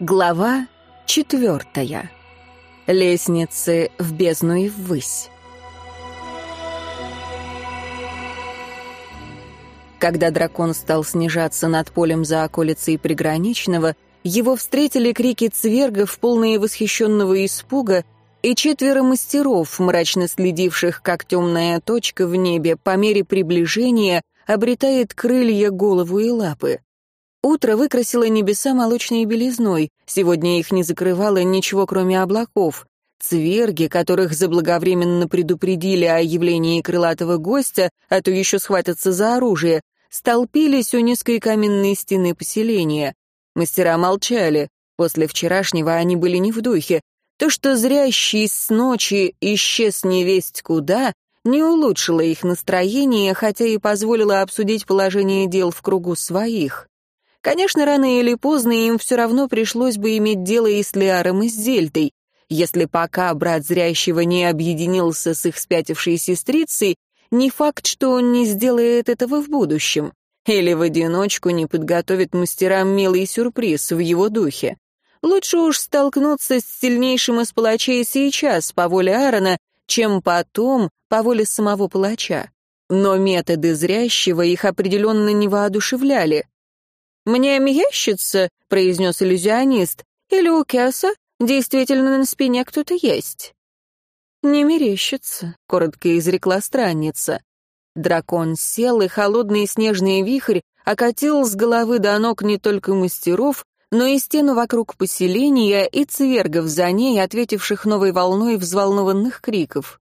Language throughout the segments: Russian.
Глава четвертая. Лестницы в бездну и ввысь. Когда дракон стал снижаться над полем за околицей приграничного, его встретили крики цвергов, полные восхищенного испуга, и четверо мастеров, мрачно следивших, как темная точка в небе по мере приближения обретает крылья, голову и лапы. Утро выкрасило небеса молочной белизной, сегодня их не закрывало ничего, кроме облаков. Цверги, которых заблаговременно предупредили о явлении крылатого гостя, а то еще схватятся за оружие, столпились у низкой каменной стены поселения. Мастера молчали. После вчерашнего они были не в духе. То, что зрящий с ночи исчез невесть куда, не улучшило их настроение, хотя и позволило обсудить положение дел в кругу своих. Конечно, рано или поздно им все равно пришлось бы иметь дело и с Лиаром, и с Зельтой. Если пока брат Зрящего не объединился с их спятившей сестрицей, не факт, что он не сделает этого в будущем. Или в одиночку не подготовит мастерам милый сюрприз в его духе. Лучше уж столкнуться с сильнейшим из палачей сейчас, по воле Аарона, чем потом, по воле самого палача. Но методы зрящего их определенно не воодушевляли. «Мне мерещится», — произнес иллюзионист, «или у Кесса действительно на спине кто-то есть?» «Не мерещится», — коротко изрекла странница. Дракон сел, и холодный снежный вихрь окатил с головы до ног не только мастеров, но и стену вокруг поселения и цвергов за ней, ответивших новой волной взволнованных криков.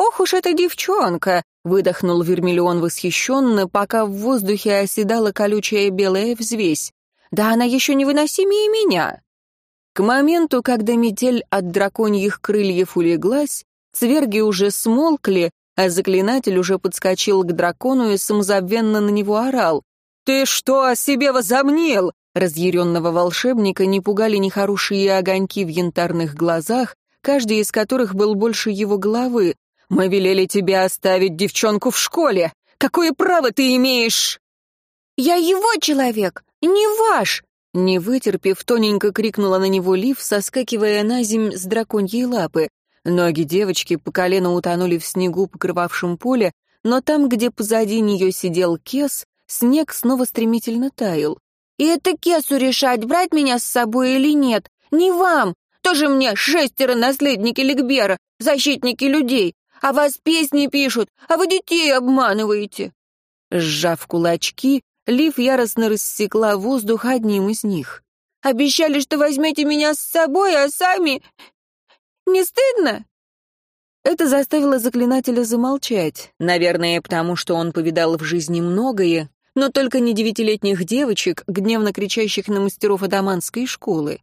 «Ох уж эта девчонка!» — выдохнул Вермиллион восхищенно, пока в воздухе оседала колючая белая взвесь. «Да она еще невыносимее меня!» К моменту, когда метель от драконьих крыльев улеглась, цверги уже смолкли, а заклинатель уже подскочил к дракону и самозабвенно на него орал. «Ты что о себе возомнил?» Разъяренного волшебника не пугали нехорошие огоньки в янтарных глазах, каждый из которых был больше его головы, мы велели тебе оставить девчонку в школе. Какое право ты имеешь?» «Я его человек, не ваш!» Не вытерпев, тоненько крикнула на него Лив, соскакивая на земь с драконьей лапы. Ноги девочки по колено утонули в снегу, покрывавшем поле, но там, где позади нее сидел Кес, снег снова стремительно таял. «И это Кесу решать, брать меня с собой или нет. Не вам! Тоже мне шестеро наследники Ликбера, защитники людей. А вас песни пишут, а вы детей обманываете!» Сжав кулачки, Лив яростно рассекла воздух одним из них. «Обещали, что возьмете меня с собой, а сами... Не стыдно?» Это заставило заклинателя замолчать, наверное, потому что он повидал в жизни многое, но только не девятилетних девочек, гневно кричащих на мастеров адаманской школы.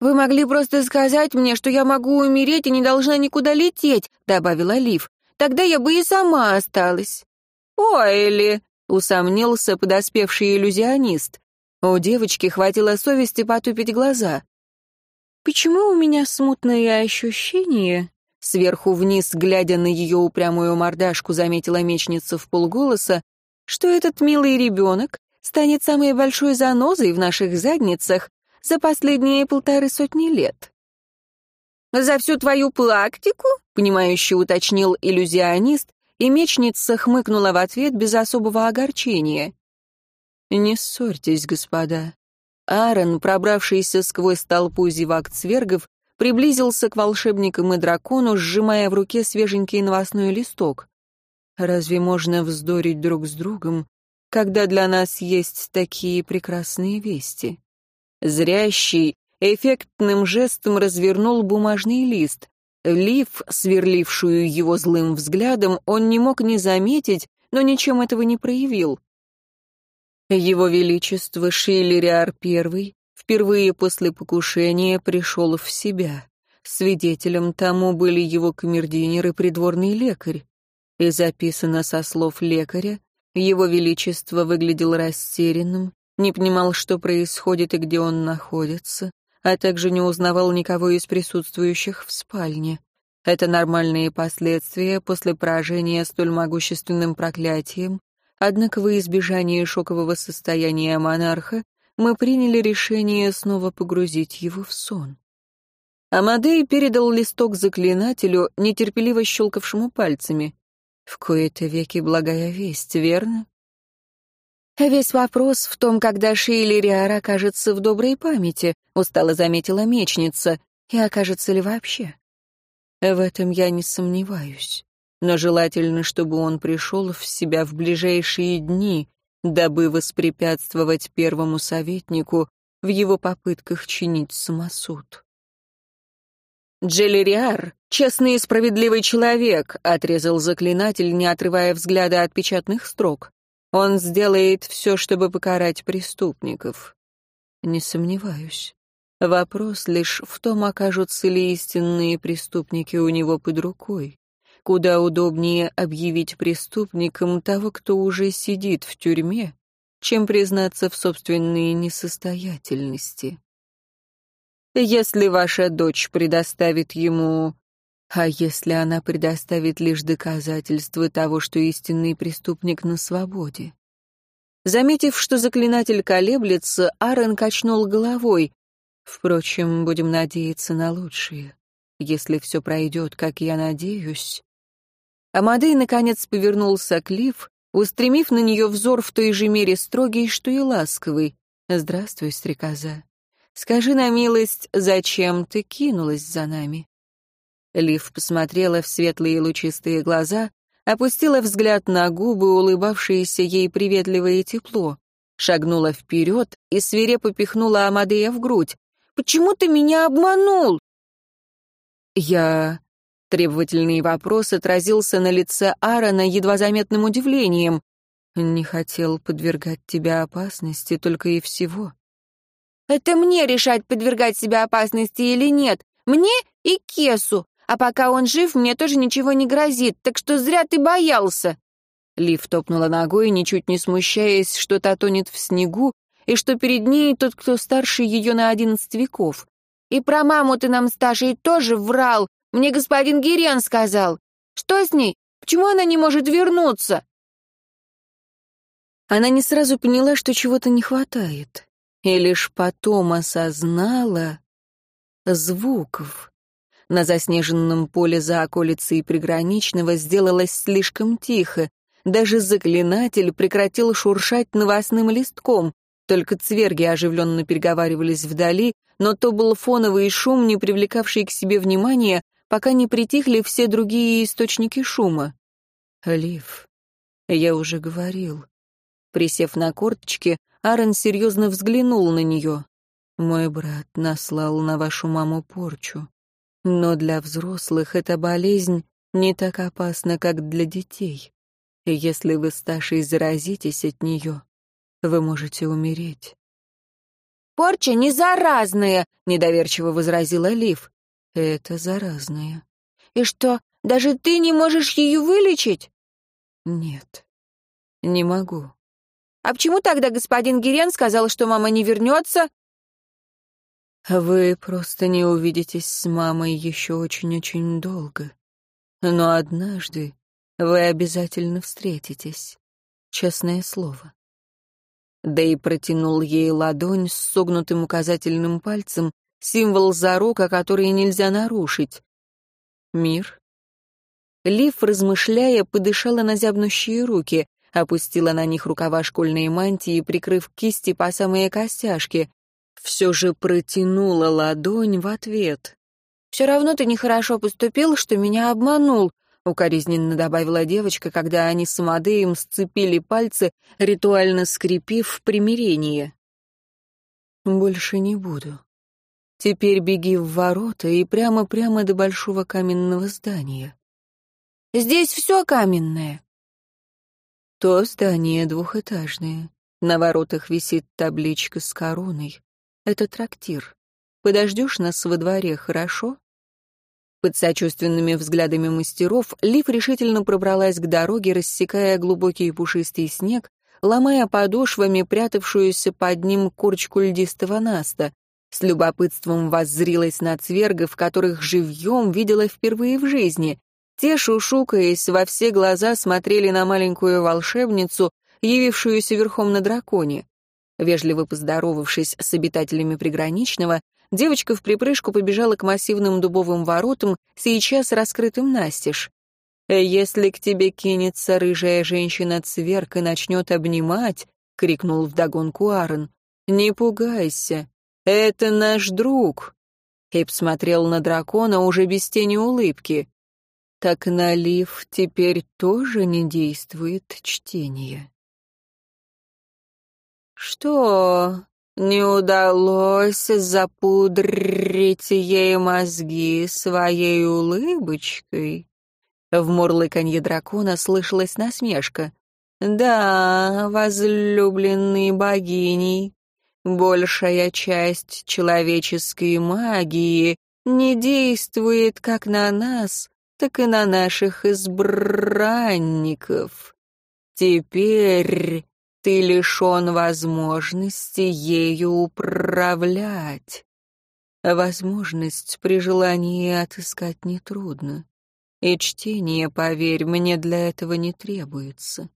«Вы могли просто сказать мне, что я могу умереть и не должна никуда лететь», — добавила Лив. «Тогда я бы и сама осталась». «Ой, ли!» — усомнился подоспевший иллюзионист. У девочки хватило совести потупить глаза. «Почему у меня смутное ощущение?» Сверху вниз, глядя на ее упрямую мордашку, заметила мечница в полголоса, что этот милый ребенок станет самой большой занозой в наших задницах, за последние полторы сотни лет. «За всю твою практику?» — понимающе уточнил иллюзионист, и мечница хмыкнула в ответ без особого огорчения. «Не ссорьтесь, господа». Аарон, пробравшийся сквозь толпу зевак-цвергов, приблизился к волшебникам и дракону, сжимая в руке свеженький новостной листок. «Разве можно вздорить друг с другом, когда для нас есть такие прекрасные вести?» Зрящий эффектным жестом развернул бумажный лист. Лив, сверлившую его злым взглядом, он не мог не заметить, но ничем этого не проявил. Его Величество Шейлериар I впервые после покушения пришел в себя. Свидетелем тому были его камердинер и придворный лекарь. И записано со слов лекаря, его Величество выглядел растерянным, не понимал, что происходит и где он находится, а также не узнавал никого из присутствующих в спальне. Это нормальные последствия после поражения столь могущественным проклятием, однако во избежание шокового состояния монарха мы приняли решение снова погрузить его в сон. Амадей передал листок заклинателю, нетерпеливо щелкавшему пальцами. В кои-то веки благая весть, верно? «Весь вопрос в том, когда Шейли Риар окажется в доброй памяти», — устало заметила мечница, — «и окажется ли вообще?» В этом я не сомневаюсь. Но желательно, чтобы он пришел в себя в ближайшие дни, дабы воспрепятствовать первому советнику в его попытках чинить самосуд. «Джеллериар — честный и справедливый человек», — отрезал заклинатель, не отрывая взгляда от печатных строк. «Он сделает все, чтобы покарать преступников». «Не сомневаюсь. Вопрос лишь в том, окажутся ли истинные преступники у него под рукой. Куда удобнее объявить преступником того, кто уже сидит в тюрьме, чем признаться в собственной несостоятельности. Если ваша дочь предоставит ему... А если она предоставит лишь доказательства того, что истинный преступник на свободе? Заметив, что заклинатель колеблется, Аарон качнул головой. Впрочем, будем надеяться на лучшее. Если все пройдет, как я надеюсь... Амадей, наконец, повернулся к Лив, устремив на нее взор в той же мере строгий, что и ласковый. «Здравствуй, стрекоза. Скажи на милость, зачем ты кинулась за нами?» Лив посмотрела в светлые лучистые глаза, опустила взгляд на губы, улыбавшиеся ей приветливо и тепло, шагнула вперед и свирепо пихнула Амадея в грудь. «Почему ты меня обманул?» «Я...» Требовательный вопрос отразился на лице Аарона едва заметным удивлением. «Не хотел подвергать тебя опасности, только и всего». «Это мне решать, подвергать себя опасности или нет. Мне и Кесу. А пока он жив, мне тоже ничего не грозит, так что зря ты боялся». Лив топнула ногой, ничуть не смущаясь, что та тонет в снегу, и что перед ней тот, кто старше ее на одиннадцать веков. «И про маму ты нам, старший, тоже врал, мне господин Гирен сказал. Что с ней? Почему она не может вернуться?» Она не сразу поняла, что чего-то не хватает, и лишь потом осознала звуков. На заснеженном поле за околицей приграничного сделалось слишком тихо. Даже заклинатель прекратил шуршать новостным листком. Только цверги оживленно переговаривались вдали, но то был фоновый шум, не привлекавший к себе внимания, пока не притихли все другие источники шума. «Лив, я уже говорил». Присев на корточки, Аарон серьезно взглянул на нее. «Мой брат наслал на вашу маму порчу. Но для взрослых эта болезнь не так опасна, как для детей. Если вы с Ташей заразитесь от нее, вы можете умереть». «Порча не заразная», — недоверчиво возразила Лив. Это заразное. И что, даже ты не можешь ее вылечить? Нет, не могу. А почему тогда господин Гирен сказал, что мама не вернется? Вы просто не увидитесь с мамой еще очень-очень долго. Но однажды вы обязательно встретитесь. Честное слово. И протянул ей ладонь с согнутым указательным пальцем, символ зарока, который нельзя нарушить. Мир. Лив, размышляя, подышала на зябнущие руки, опустила на них рукава школьной мантии, прикрыв кисти по самые костяшки. Все же протянула ладонь в ответ. «Все равно ты нехорошо поступил, что меня обманул», — укоризненно добавила девочка, когда они с Амадеем сцепили пальцы, ритуально скрепив примирение. «Больше не буду», Теперь беги в ворота и прямо-прямо до большого каменного здания. Здесь все каменное. То здание двухэтажное. На воротах висит табличка с короной. Это трактир. Подождешь нас во дворе, хорошо? Под сочувственными взглядами мастеров Лив решительно пробралась к дороге, рассекая глубокий пушистый снег, ломая подошвами прятавшуюся под ним курочку льдистого наста. С любопытством воззрилась на цвергов, которых живьем видела впервые в жизни. Те, шушукаясь, во все глаза смотрели на маленькую волшебницу, явившуюся верхом на драконе. Вежливо поздоровавшись с обитателями приграничного, девочка в припрыжку побежала к массивным дубовым воротам, сейчас раскрытым настежь. «Если к тебе кинется рыжая женщина-цверк и начнет обнимать», — крикнул вдогонку Аарон, — «не пугайся, это наш друг». Эйб смотрел на дракона уже без тени улыбки. «Так налив теперь тоже не действует чтение». «Что, не удалось запудрить ей мозги своей улыбочкой?» В мурлыканье дракона слышалась насмешка. «Да, возлюбленный богиней, большая часть человеческой магии не действует как на нас, так и на наших избранников. Теперь ты лишен возможности ею управлять. Возможность при желании отыскать нетрудно. И чтение, поверь, мне для этого не требуется.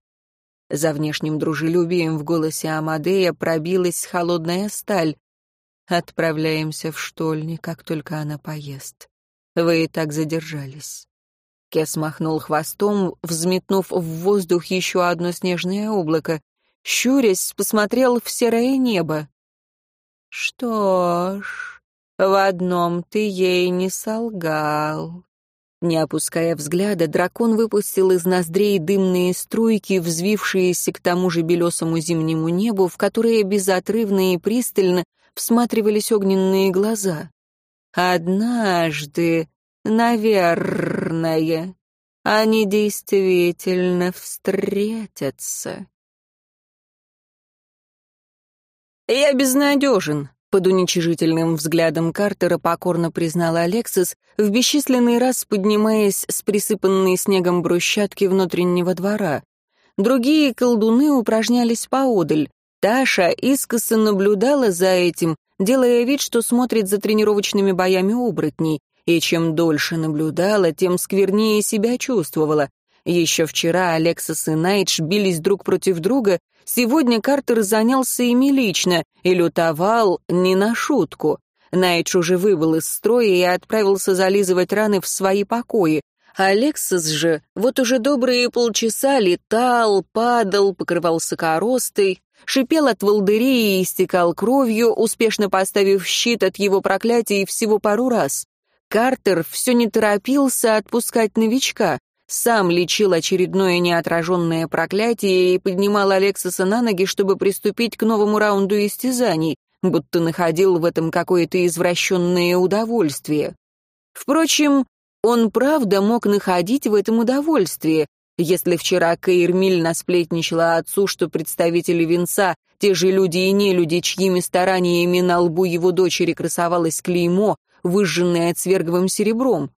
За внешним дружелюбием в голосе Амадея пробилась холодная сталь. Отправляемся в штольни, как только она поест. Вы и так задержались. Кес махнул хвостом, взметнув в воздух еще одно снежное облако щурясь, посмотрел в серое небо. «Что ж, в одном ты ей не солгал». Не опуская взгляда, дракон выпустил из ноздрей дымные струйки, взвившиеся к тому же белесому зимнему небу, в которые безотрывно и пристально всматривались огненные глаза. «Однажды, наверное, они действительно встретятся». «Я безнадежен», — под уничижительным взглядом Картера покорно признал Алексис, в бесчисленный раз поднимаясь с присыпанной снегом брусчатки внутреннего двора. Другие колдуны упражнялись поодаль. Таша искоса наблюдала за этим, делая вид, что смотрит за тренировочными боями оборотней, и чем дольше наблюдала, тем сквернее себя чувствовала. Еще вчера Алексис и Найдж бились друг против друга, Сегодня Картер занялся ими лично и лютовал не на шутку. Найдж уже выбыл из строя и отправился зализывать раны в свои покои. Алексис же вот уже добрые полчаса летал, падал, покрывался коростой, шипел от волдырей и истекал кровью, успешно поставив щит от его проклятий всего пару раз. Картер все не торопился отпускать новичка сам лечил очередное неотраженное проклятие и поднимал Алексиса на ноги, чтобы приступить к новому раунду истязаний, будто находил в этом какое-то извращенное удовольствие. Впрочем, он правда мог находить в этом удовольствие. Если вчера Каирмиль насплетничала отцу, что представители венца, те же люди и нелюди, чьими стараниями на лбу его дочери красовалось клеймо, выжженное цверговым серебром,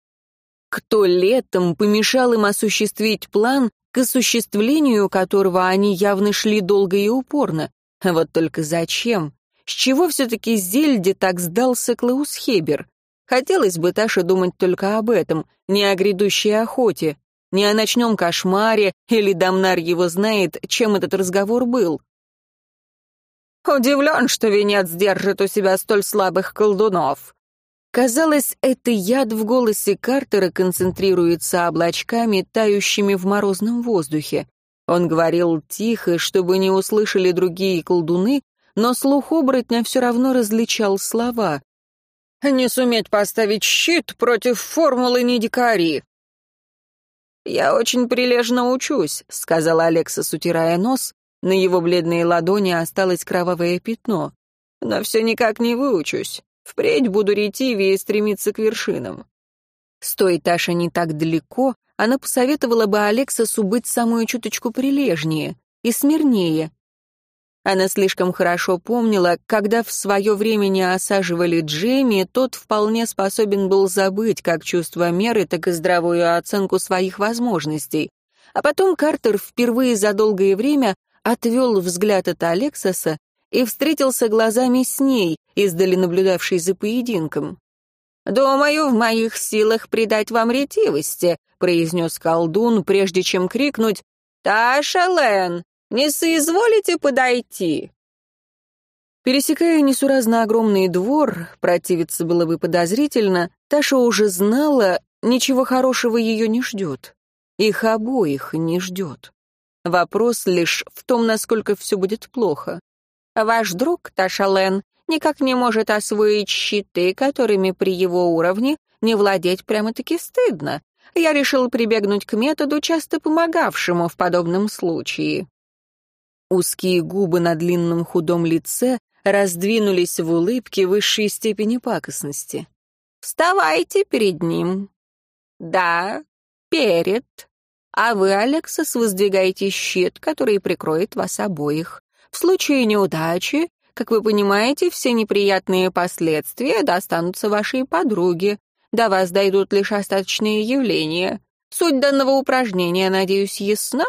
кто летом помешал им осуществить план, к осуществлению которого они явно шли долго и упорно. Вот только зачем? С чего все-таки Зельде так сдался Клаус Хебер? Хотелось бы Таше думать только об этом, не о грядущей охоте, не о ночном кошмаре, или Дамнар его знает, чем этот разговор был. «Удивлен, что венец держит у себя столь слабых колдунов», Казалось, это яд в голосе Картера концентрируется облачками, тающими в морозном воздухе. Он говорил тихо, чтобы не услышали другие колдуны, но слух оборотня все равно различал слова. «Не суметь поставить щит против формулы не дикари!» «Я очень прилежно учусь», — сказал Алексас, утирая нос. На его бледной ладони осталось кровавое пятно. «Но все никак не выучусь. Впредь буду ретивее стремиться к вершинам. Стой, Таша, не так далеко, она посоветовала бы Алексасу быть самую чуточку прилежнее и смирнее. Она слишком хорошо помнила, когда в свое время не осаживали Джейми, тот вполне способен был забыть как чувство меры, так и здравую оценку своих возможностей. А потом Картер впервые за долгое время отвел взгляд от Алексаса и встретился глазами с ней, издали наблюдавшей за поединком. «Думаю, в моих силах придать вам ретивости», — произнес колдун, прежде чем крикнуть «Таша Лен, не соизволите подойти?» Пересекая несуразно огромный двор, противиться было бы подозрительно, Таша уже знала, ничего хорошего ее не ждет. Их обоих не ждет. Вопрос лишь в том, насколько все будет плохо. Ваш друг, Таша Лен, никак не может освоить щиты, которыми при его уровне не владеть прямо-таки стыдно. Я решил прибегнуть к методу, часто помогавшему в подобном случае. Узкие губы на длинном худом лице раздвинулись в улыбке высшей степени пакостности. «Вставайте перед ним». «Да, перед. А вы, Алексас, воздвигаете щит, который прикроет вас обоих. В случае неудачи, как вы понимаете, все неприятные последствия достанутся вашей подруге. До вас дойдут лишь остаточные явления. Суть данного упражнения, надеюсь, ясна?»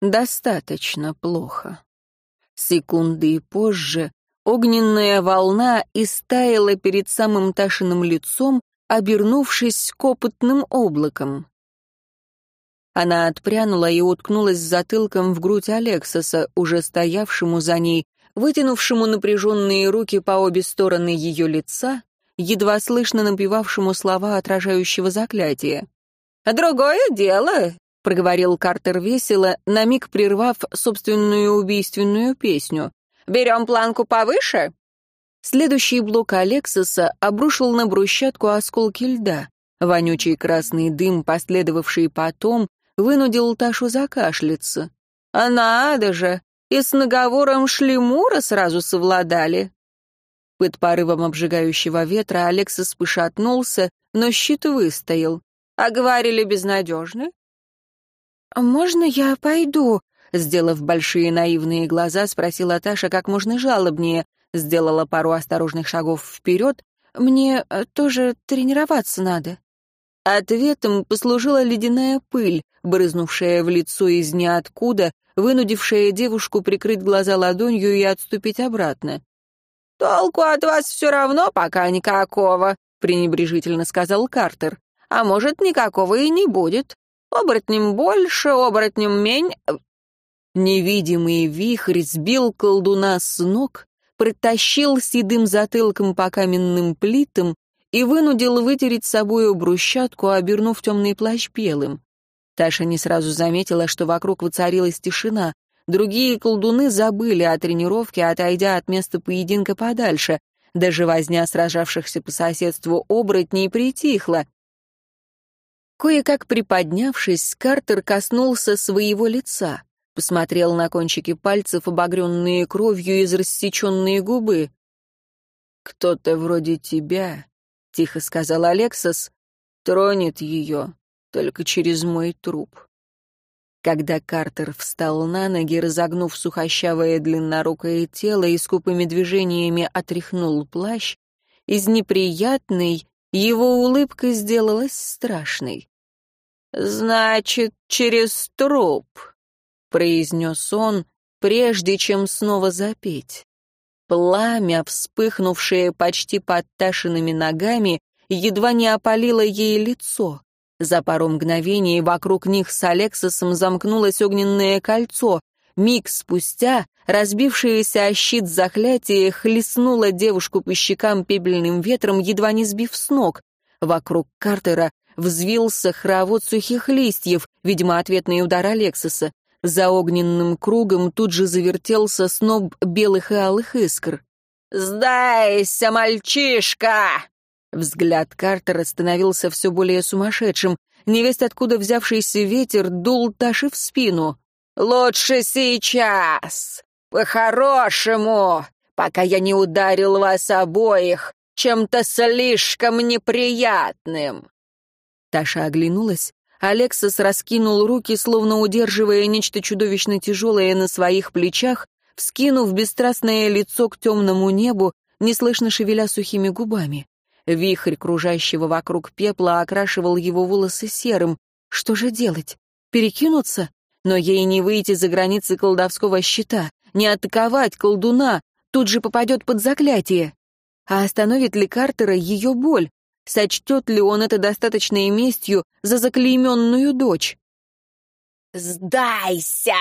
«Достаточно плохо». Секунды позже огненная волна истаяла перед самым Ташиным лицом, обернувшись копотным облаком. Она отпрянула и уткнулась затылком в грудь Алексоса, уже стоявшему за ней, вытянувшему напряженные руки по обе стороны ее лица, едва слышно напевавшему слова отражающего заклятия. «Другое дело, проговорил Картер весело, на миг прервав собственную убийственную песню. «Берем планку повыше?» Следующий блок Алексоса обрушил на брусчатку осколки льда. Вонючий красный дым, последовавший потом, вынудил Ташу закашляться. «А надо же! И с наговором шлемура сразу совладали!» Под порывом обжигающего ветра Алексос пошатнулся, но щит выстоял. «А говорили безнадежны? «А «Можно я пойду?» Сделав большие наивные глаза, спросила Таша как можно жалобнее, сделала пару осторожных шагов вперед. «Мне э, тоже тренироваться надо». Ответом послужила ледяная пыль, брызнувшая в лицо из ниоткуда, вынудившая девушку прикрыть глаза ладонью и отступить обратно. «Толку от вас все равно пока никакого», — пренебрежительно сказал Картер. «А может, никакого и не будет. Оборотнем больше, оборотнем мень...» Невидимый вихрь сбил колдуна с ног, притащил седым затылком по каменным плитам и вынудил вытереть собою брусчатку, обернув темный плащ белым. Таша не сразу заметила, что вокруг воцарилась тишина. Другие колдуны забыли о тренировке, отойдя от места поединка подальше. Даже возня сражавшихся по соседству оборотней притихла. Кое-как приподнявшись, Картер коснулся своего лица, посмотрел на кончики пальцев, обогренные кровью из рассеченные губы. «Кто-то вроде тебя», — тихо сказал Алексос, — «тронет ее только через мой труп». Когда Картер встал на ноги, разогнув сухощавое длиннорукое тело и скупыми движениями отряхнул плащ, из неприятной его улыбка сделалась страшной. «Значит, через труп», — произнес он, прежде чем снова запеть. Пламя, вспыхнувшее почти под Ташиными ногами, едва не опалило ей лицо. За пару мгновений вокруг них с Алексосом замкнулось огненное кольцо. Миг спустя разбившееся о щит заклятие хлестнуло девушку по щекам пепельным ветром, едва не сбив с ног. Вокруг Картера взвился хоровод сухих листьев, видимо, ответный удар Алексоса. За огненным кругом тут же завертелся сноб белых и алых искр. «Сдайся, мальчишка!» Взгляд Картера становился все более сумасшедшим. Невесть, откуда взявшийся ветер, дул Таши в спину. «Лучше сейчас! По-хорошему, пока я не ударил вас обоих чем-то слишком неприятным!» Таша оглянулась. Алексас раскинул руки, словно удерживая нечто чудовищно тяжелое на своих плечах, вскинув бесстрастное лицо к темному небу, неслышно шевеля сухими губами. Вихрь кружащего вокруг пепла окрашивал его волосы серым. Что же делать? Перекинуться? Но ей не выйти за границы колдовского щита, не атаковать колдуна, тут же попадет под заклятие. А остановит ли Картера ее боль? Сочтет ли он это достаточной местью за заклейменную дочь? «Сдайся!»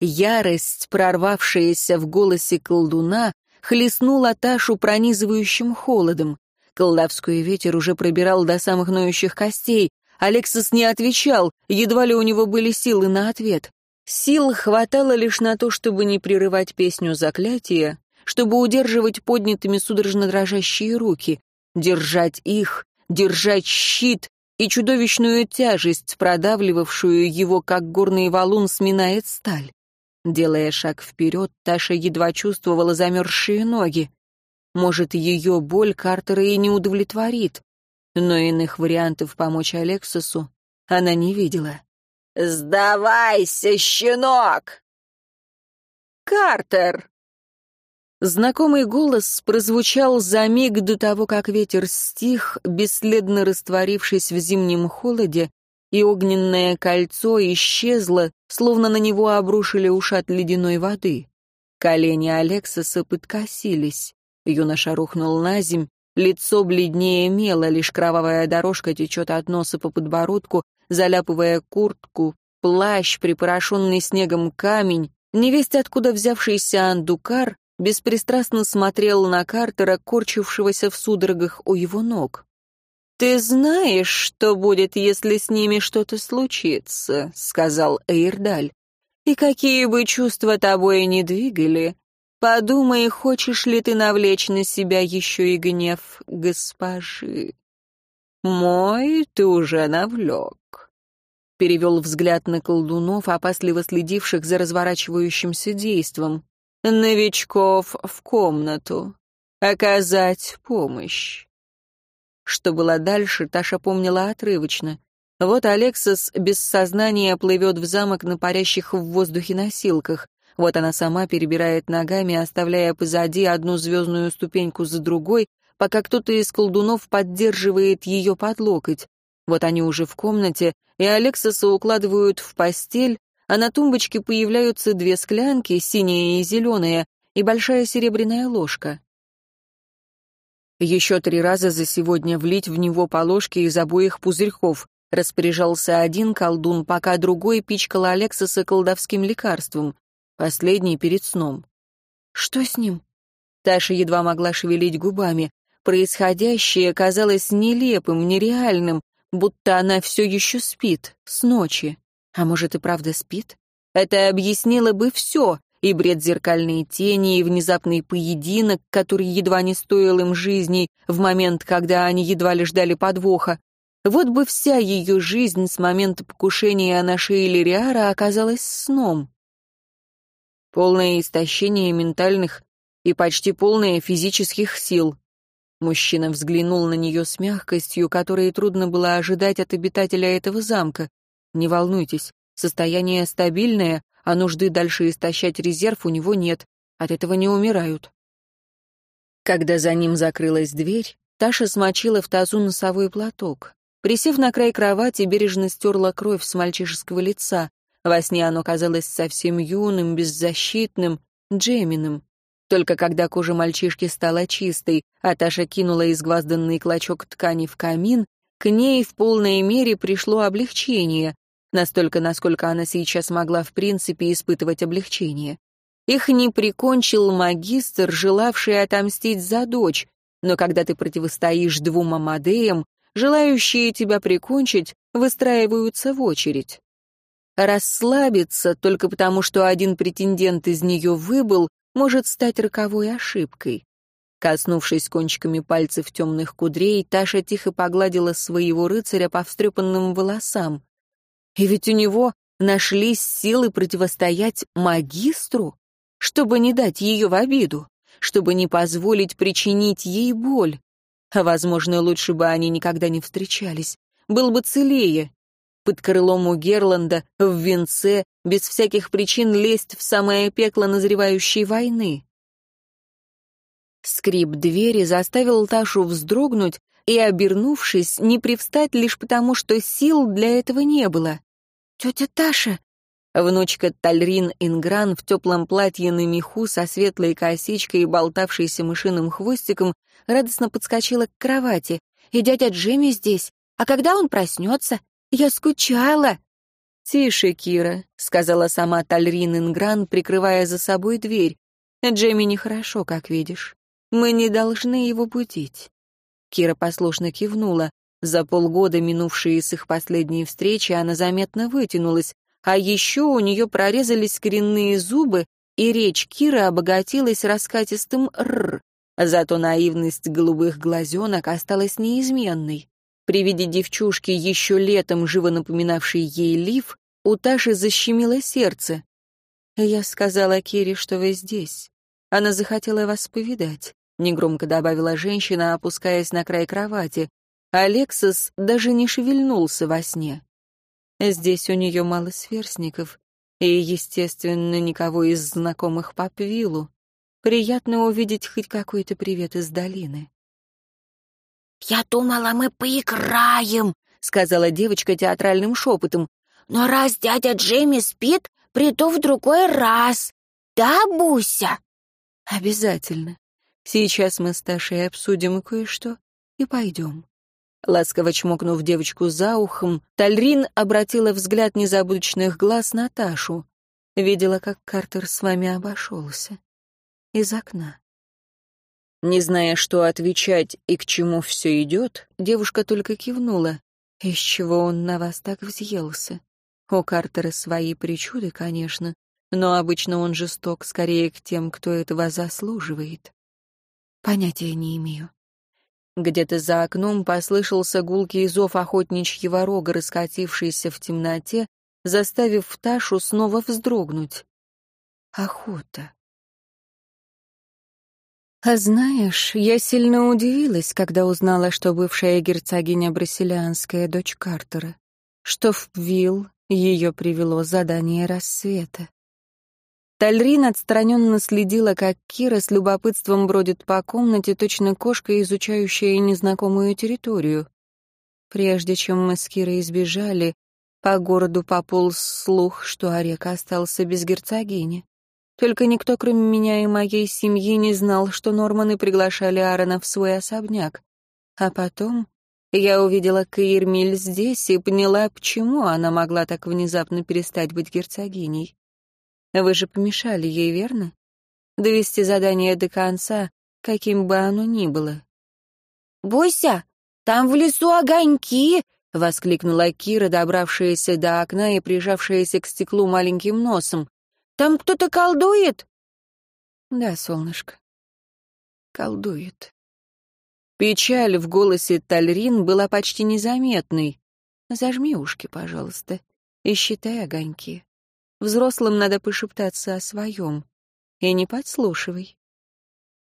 Ярость, прорвавшаяся в голосе колдуна, хлестнула Ташу пронизывающим холодом. Колдовской ветер уже пробирал до самых ноющих костей. Алексас не отвечал, едва ли у него были силы на ответ. Сил хватало лишь на то, чтобы не прерывать песню заклятия, чтобы удерживать поднятыми судорожно дрожащие руки, держать их, держать щит и чудовищную тяжесть, продавливавшую его, как горный валун сминает сталь. Делая шаг вперед, Таша едва чувствовала замерзшие ноги. Может, ее боль Картера и не удовлетворит, но иных вариантов помочь Алексосу она не видела. «Сдавайся, щенок!» «Картер!» Знакомый голос прозвучал за миг до того, как ветер стих, бесследно растворившись в зимнем холоде, и огненное кольцо исчезло, словно на него обрушили ушат ледяной воды. Колени Алексоса подкосились. Юноша рухнул на земь, лицо бледнее мела, лишь кровавая дорожка течет от носа по подбородку, заляпывая куртку, плащ, припорошенный снегом камень. Невесть, откуда взявшийся андукар, беспристрастно смотрел на Картера, корчившегося в судорогах у его ног. «Ты знаешь, что будет, если с ними что-то случится», — сказал Эйрдаль. «И какие бы чувства тобой не двигали, подумай, хочешь ли ты навлечь на себя еще и гнев госпожи. Мой ты уже навлек». Перевел взгляд на колдунов, опасливо следивших за разворачивающимся действом. «Новичков в комнату. Оказать помощь». Что было дальше, Таша помнила отрывочно. Вот Алексас без сознания плывет в замок на парящих в воздухе носилках. Вот она сама перебирает ногами, оставляя позади одну звездную ступеньку за другой, пока кто-то из колдунов поддерживает ее под локоть. Вот они уже в комнате, и Алексаса укладывают в постель, а на тумбочке появляются две склянки, синяя и зеленая, и большая серебряная ложка. Еще три раза за сегодня влить в него по ложке из обоих пузырьков. Распоряжался один колдун, пока другой пичкал Алексаса колдовским лекарством. Последний перед сном. Что с ним? Таша едва могла шевелить губами. Происходящее казалось нелепым, нереальным, будто она все еще спит, с ночи. А может и правда спит? Это объяснило бы все, и бред зеркальной тени, и внезапный поединок, который едва не стоил им жизни в момент, когда они едва ли ждали подвоха. Вот бы вся ее жизнь с момента покушения на шее Лириара оказалась сном. Полное истощение ментальных и почти полное физических сил. Мужчина взглянул на нее с мягкостью, которой трудно было ожидать от обитателя этого замка. «Не волнуйтесь, состояние стабильное, а нужды дальше истощать резерв у него нет, от этого не умирают. Когда за ним закрылась дверь, Таша смочила в тазу носовой платок. Присев на край кровати, бережно стерла кровь с мальчишеского лица. Во сне оно казалось совсем юным, беззащитным, Джеминым. Только когда кожа мальчишки стала чистой, а Таша кинула изгвазданный клочок ткани в камин, к ней в полной мере пришло облегчение настолько, насколько она сейчас могла в принципе испытывать облегчение. Их не прикончил магистр, желавший отомстить за дочь, но когда ты противостоишь двум Амадеям, желающие тебя прикончить выстраиваются в очередь. Расслабиться только потому, что один претендент из нее выбыл, может стать роковой ошибкой. Коснувшись кончиками пальцев темных кудрей, Таша тихо погладила своего рыцаря по встрепанным волосам. И ведь у него нашлись силы противостоять магистру, чтобы не дать ее в обиду, чтобы не позволить причинить ей боль. А, возможно, лучше бы они никогда не встречались. Был бы целее. Под крылом у Герланда, в венце, без всяких причин лезть в самое пекло назревающей войны. Скрип двери заставил Ташу вздрогнуть и, обернувшись, не привстать лишь потому, что сил для этого не было. «Тетя Таша!» Внучка Тальрин Ингран в теплом платье на меху со светлой косичкой и болтавшейся мышиным хвостиком радостно подскочила к кровати. «И дядя Джемми здесь. А когда он проснется? Я скучала!» «Тише, Кира», — сказала сама Тальрин Ингран, прикрывая за собой дверь. «Джемми нехорошо, как видишь. Мы не должны его будить». Кира послушно кивнула. За полгода, минувшие с их последней встречи, она заметно вытянулась, а еще у нее прорезались коренные зубы, и речь Киры обогатилась раскатистым «р», зато наивность голубых глазенок осталась неизменной. При виде девчушки, еще летом живо напоминавшей ей лиф, у Таши защемило сердце. «Я сказала Кире, что вы здесь. Она захотела вас повидать», — негромко добавила женщина, опускаясь на край кровати. Алексис даже не шевельнулся во сне. Здесь у нее мало сверстников, и, естественно, никого из знакомых по Пвиллу. Приятно увидеть хоть какой-то привет из долины. «Я думала, мы поиграем», — сказала девочка театральным шепотом. «Но раз дядя Джейми спит, приду в другой раз. Да, Буся?» «Обязательно. Сейчас мы с Ташей обсудим кое-что и пойдем». Ласково чмокнув девочку за ухом, Тальрин обратила взгляд незабудочных глаз на Ташу. Видела, как Картер с вами обошелся. Из окна. Не зная, что отвечать и к чему все идет, девушка только кивнула. Из чего он на вас так взъелся? У Картера свои причуды, конечно, но обычно он жесток скорее к тем, кто этого заслуживает. Понятия не имею. Где-то за окном послышался гулкий зов охотничьего рога, раскатившийся в темноте, заставив Ташу снова вздрогнуть. Охота. А знаешь, я сильно удивилась, когда узнала, что бывшая герцогиня Брасилианская дочь Картера, что в Пвилл ее привело задание рассвета. Тальрин отстраненно следила, как Кира с любопытством бродит по комнате, точно кошка, изучающая незнакомую территорию. Прежде чем мы с Кирой избежали, по городу пополз слух, что Орека остался без герцогини. Только никто, кроме меня и моей семьи, не знал, что Норманы приглашали Аарона в свой особняк. А потом я увидела Каирмиль здесь и поняла, почему она могла так внезапно перестать быть герцогиней. Вы же помешали ей, верно? Довести задание до конца, каким бы оно ни было. «Буся, там в лесу огоньки!» — воскликнула Кира, добравшаяся до окна и прижавшаяся к стеклу маленьким носом. «Там кто-то колдует?» «Да, солнышко, колдует». Печаль в голосе Тальрин была почти незаметной. «Зажми ушки, пожалуйста, и считай огоньки». Взрослым надо пошептаться о своем. И не подслушивай.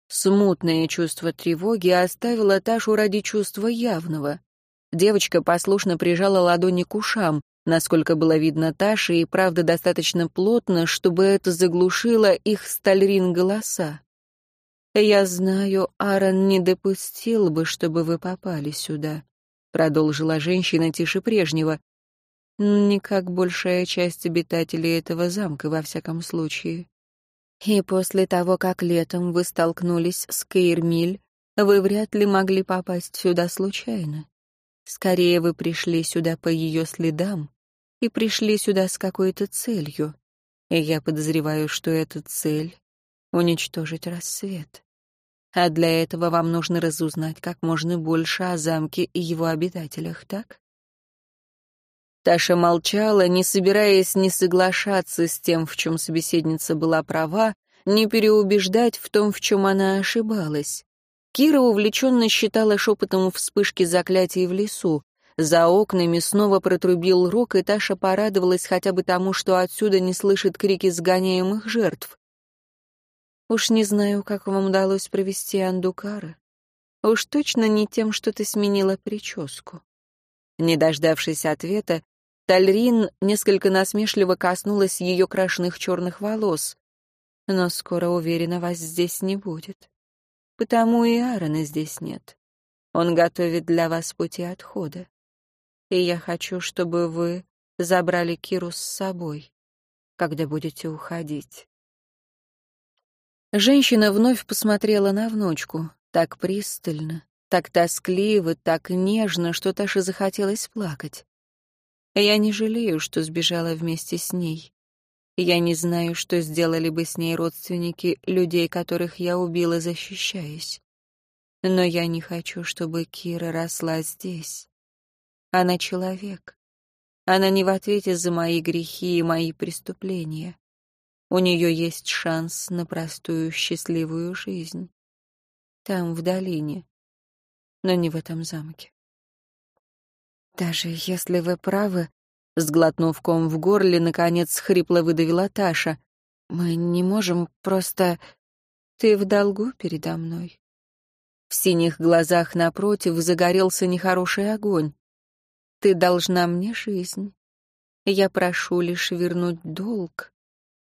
Смутное чувство тревоги оставило Ташу ради чувства явного. Девочка послушно прижала ладони к ушам, насколько было видно Таше, и правда достаточно плотно, чтобы это заглушило их стальрин голоса. «Я знаю, Аарон не допустил бы, чтобы вы попали сюда», — продолжила женщина тише прежнего. Не как большая часть обитателей этого замка, во всяком случае. И после того, как летом вы столкнулись с Кейрмиль, вы вряд ли могли попасть сюда случайно. Скорее, вы пришли сюда по ее следам и пришли сюда с какой-то целью. И я подозреваю, что эта цель — уничтожить рассвет. А для этого вам нужно разузнать как можно больше о замке и его обитателях, так? Таша молчала, не собираясь ни соглашаться с тем, в чем собеседница была права, ни переубеждать в том, в чем она ошибалась. Кира увлеченно считала шепотом вспышки заклятий в лесу. За окнами снова протрубил рог, и Таша порадовалась хотя бы тому, что отсюда не слышит крики сгоняемых жертв. «Уж не знаю, как вам удалось провести Андукара. Уж точно не тем, что ты сменила прическу». Не дождавшись ответа, Тальрин несколько насмешливо коснулась ее крашеных черных волос. «Но скоро, уверена, вас здесь не будет. Потому и Аарона здесь нет. Он готовит для вас пути отхода. И я хочу, чтобы вы забрали Киру с собой, когда будете уходить». Женщина вновь посмотрела на внучку, так пристально, так тоскливо, так нежно, что Таше захотелось плакать. Я не жалею, что сбежала вместе с ней. Я не знаю, что сделали бы с ней родственники людей, которых я убила, защищаясь. Но я не хочу, чтобы Кира росла здесь. Она человек. Она не в ответе за мои грехи и мои преступления. У нее есть шанс на простую счастливую жизнь. Там, в долине. Но не в этом замке. Даже если вы правы, сглотнув ком в горле, наконец хрипло выдавила Таша. Мы не можем просто... Ты в долгу передо мной. В синих глазах напротив загорелся нехороший огонь. Ты должна мне жизнь. Я прошу лишь вернуть долг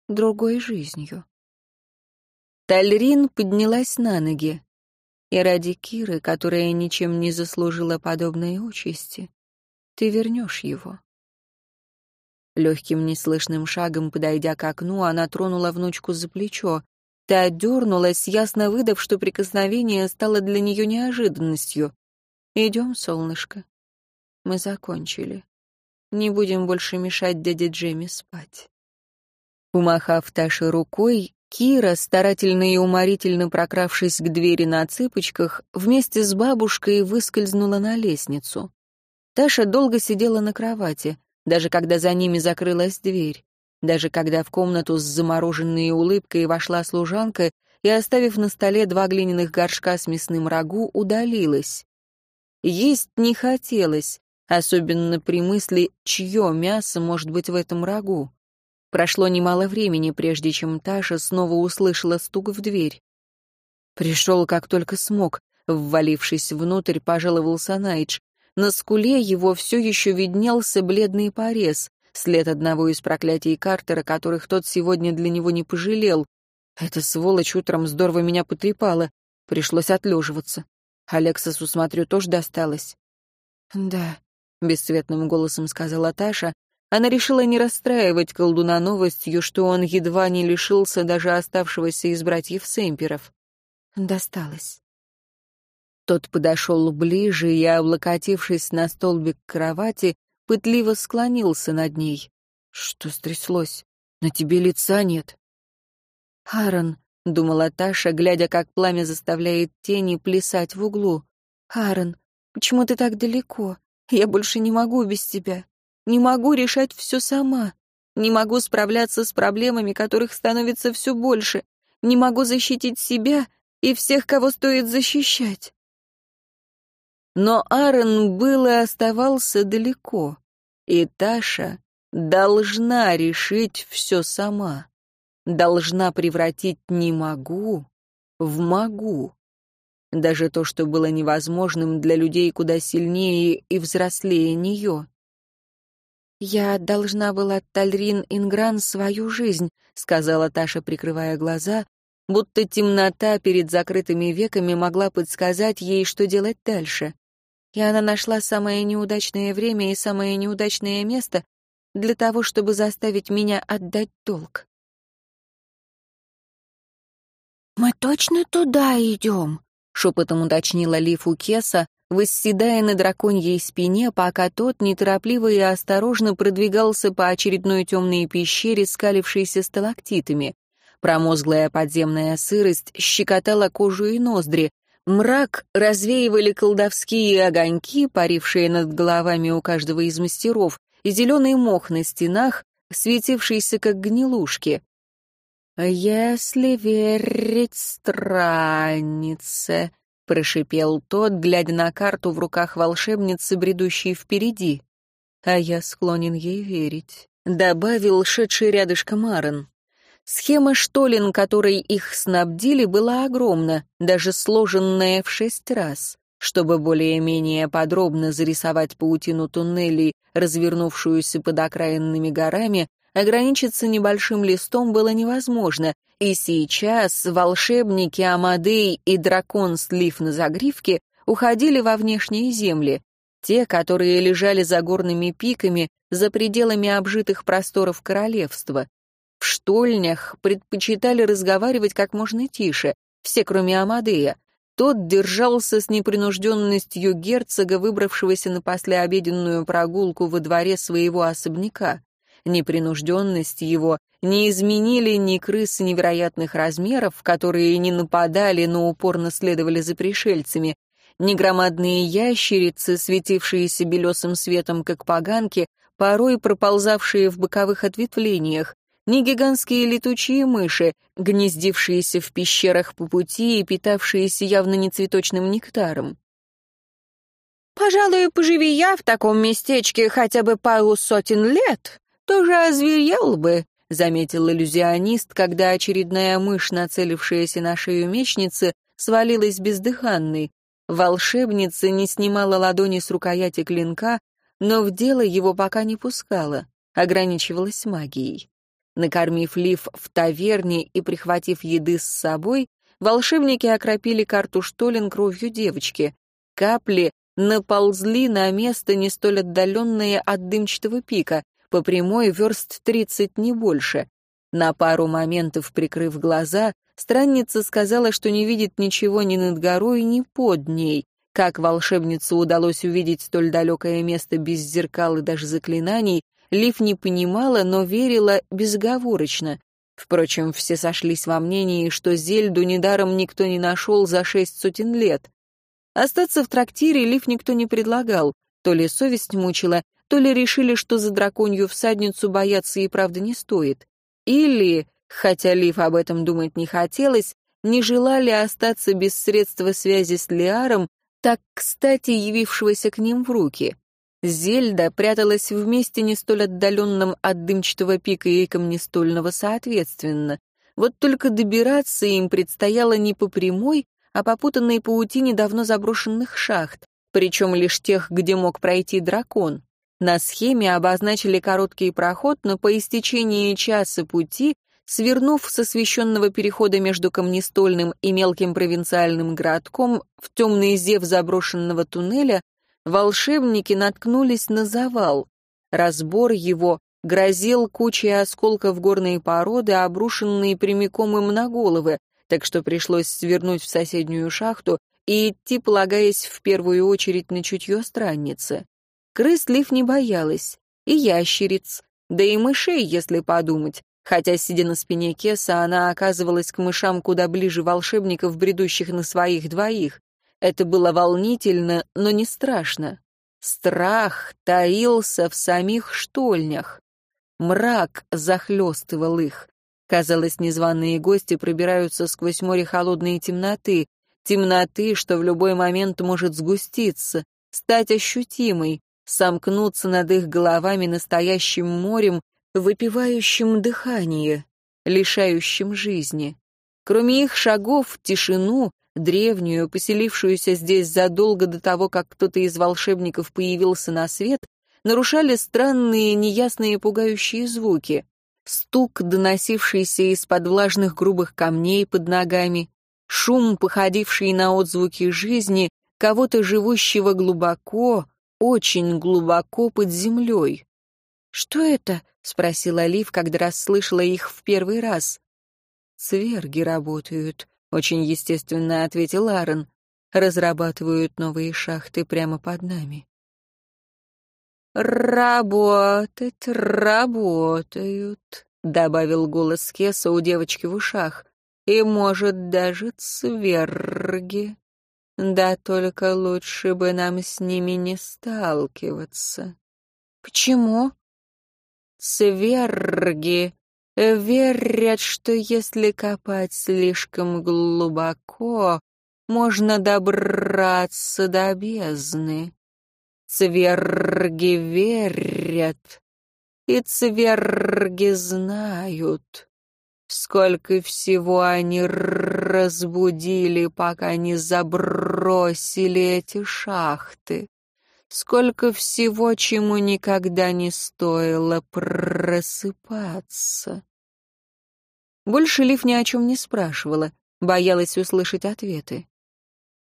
другой жизнью. Тальрин поднялась на ноги. И ради Киры, которая ничем не заслужила подобной участи, ты вернешь его. Легким неслышным шагом, подойдя к окну, она тронула внучку за плечо. Та дернулась, ясно выдав, что прикосновение стало для нее неожиданностью. «Идем, солнышко. Мы закончили. Не будем больше мешать дяде Джемми спать». Умахав Таше рукой, Кира, старательно и уморительно прокравшись к двери на цыпочках, вместе с бабушкой выскользнула на лестницу. Таша долго сидела на кровати, даже когда за ними закрылась дверь. Даже когда в комнату с замороженной улыбкой вошла служанка и, оставив на столе два глиняных горшка с мясным рагу, удалилась. Есть не хотелось, особенно при мысли, чье мясо может быть в этом рагу. Прошло немало времени, прежде чем Таша снова услышала стук в дверь. Пришел как только смог, ввалившись внутрь, пожаловался Найдж. На скуле его все еще виднелся бледный порез, след одного из проклятий Картера, которых тот сегодня для него не пожалел. Эта сволочь утром здорово меня потрепала. Пришлось отлеживаться. Алексасу, смотрю, тоже досталось. «Да», — бесцветным голосом сказала Таша. Она решила не расстраивать колдуна новостью, что он едва не лишился даже оставшегося из братьев Сэмперов. «Досталось». Тот подошел ближе и, облокотившись на столбик кровати, пытливо склонился над ней. «Что стряслось? На тебе лица нет». «Аарон», — думала Таша, глядя, как пламя заставляет тени плясать в углу. «Аарон, почему ты так далеко? Я больше не могу без тебя. Не могу решать все сама. Не могу справляться с проблемами, которых становится все больше. Не могу защитить себя и всех, кого стоит защищать». Но Аарон был и оставался далеко, и Таша должна решить все сама, должна превратить «не могу» в «могу». Даже то, что было невозможным для людей куда сильнее и взрослее нее. «Я должна была Тальрин Ингран свою жизнь», — сказала Таша, прикрывая глаза, будто темнота перед закрытыми веками могла подсказать ей, что делать дальше и она нашла самое неудачное время и самое неудачное место для того, чтобы заставить меня отдать долг. «Мы точно туда идем?» — шепотом уточнила Лифу Кеса, восседая на драконьей спине, пока тот неторопливо и осторожно продвигался по очередной темной пещере, скалившейся сталактитами. Промозглая подземная сырость щекотала кожу и ноздри, Мрак развеивали колдовские огоньки, парившие над головами у каждого из мастеров, и зеленый мох на стенах, светившийся как гнилушки. «Если верить страннице», — прошипел тот, глядя на карту в руках волшебницы, бредущей впереди. «А я склонен ей верить», — добавил шедший рядышком Аарон. Схема штолен, которой их снабдили, была огромна, даже сложенная в шесть раз. Чтобы более-менее подробно зарисовать паутину туннелей, развернувшуюся под окраинными горами, ограничиться небольшим листом было невозможно, и сейчас волшебники Амадей и дракон Слив на загривке уходили во внешние земли, те, которые лежали за горными пиками, за пределами обжитых просторов королевства. В штольнях предпочитали разговаривать как можно тише, все, кроме Амадея. Тот держался с непринужденностью герцога, выбравшегося на послеобеденную прогулку во дворе своего особняка. Непринужденность его не изменили ни крысы невероятных размеров, которые не нападали, но упорно следовали за пришельцами, ни громадные ящерицы, светившиеся белесым светом, как поганки, порой проползавшие в боковых ответвлениях, ни гигантские летучие мыши, гнездившиеся в пещерах по пути и питавшиеся явно не цветочным нектаром. «Пожалуй, поживи я в таком местечке хотя бы пару сотен лет, тоже озверел бы», — заметил иллюзионист, когда очередная мышь, нацелившаяся на шею мечницы, свалилась бездыханной. Волшебница не снимала ладони с рукояти клинка, но в дело его пока не пускала, ограничивалась магией. Накормив Лив в таверне и прихватив еды с собой, волшебники окропили карту Штолин кровью девочки. Капли наползли на место не столь отдаленное от дымчатого пика, по прямой верст тридцать не больше. На пару моментов прикрыв глаза, странница сказала, что не видит ничего ни над горой, ни под ней. Как волшебнице удалось увидеть столь далекое место без зеркал и даже заклинаний, Лив не понимала, но верила безговорочно. Впрочем, все сошлись во мнении, что Зельду недаром никто не нашел за шесть сотен лет. Остаться в трактире Лив никто не предлагал, то ли совесть мучила, то ли решили, что за драконью всадницу бояться и правда не стоит. Или, хотя Лив об этом думать не хотелось, не желали остаться без средства связи с Лиаром, так кстати явившегося к ним в руки. Зельда пряталась в месте не столь отдаленном от дымчатого пика и камнестольного соответственно. Вот только добираться им предстояло не по прямой, а по путанной паутине давно заброшенных шахт, причем лишь тех, где мог пройти дракон. На схеме обозначили короткий проход, но по истечении часа пути, свернув с освещенного перехода между камнестольным и мелким провинциальным городком в темный зев заброшенного туннеля, волшебники наткнулись на завал. Разбор его грозил кучей осколков горной породы, обрушенные прямиком им на головы, так что пришлось свернуть в соседнюю шахту и идти, полагаясь в первую очередь на чутье странницы. Крыс Лив не боялась, и ящериц, да и мышей, если подумать, хотя, сидя на спине Кеса, она оказывалась к мышам куда ближе волшебников, бредущих на своих двоих. Это было волнительно, но не страшно. Страх таился в самих штольнях. Мрак захлестывал их. Казалось, незваные гости пробираются сквозь море холодной темноты, темноты, что в любой момент может сгуститься, стать ощутимой, сомкнуться над их головами настоящим морем, выпивающим дыхание, лишающим жизни. Кроме их шагов, тишину, древнюю, поселившуюся здесь задолго до того, как кто-то из волшебников появился на свет, нарушали странные, неясные пугающие звуки. Стук, доносившийся из-под влажных грубых камней под ногами, шум, походивший на отзвуки жизни, кого-то живущего глубоко, очень глубоко под землей. «Что это?» — спросила Лив, когда расслышала их в первый раз. «Цверги работают», очень естественно ответил Аарон. Разрабатывают новые шахты прямо под нами. «Работать, работают», — добавил голос Кеса у девочки в ушах. «И, может, даже цверги. Да только лучше бы нам с ними не сталкиваться». «Почему?» «Цверги Верят, что если копать слишком глубоко, можно добраться до бездны. Цверги верят, и цверги знают, сколько всего они разбудили, пока не забросили эти шахты сколько всего, чему никогда не стоило просыпаться. Больше Лив ни о чем не спрашивала, боялась услышать ответы.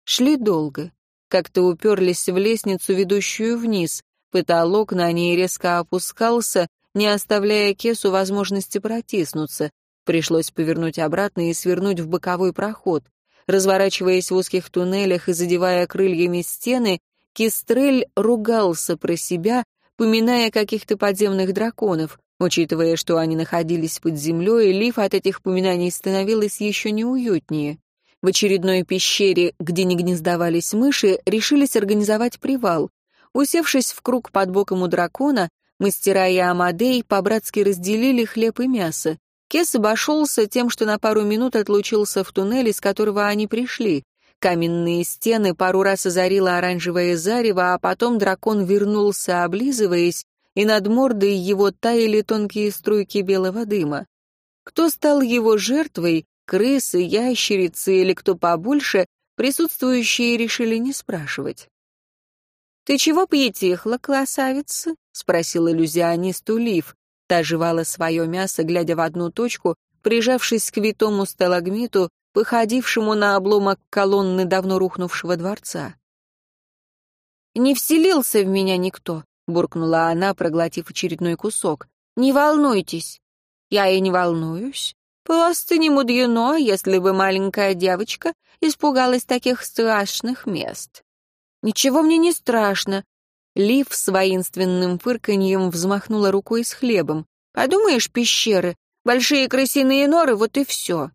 Шли долго, как-то уперлись в лестницу, ведущую вниз, потолок на ней резко опускался, не оставляя Кесу возможности протиснуться. Пришлось повернуть обратно и свернуть в боковой проход. Разворачиваясь в узких туннелях и задевая крыльями стены, Кистрель ругался про себя, поминая каких-то подземных драконов. Учитывая, что они находились под землей, Лиф от этих поминаний становилось еще неуютнее. В очередной пещере, где не гнездовались мыши, решились организовать привал. Усевшись в круг под боком у дракона, мастера и Амадей по-братски разделили хлеб и мясо. Кес обошелся тем, что на пару минут отлучился в туннель, из которого они пришли. Каменные стены пару раз озарило оранжевое зарево, а потом дракон вернулся, облизываясь, и над мордой его таяли тонкие струйки белого дыма. Кто стал его жертвой, крысы, ящерицы или кто побольше, присутствующие решили не спрашивать. «Ты чего поетихла, красавица?» — спросил иллюзионист Улив. Та жевала свое мясо, глядя в одну точку, прижавшись к витому сталагмиту, походившему на обломок колонны давно рухнувшего дворца. «Не вселился в меня никто», — буркнула она, проглотив очередной кусок. «Не волнуйтесь». «Я и не волнуюсь. Просто не мудрено, если бы маленькая девочка испугалась таких страшных мест». «Ничего мне не страшно. Лив с воинственным фырканьем взмахнула рукой с хлебом. «Подумаешь, пещеры, большие крысиные норы, вот и все».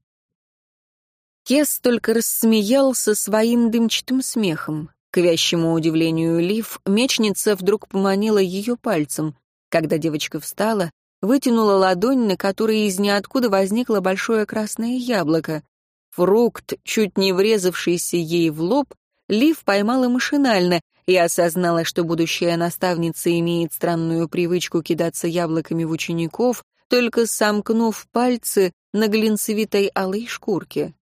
Кес только рассмеялся своим дымчатым смехом. К вящему удивлению Лив, мечница вдруг поманила ее пальцем. Когда девочка встала, вытянула ладонь, на которой из ниоткуда возникло большое красное яблоко. Фрукт, чуть не врезавшийся ей в лоб, Лив поймала машинально, и осознала, что будущая наставница имеет странную привычку кидаться яблоками в учеников, только сомкнув пальцы на глинцевитой алой шкурке.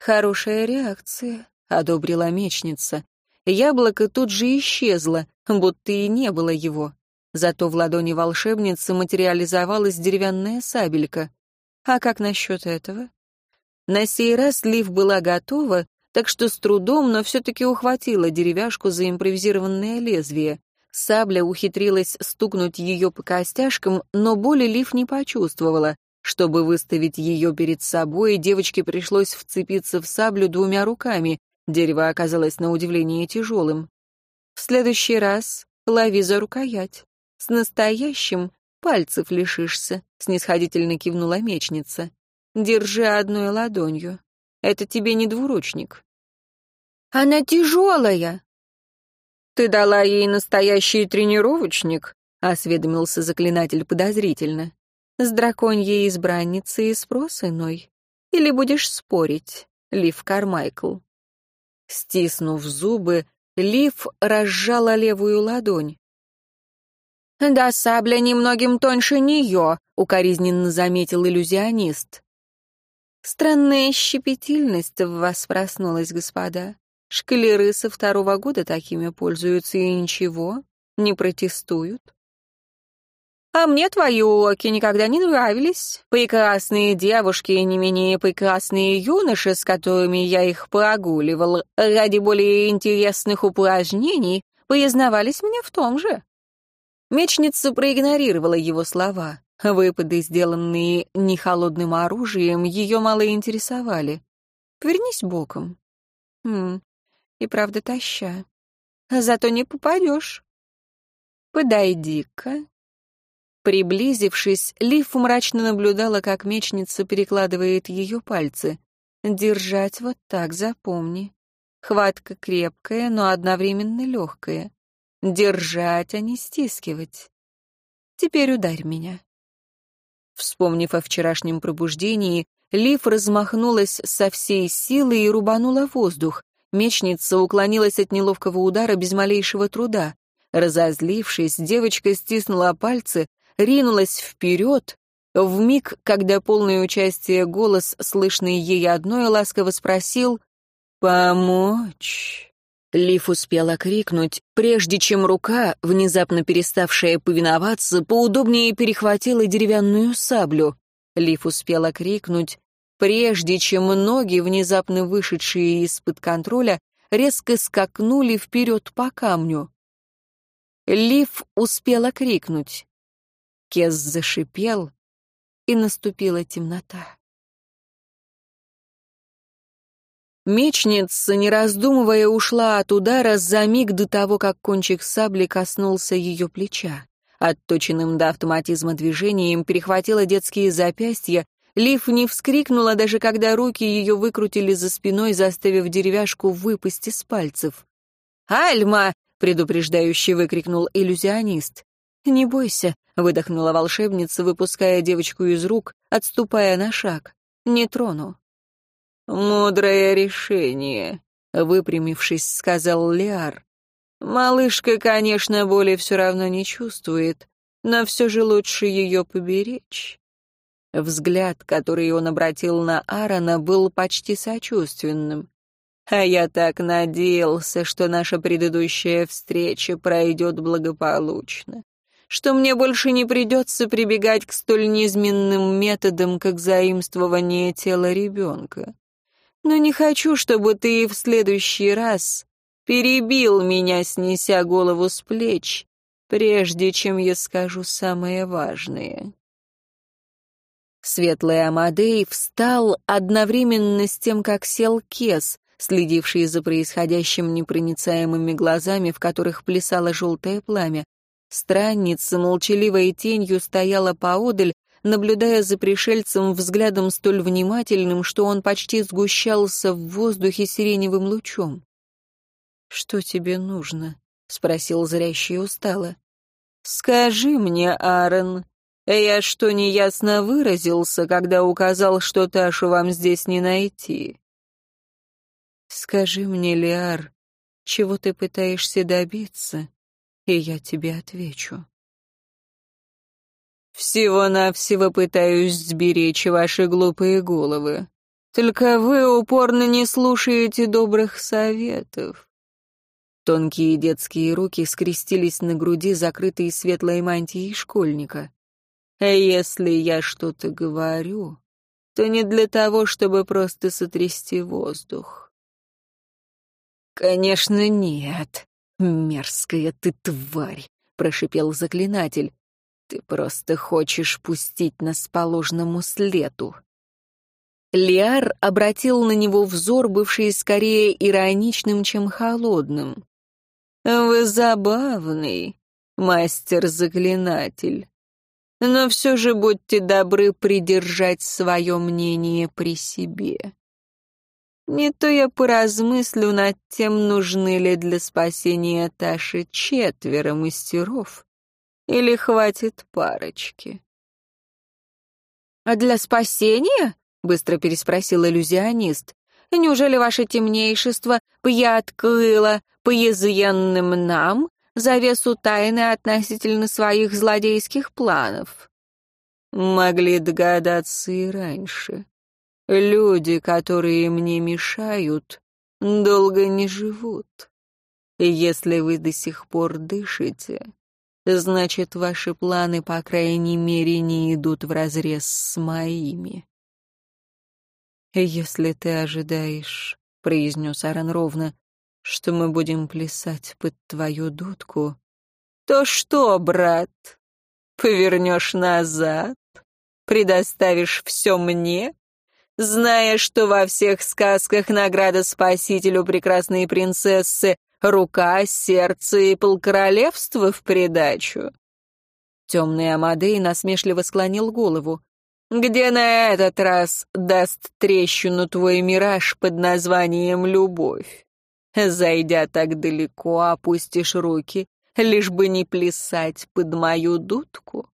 «Хорошая реакция», — одобрила мечница. Яблоко тут же исчезло, будто и не было его. Зато в ладони волшебницы материализовалась деревянная сабелька. А как насчет этого? На сей раз Лив была готова, так что с трудом, но все-таки ухватила деревяшку за импровизированное лезвие. Сабля ухитрилась стукнуть ее по костяшкам, но боли Лив не почувствовала. Чтобы выставить ее перед собой, девочке пришлось вцепиться в саблю двумя руками. Дерево оказалось на удивление тяжелым. «В следующий раз лови за рукоять. С настоящим пальцев лишишься», — снисходительно кивнула мечница. «Держи одной ладонью. Это тебе не двуручник. Она тяжелая. Ты дала ей настоящий тренировочник, осведомился заклинатель подозрительно. С драконьей избранницей спрос иной. Или будешь спорить, Лив Кармайкл? Стиснув зубы, Лив разжала левую ладонь. «Да сабля немногим тоньше нее», — укоризненно заметил иллюзионист. Странная щепетильность в вас проснулась, господа. Шкалеры со второго года такими пользуются и ничего, не протестуют. А мне твои уроки никогда не нравились. Прекрасные девушки и не менее прекрасные юноши, с которыми я их прогуливал ради более интересных упражнений, признавались мне в том же. Мечница проигнорировала его слова. Выпады, сделанные не холодным оружием, ее мало интересовали. Повернись боком. Хм, и правда таща. Зато не попадешь. Подойди-ка. Приблизившись, Лив мрачно наблюдала, как мечница перекладывает ее пальцы. Держать вот так, запомни. Хватка крепкая, но одновременно легкая. Держать, а не стискивать. Теперь ударь меня. Вспомнив о вчерашнем пробуждении, Лив размахнулась со всей силы и рубанула воздух. Мечница уклонилась от неловкого удара без малейшего труда. Разозлившись, девочка стиснула пальцы, ринулась вперед. В миг, когда полное участие голос, слышный ей одной, ласково спросил «Помочь?» Лиф успела крикнуть, прежде чем рука, внезапно переставшая повиноваться, поудобнее перехватила деревянную саблю. Лиф успела крикнуть, прежде чем ноги, внезапно вышедшие из-под контроля, резко скакнули вперед по камню. Лиф успела крикнуть. Кес зашипел, и наступила темнота. Мечница, не раздумывая, ушла от удара за миг до того, как кончик сабли коснулся ее плеча. Отточенным до автоматизма движением перехватила детские запястья. Лив не вскрикнула, даже когда руки ее выкрутили за спиной, заставив деревяшку выпасть из пальцев. «Альма!» — предупреждающе выкрикнул иллюзионист. «Не бойся», — выдохнула волшебница, выпуская девочку из рук, отступая на шаг. «Не трону». «Мудрое решение», — выпрямившись, сказал Лиар. «Малышка, конечно, боли все равно не чувствует, но все же лучше ее поберечь». Взгляд, который он обратил на Аарона, был почти сочувственным. «А я так надеялся, что наша предыдущая встреча пройдет благополучно что мне больше не придется прибегать к столь низменным методам, как заимствование тела ребенка. Но не хочу, чтобы ты в следующий раз перебил меня, снеся голову с плеч, прежде чем я скажу самое важное. Светлый Амадей встал одновременно с тем, как сел Кес, следивший за происходящим непроницаемыми глазами, в которых плясало желтое пламя. Странница молчаливой тенью стояла поодаль, наблюдая за пришельцем взглядом столь внимательным, что он почти сгущался в воздухе сиреневым лучом. «Что тебе нужно?» — спросил зрящий устало. «Скажи мне, Аарон, я что, неясно выразился, когда указал, что Ташу вам здесь не найти?» «Скажи мне, Лиар, чего ты пытаешься добиться?» И я тебе отвечу. Всего-навсего пытаюсь сберечь ваши глупые головы. Только вы упорно не слушаете добрых советов. Тонкие детские руки скрестились на груди, закрытой светлой мантией школьника. А если я что-то говорю, то не для того, чтобы просто сотрясти воздух. Конечно, нет. «Мерзкая ты тварь!» — прошипел заклинатель. «Ты просто хочешь пустить нас по ложному следу». Лиар обратил на него взор, бывший скорее ироничным, чем холодным. «Вы забавный, мастер-заклинатель. Но все же будьте добры придержать свое мнение при себе. Не то я поразмыслю над тем, нужны ли для спасения Таши четверо мастеров, или хватит парочки. «А для спасения?» — быстро переспросил иллюзионист. «Неужели ваше темнейшество приоткрыло поязыенным нам завесу тайны относительно своих злодейских планов?» «Могли догадаться и раньше», Люди, которые мне мешают, долго не живут. Если вы до сих пор дышите, значит, ваши планы, по крайней мере, не идут вразрез с моими. «Если ты ожидаешь», — произнес Аарон ровно, — «что мы будем плясать под твою дудку, то что, брат, повернешь назад, предоставишь все мне?» Зная, что во всех сказках награда спасителю прекрасной принцессы — рука, сердце и полкоролевства в придачу. Темный Амадей насмешливо склонил голову. «Где на этот раз даст трещину твой мираж под названием «любовь»? Зайдя так далеко, опустишь руки, лишь бы не плясать под мою дудку?»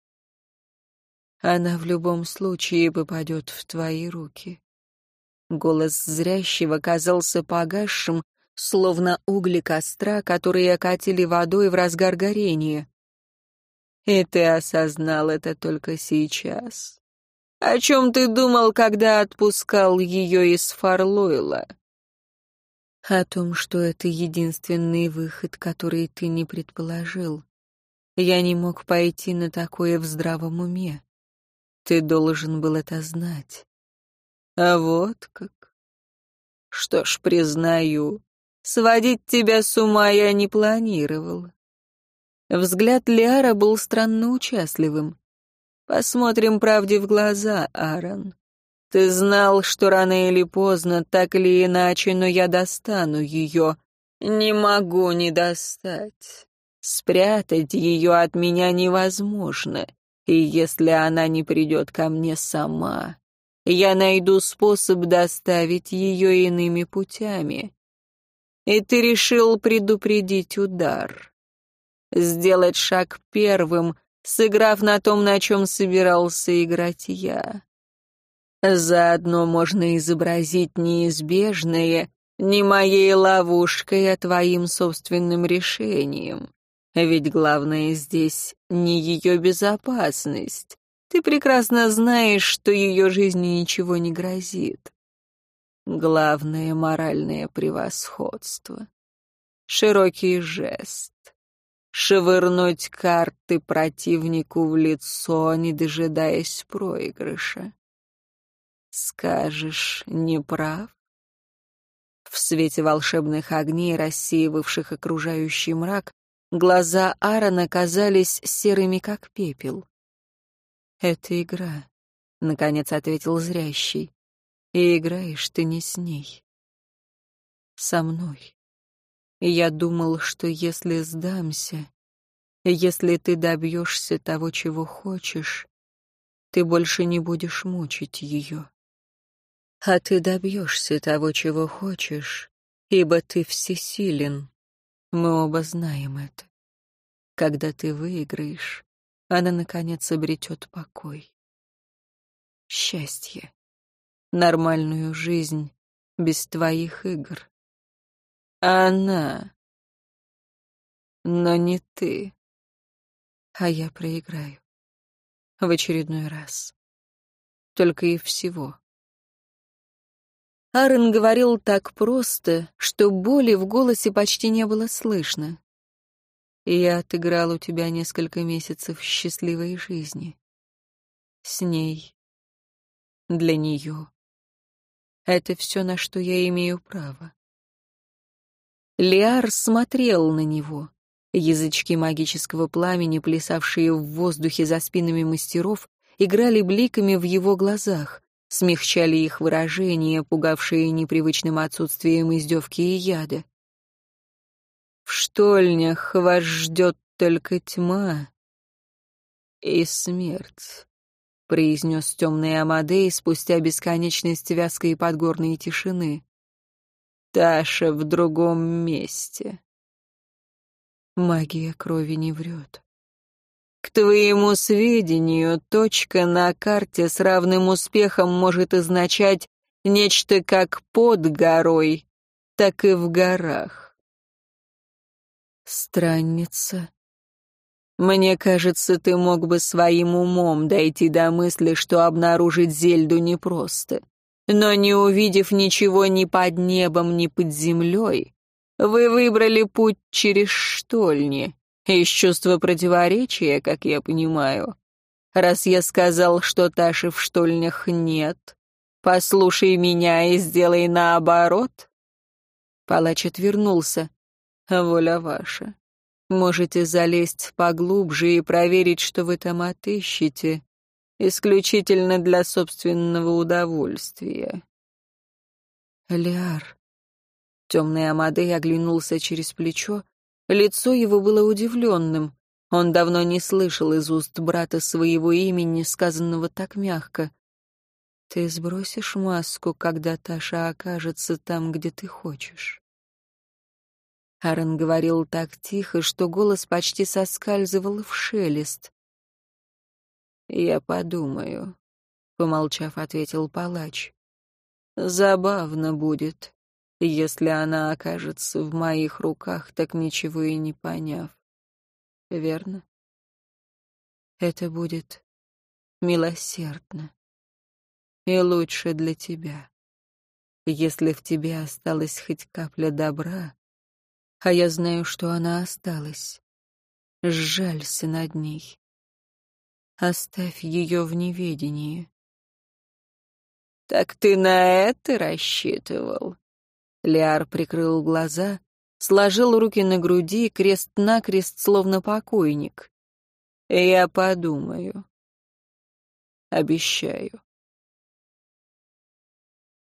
Она в любом случае попадет в твои руки. Голос зрящего казался погасшим, словно угли костра, которые окатили водой в разгар горения. И ты осознал это только сейчас. О чем ты думал, когда отпускал ее из Фарлойла? О том, что это единственный выход, который ты не предположил. Я не мог пойти на такое в здравом уме. Ты должен был это знать. А вот как. Что ж, признаю, сводить тебя с ума я не планировал. Взгляд Лиара был странно участливым. Посмотрим правде в глаза, Аарон. Ты знал, что рано или поздно, так или иначе, но я достану ее. Не могу не достать. Спрятать ее от меня невозможно. И если она не придет ко мне сама, я найду способ доставить ее иными путями. И ты решил предупредить удар. Сделать шаг первым, сыграв на том, на чем собирался играть я. Заодно можно изобразить неизбежное не моей ловушкой, а твоим собственным решением. Ведь главное здесь не ее безопасность. Ты прекрасно знаешь, что ее жизни ничего не грозит. Главное — моральное превосходство. Широкий жест. Швырнуть карты противнику в лицо, не дожидаясь проигрыша. Скажешь, не прав? В свете волшебных огней, рассеивавших окружающий мрак, глаза Аарона казались серыми, как пепел. «Это игра», — наконец ответил зрящий. «И играешь ты не с ней. Со мной. Я думал, что если сдамся, если ты добьешься того, чего хочешь, ты больше не будешь мучить ее. А ты добьешься того, чего хочешь, ибо ты всесилен. Мы оба знаем это. Когда ты выиграешь, она, наконец, обретет покой. Счастье. Нормальную жизнь без твоих игр. Она. Но не ты. А я проиграю. В очередной раз. Только и всего. Аарон говорил так просто, что боли в голосе почти не было слышно. «Я отыграл у тебя несколько месяцев счастливой жизни. С ней. Для нее. Это все, на что я имею право». Лиар смотрел на него. Язычки магического пламени, плясавшие в воздухе за спинами мастеров, играли бликами в его глазах смягчали их выражения, пугавшие непривычным отсутствием издевки и яда. В штольнях вас ждет только тьма и смерть, произнес темный Амадей спустя бесконечность вязкой подгорной тишины. Таша в другом месте. Магия крови не врет. К твоему сведению, точка на карте с равным успехом может означать нечто как под горой, так и в горах. Странница. Мне кажется, ты мог бы своим умом дойти до мысли, что обнаружить Зельду непросто. Но не увидев ничего ни под небом, ни под землей, вы выбрали путь через штольни. Из чувства противоречия, как я понимаю. Раз я сказал, что Таши в штольнях нет, послушай меня и сделай наоборот. Палач отвернулся. Воля ваша. Можете залезть поглубже и проверить, что вы там отыщете, исключительно для собственного удовольствия. Лиар. Темный Амадей оглянулся через плечо, Лицо его было удивленным. Он давно не слышал из уст брата своего имени, сказанного так мягко. «Ты сбросишь маску, когда Таша окажется там, где ты хочешь». Аарон говорил так тихо, что голос почти соскальзывал в шелест. «Я подумаю», — помолчав, ответил палач. «Забавно будет, если она окажется в моих руках, так ничего и не поняв. Верно? Это будет милосердно и лучше для тебя. Если в тебе осталась хоть капля добра, а я знаю, что она осталась, сжалься над ней. Оставь ее в неведении. «Так ты на это рассчитывал?» Лиар прикрыл глаза, сложил руки на груди, крест-накрест, словно покойник. «Я подумаю. Обещаю».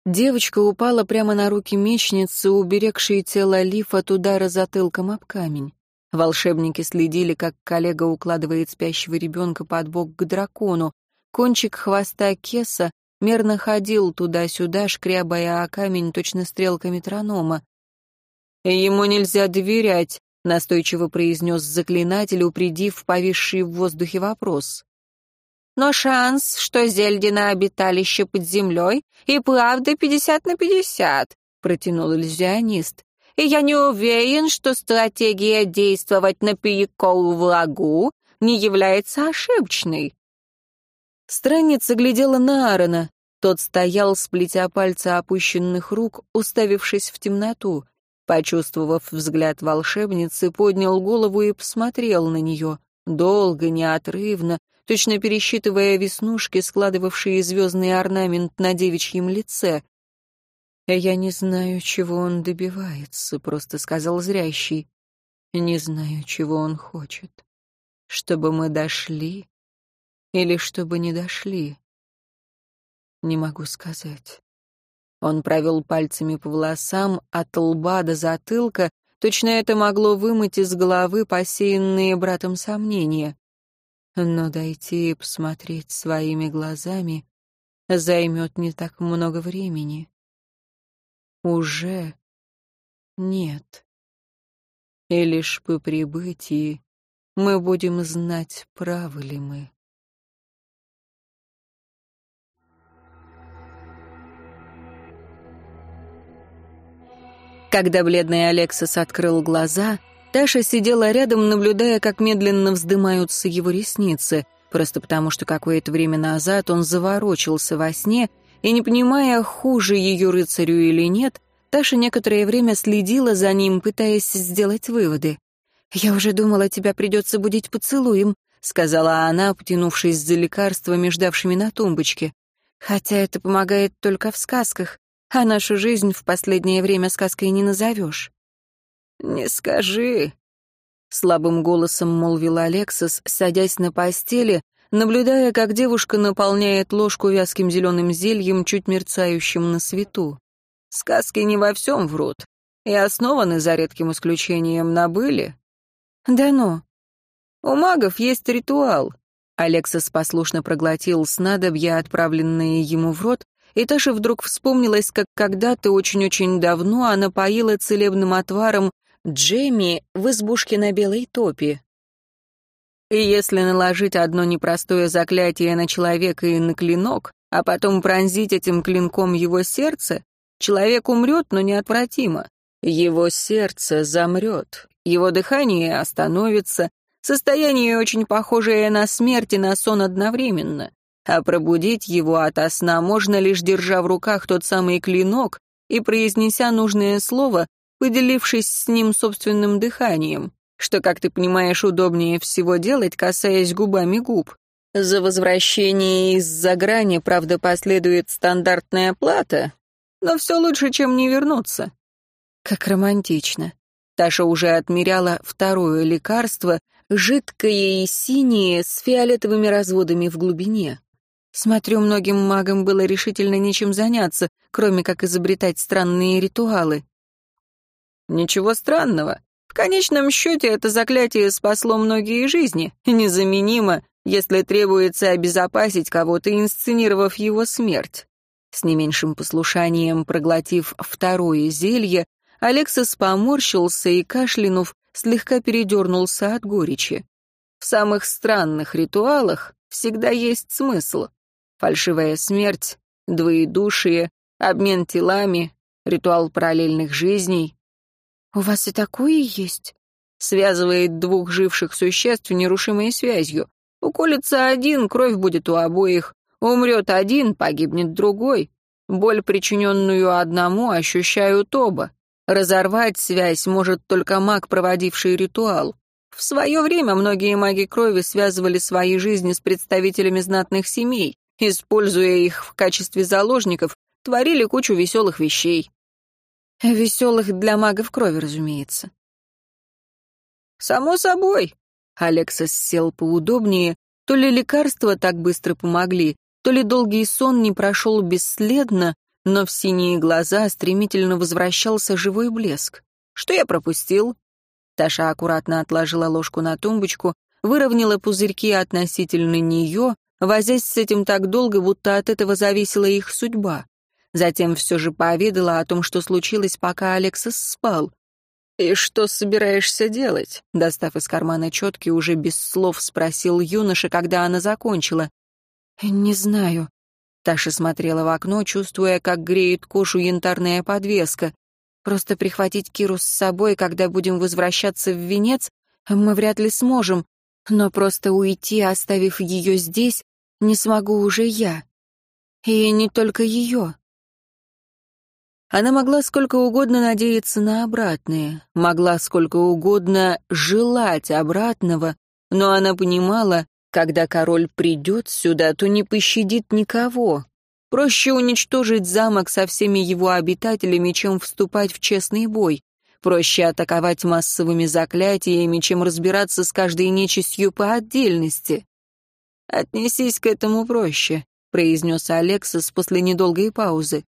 Девочка упала прямо на руки мечницы, уберегшей тело Лиф от удара затылком об камень. Волшебники следили, как коллега укладывает спящего ребенка под бок к дракону. Кончик хвоста Кеса мерно ходил туда-сюда, шкрябая о камень точно стрелка метронома. «Ему нельзя доверять», — настойчиво произнес заклинатель, упредив повисший в воздухе вопрос. Но шанс, что Зельдина обиталище под землей, и правда пятьдесят на пятьдесят, протянул иллюзионист. И я не уверен, что стратегия действовать на перекол врагу не является ошибочной. Странница глядела на Аарона. Тот стоял, сплетя пальцы опущенных рук, уставившись в темноту. Почувствовав взгляд волшебницы, поднял голову и посмотрел на нее. Долго, неотрывно, точно пересчитывая веснушки, складывавшие звездный орнамент на девичьем лице. «Я не знаю, чего он добивается», — просто сказал зрящий. «Не знаю, чего он хочет. Чтобы мы дошли или чтобы не дошли. Не могу сказать». Он провел пальцами по волосам от лба до затылка, точно это могло вымыть из головы посеянные братом сомнения но дойти и посмотреть своими глазами займет не так много времени. Уже нет. И лишь по прибытии мы будем знать, правы ли мы. Когда бледный Алексас открыл глаза — Таша сидела рядом, наблюдая, как медленно вздымаются его ресницы, просто потому что какое-то время назад он заворочился во сне, и, не понимая, хуже ее рыцарю или нет, Таша некоторое время следила за ним, пытаясь сделать выводы. «Я уже думала, тебя придется будить поцелуем», — сказала она, потянувшись за лекарствами, ждавшими на тумбочке. «Хотя это помогает только в сказках, а нашу жизнь в последнее время сказкой не назовешь». «Не скажи», — слабым голосом молвил Алексас, садясь на постели, наблюдая, как девушка наполняет ложку вязким зеленым зельем, чуть мерцающим на свету. «Сказки не во всем врут, и основаны, за редким исключением, на были». «Да ну». «У магов есть ритуал». Алексас послушно проглотил снадобья, отправленные ему в рот, и Таша вдруг вспомнилась, как когда-то очень-очень давно она поила целебным отваром Джемми в избушке на белой топе. И если наложить одно непростое заклятие на человека и на клинок, а потом пронзить этим клинком его сердце, человек умрет, но неотвратимо. Его сердце замрет, его дыхание остановится, состояние очень похожее на смерть и на сон одновременно. А пробудить его ото сна можно лишь держа в руках тот самый клинок и произнеся нужное слово, поделившись с ним собственным дыханием, что, как ты понимаешь, удобнее всего делать, касаясь губами губ. За возвращение из-за грани, правда, последует стандартная плата, но все лучше, чем не вернуться. Как романтично. Таша уже отмеряла второе лекарство, жидкое и синее, с фиолетовыми разводами в глубине. Смотрю, многим магам было решительно нечем заняться, кроме как изобретать странные ритуалы. Ничего странного. В конечном счете это заклятие спасло многие жизни. Незаменимо, если требуется обезопасить кого-то, инсценировав его смерть. С не меньшим послушанием проглотив второе зелье, Алексас поморщился и, кашлянув, слегка передернулся от горечи. В самых странных ритуалах всегда есть смысл. Фальшивая смерть, двоедушие, обмен телами, ритуал параллельных жизней. «У вас и такое есть?» Связывает двух живших существ нерушимой связью. Уколется один, кровь будет у обоих. Умрет один, погибнет другой. Боль, причиненную одному, ощущают оба. Разорвать связь может только маг, проводивший ритуал. В свое время многие маги крови связывали свои жизни с представителями знатных семей, используя их в качестве заложников, творили кучу веселых вещей. Веселых для магов крови, разумеется. «Само собой!» Алексас сел поудобнее. То ли лекарства так быстро помогли, то ли долгий сон не прошел бесследно, но в синие глаза стремительно возвращался живой блеск. «Что я пропустил?» Таша аккуратно отложила ложку на тумбочку, выровняла пузырьки относительно нее, возясь с этим так долго, будто от этого зависела их судьба. Затем все же поведала о том, что случилось, пока Алексас спал. «И что собираешься делать?» Достав из кармана четки, уже без слов спросил юноша, когда она закончила. «Не знаю». Таша смотрела в окно, чувствуя, как греет кожу янтарная подвеска. «Просто прихватить Киру с собой, когда будем возвращаться в венец, мы вряд ли сможем, но просто уйти, оставив ее здесь, не смогу уже я. И не только ее. Она могла сколько угодно надеяться на обратное, могла сколько угодно желать обратного, но она понимала, когда король придет сюда, то не пощадит никого. Проще уничтожить замок со всеми его обитателями, чем вступать в честный бой. Проще атаковать массовыми заклятиями, чем разбираться с каждой нечистью по отдельности. «Отнесись к этому проще», — произнес Алексас после недолгой паузы.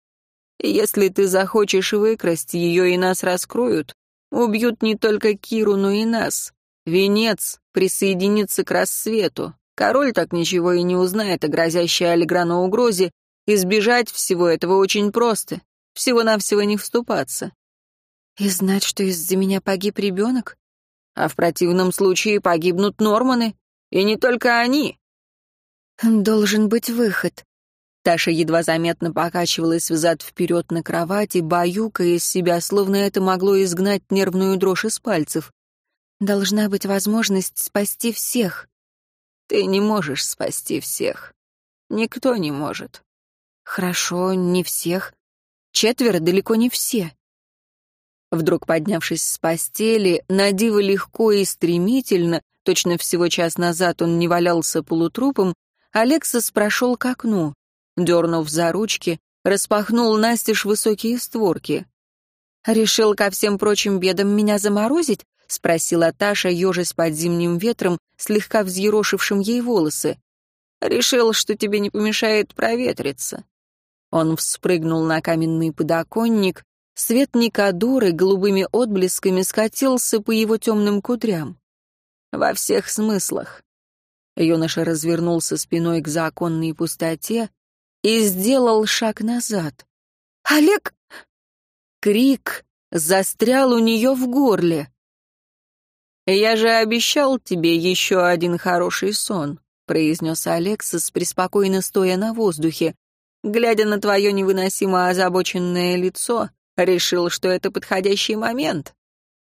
«Если ты захочешь выкрасть ее и нас раскроют, убьют не только Киру, но и нас. Венец присоединится к рассвету. Король так ничего и не узнает о грозящей Алиграну угрозе. Избежать всего этого очень просто. Всего-навсего не вступаться. И знать, что из-за меня погиб ребенок? А в противном случае погибнут Норманы. И не только они. Должен быть выход. Таша едва заметно покачивалась взад-вперед на кровати, баюкая из себя, словно это могло изгнать нервную дрожь из пальцев. Должна быть возможность спасти всех. Ты не можешь спасти всех. Никто не может. Хорошо, не всех. Четверо далеко не все. Вдруг поднявшись с постели, надиво легко и стремительно, точно всего час назад он не валялся полутрупом, Алексас прошел к окну, дернув за ручки, распахнул настежь высокие створки. «Решил ко всем прочим бедам меня заморозить?» — спросила Таша, ежась под зимним ветром, слегка взъерошившим ей волосы. «Решил, что тебе не помешает проветриться». Он вспрыгнул на каменный подоконник, свет Никадоры голубыми отблесками скатился по его темным кудрям. Во всех смыслах. Юноша развернулся спиной к законной пустоте и сделал шаг назад. «Олег!» Крик застрял у нее в горле. «Я же обещал тебе еще один хороший сон», — произнес Алексис, преспокойно стоя на воздухе. «Глядя на твое невыносимо озабоченное лицо, решил, что это подходящий момент».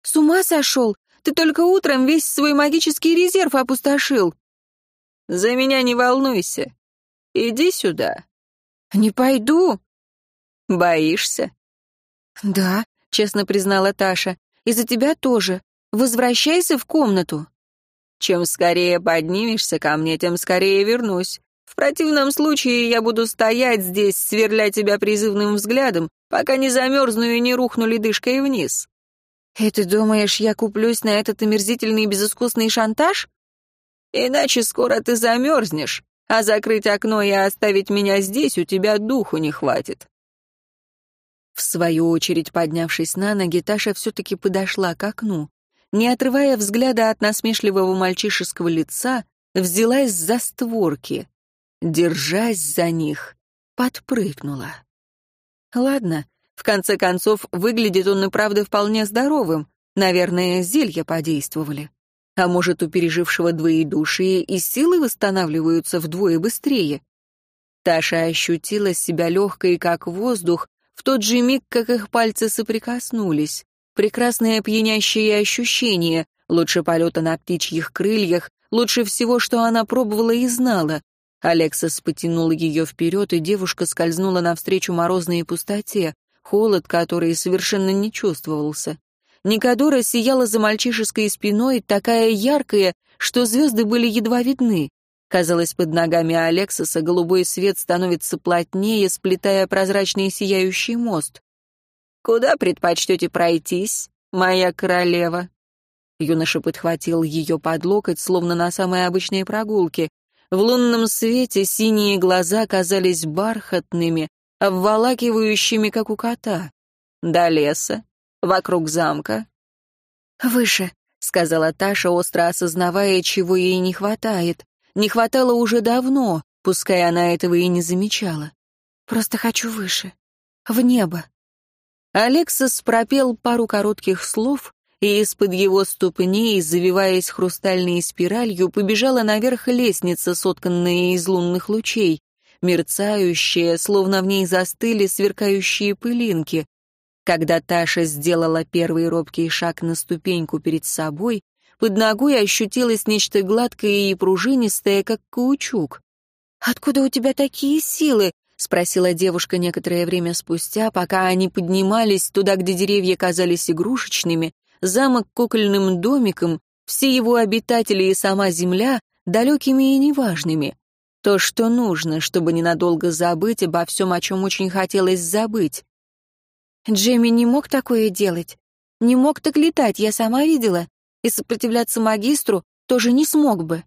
«С ума сошел? Ты только утром весь свой магический резерв опустошил». «За меня не волнуйся. Иди сюда». «Не пойду». «Боишься?» «Да», — честно признала Таша, — «и за тебя тоже. Возвращайся в комнату». «Чем скорее поднимешься ко мне, тем скорее вернусь. В противном случае я буду стоять здесь, сверля тебя призывным взглядом, пока не замерзну и не рухну ледышкой вниз». «И ты думаешь, я куплюсь на этот омерзительный безыскусный шантаж?» «Иначе скоро ты замерзнешь, а закрыть окно и оставить меня здесь у тебя духу не хватит». В свою очередь, поднявшись на ноги, Таша все-таки подошла к окну не отрывая взгляда от насмешливого мальчишеского лица, взялась за створки. Держась за них, подпрыгнула. Ладно, в конце концов, выглядит он и правда вполне здоровым. Наверное, зелья подействовали. А может, у пережившего двоедушие и силы восстанавливаются вдвое быстрее. Таша ощутила себя легкой, как воздух, в тот же миг, как их пальцы соприкоснулись. Прекрасное пьянящее ощущение, лучше полета на птичьих крыльях, лучше всего, что она пробовала и знала. Алексас потянул ее вперед, и девушка скользнула навстречу морозной пустоте, холод, который совершенно не чувствовался. Никадора сияла за мальчишеской спиной, такая яркая, что звезды были едва видны. Казалось, под ногами Алексаса голубой свет становится плотнее, сплетая прозрачный сияющий мост. «Куда предпочтете пройтись, моя королева?» Юноша подхватил ее под локоть, словно на самой обычной прогулке. В лунном свете синие глаза казались бархатными, обволакивающими, как у кота. До леса, вокруг замка. «Выше», — сказала Таша, остро осознавая, чего ей не хватает. Не хватало уже давно, пускай она этого и не замечала. «Просто хочу выше. В небо». Алексас пропел пару коротких слов, и из-под его ступней, завиваясь хрустальной спиралью, побежала наверх лестница, сотканная из лунных лучей, мерцающая, словно в ней застыли сверкающие пылинки. Когда Таша сделала первый робкий шаг на ступеньку перед собой, под ногой ощутилось нечто гладкое и пружинистое, как каучук. «Откуда у тебя такие силы?» — спросила девушка некоторое время спустя, пока они поднимались туда, где деревья казались игрушечными, замок кукольным домиком, все его обитатели и сама земля далекими и неважными. То, что нужно, чтобы ненадолго забыть обо всем, о чем очень хотелось забыть. Джемми не мог такое делать. Не мог так летать, я сама видела. И сопротивляться магистру тоже не смог бы.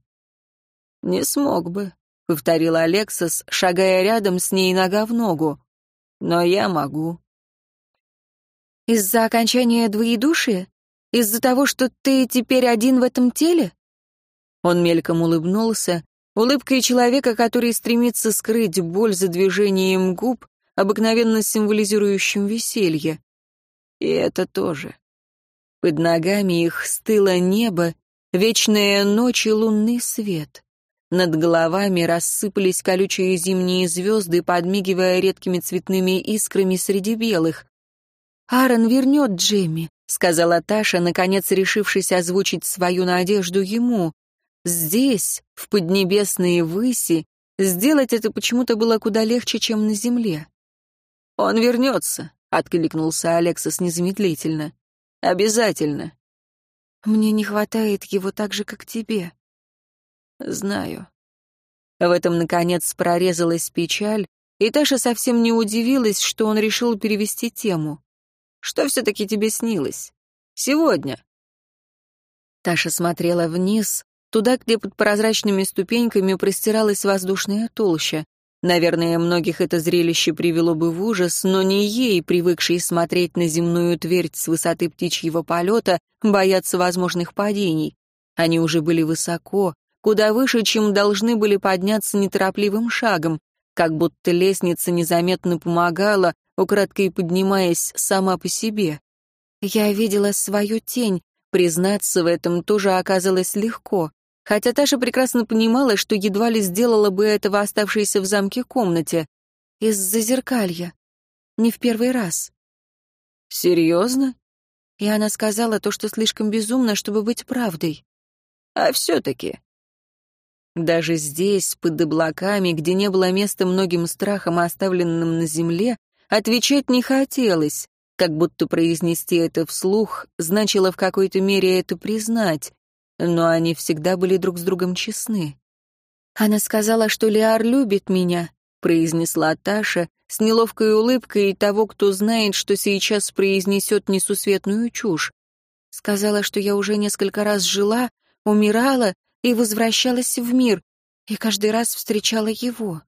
«Не смог бы», — повторил Алексас, шагая рядом с ней нога в ногу. «Но я могу». «Из-за окончания двоедушия? Из-за того, что ты теперь один в этом теле?» Он мельком улыбнулся, улыбкой человека, который стремится скрыть боль за движением губ, обыкновенно символизирующим веселье. И это тоже. Под ногами их стыло небо, вечная ночь и лунный свет. Над головами рассыпались колючие зимние звезды, подмигивая редкими цветными искрами среди белых. «Аарон вернет Джемми», — сказала Таша, наконец решившись озвучить свою надежду ему. Здесь, в поднебесные выси, сделать это почему-то было куда легче, чем на земле. «Он вернется», — откликнулся Алексас незамедлительно. «Обязательно». «Мне не хватает его так же, как тебе». «Знаю». В этом, наконец, прорезалась печаль, и Таша совсем не удивилась, что он решил перевести тему. Что все-таки тебе снилось? Сегодня?» Таша смотрела вниз, туда, где под прозрачными ступеньками простиралась воздушная толща. Наверное, многих это зрелище привело бы в ужас, но не ей, привыкшей смотреть на земную твердь с высоты птичьего полета, бояться возможных падений. Они уже были высоко, куда выше, чем должны были подняться неторопливым шагом, как будто лестница незаметно помогала, украдкой поднимаясь сама по себе. Я видела свою тень, признаться в этом тоже оказалось легко, хотя Таша прекрасно понимала, что едва ли сделала бы это в оставшейся в замке комнате. Из-за зеркалья. Не в первый раз. «Серьезно?» И она сказала то, что слишком безумно, чтобы быть правдой. «А все-таки...» Даже здесь, под облаками, где не было места многим страхам, оставленным на земле, Отвечать не хотелось, как будто произнести это вслух значило в какой-то мере это признать, но они всегда были друг с другом честны. «Она сказала, что Лиар любит меня», — произнесла Таша с неловкой улыбкой того, кто знает, что сейчас произнесет несусветную чушь. Сказала, что я уже несколько раз жила, умирала и возвращалась в мир, и каждый раз встречала его.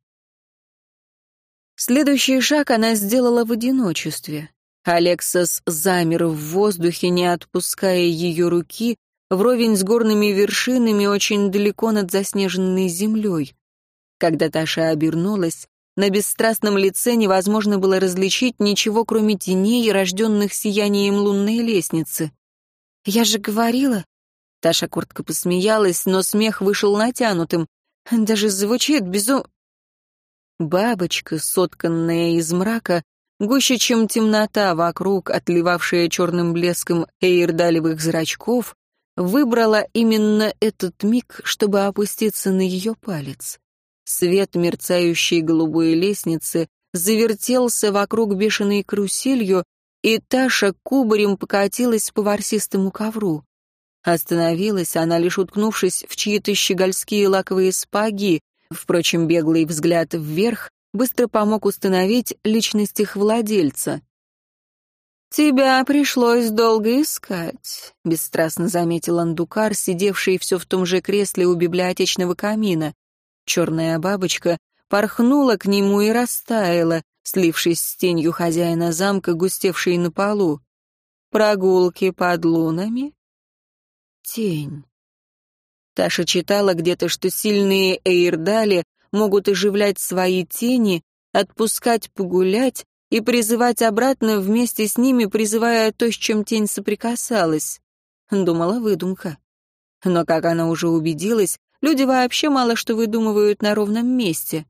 Следующий шаг она сделала в одиночестве. Алексас замер в воздухе, не отпуская ее руки, вровень с горными вершинами очень далеко над заснеженной землей. Когда Таша обернулась, на бесстрастном лице невозможно было различить ничего, кроме теней, рожденных сиянием лунной лестницы. «Я же говорила...» Таша коротко посмеялась, но смех вышел натянутым. «Даже звучит безум...» Бабочка, сотканная из мрака, гуще, чем темнота вокруг, отливавшая черным блеском эйрдалевых зрачков, выбрала именно этот миг, чтобы опуститься на ее палец. Свет мерцающей голубой лестницы завертелся вокруг бешеной каруселью, и Таша кубарем покатилась по ворсистому ковру. Остановилась она, лишь уткнувшись в чьи-то щегольские лаковые спаги, Впрочем, беглый взгляд вверх быстро помог установить личность их владельца. «Тебя пришлось долго искать», — бесстрастно заметил Андукар, сидевший все в том же кресле у библиотечного камина. Черная бабочка порхнула к нему и растаяла, слившись с тенью хозяина замка, густевшей на полу. «Прогулки под лунами?» «Тень». Таша читала где-то, что сильные эйрдали могут оживлять свои тени, отпускать погулять и призывать обратно вместе с ними, призывая то, с чем тень соприкасалась. Думала выдумка. Но, как она уже убедилась, люди вообще мало что выдумывают на ровном месте.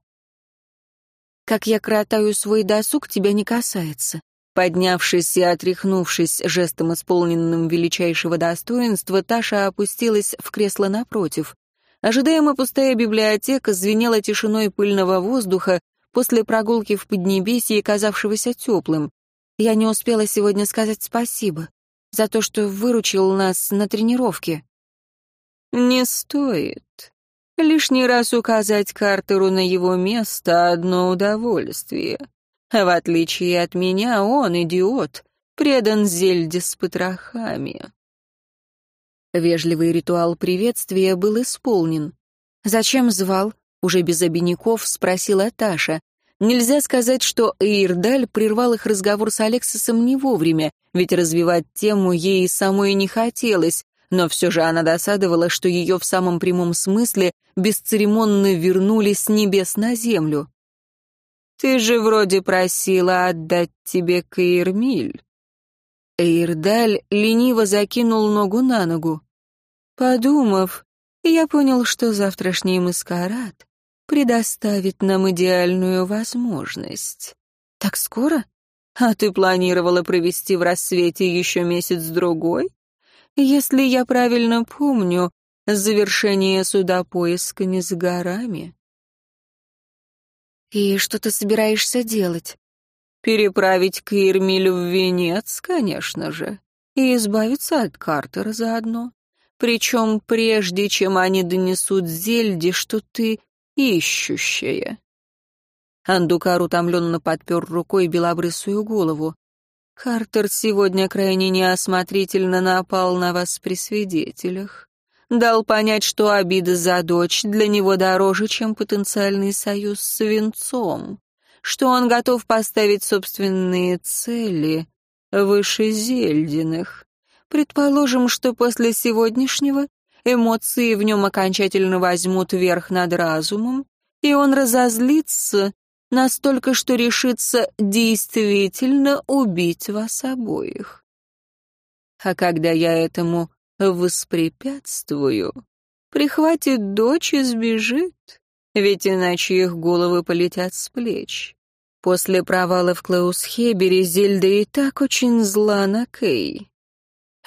Как я кротаю свой досуг, тебя не касается. Поднявшись и отряхнувшись жестом, исполненным величайшего достоинства, Таша опустилась в кресло напротив. Ожидаемо пустая библиотека звенела тишиной пыльного воздуха после прогулки в Поднебесье, казавшегося теплым. Я не успела сегодня сказать спасибо за то, что выручил нас на тренировке. «Не стоит. Лишний раз указать Картеру на его место — одно удовольствие. В отличие от меня, он, идиот, предан Зельде с потрохами». Вежливый ритуал приветствия был исполнен. «Зачем звал?» — уже без обиняков спросила Таша. Нельзя сказать, что Эйрдаль прервал их разговор с Алексисом не вовремя, ведь развивать тему ей самой не хотелось, но все же она досадовала, что ее в самом прямом смысле бесцеремонно вернули с небес на землю. «Ты же вроде просила отдать тебе Каирмиль». Эйрдаль лениво закинул ногу на ногу. Подумав, я понял, что завтрашний маскарад предоставит нам идеальную возможность. Так скоро? А ты планировала провести в рассвете еще месяц-другой? Если я правильно помню, завершение суда поиска не за горами. И что ты собираешься делать? Переправить Кирмилю в венец, конечно же, и избавиться от Картера заодно. Причем прежде, чем они донесут Зельде, что ты ищущая. Андукар утомленно подпер рукой белобрысую голову. Картер сегодня крайне неосмотрительно напал на вас при свидетелях. Дал понять, что обида за дочь для него дороже, чем потенциальный союз с свинцом, что он готов поставить собственные цели выше Зельдиных. Предположим, что после сегодняшнего эмоции в нем окончательно возьмут верх над разумом, и он разозлится настолько, что решится действительно убить вас обоих. А когда я этому воспрепятствую, прихватит дочь и сбежит, ведь иначе их головы полетят с плеч. После провала в Клаусхебере Зельда и так очень зла на Кей.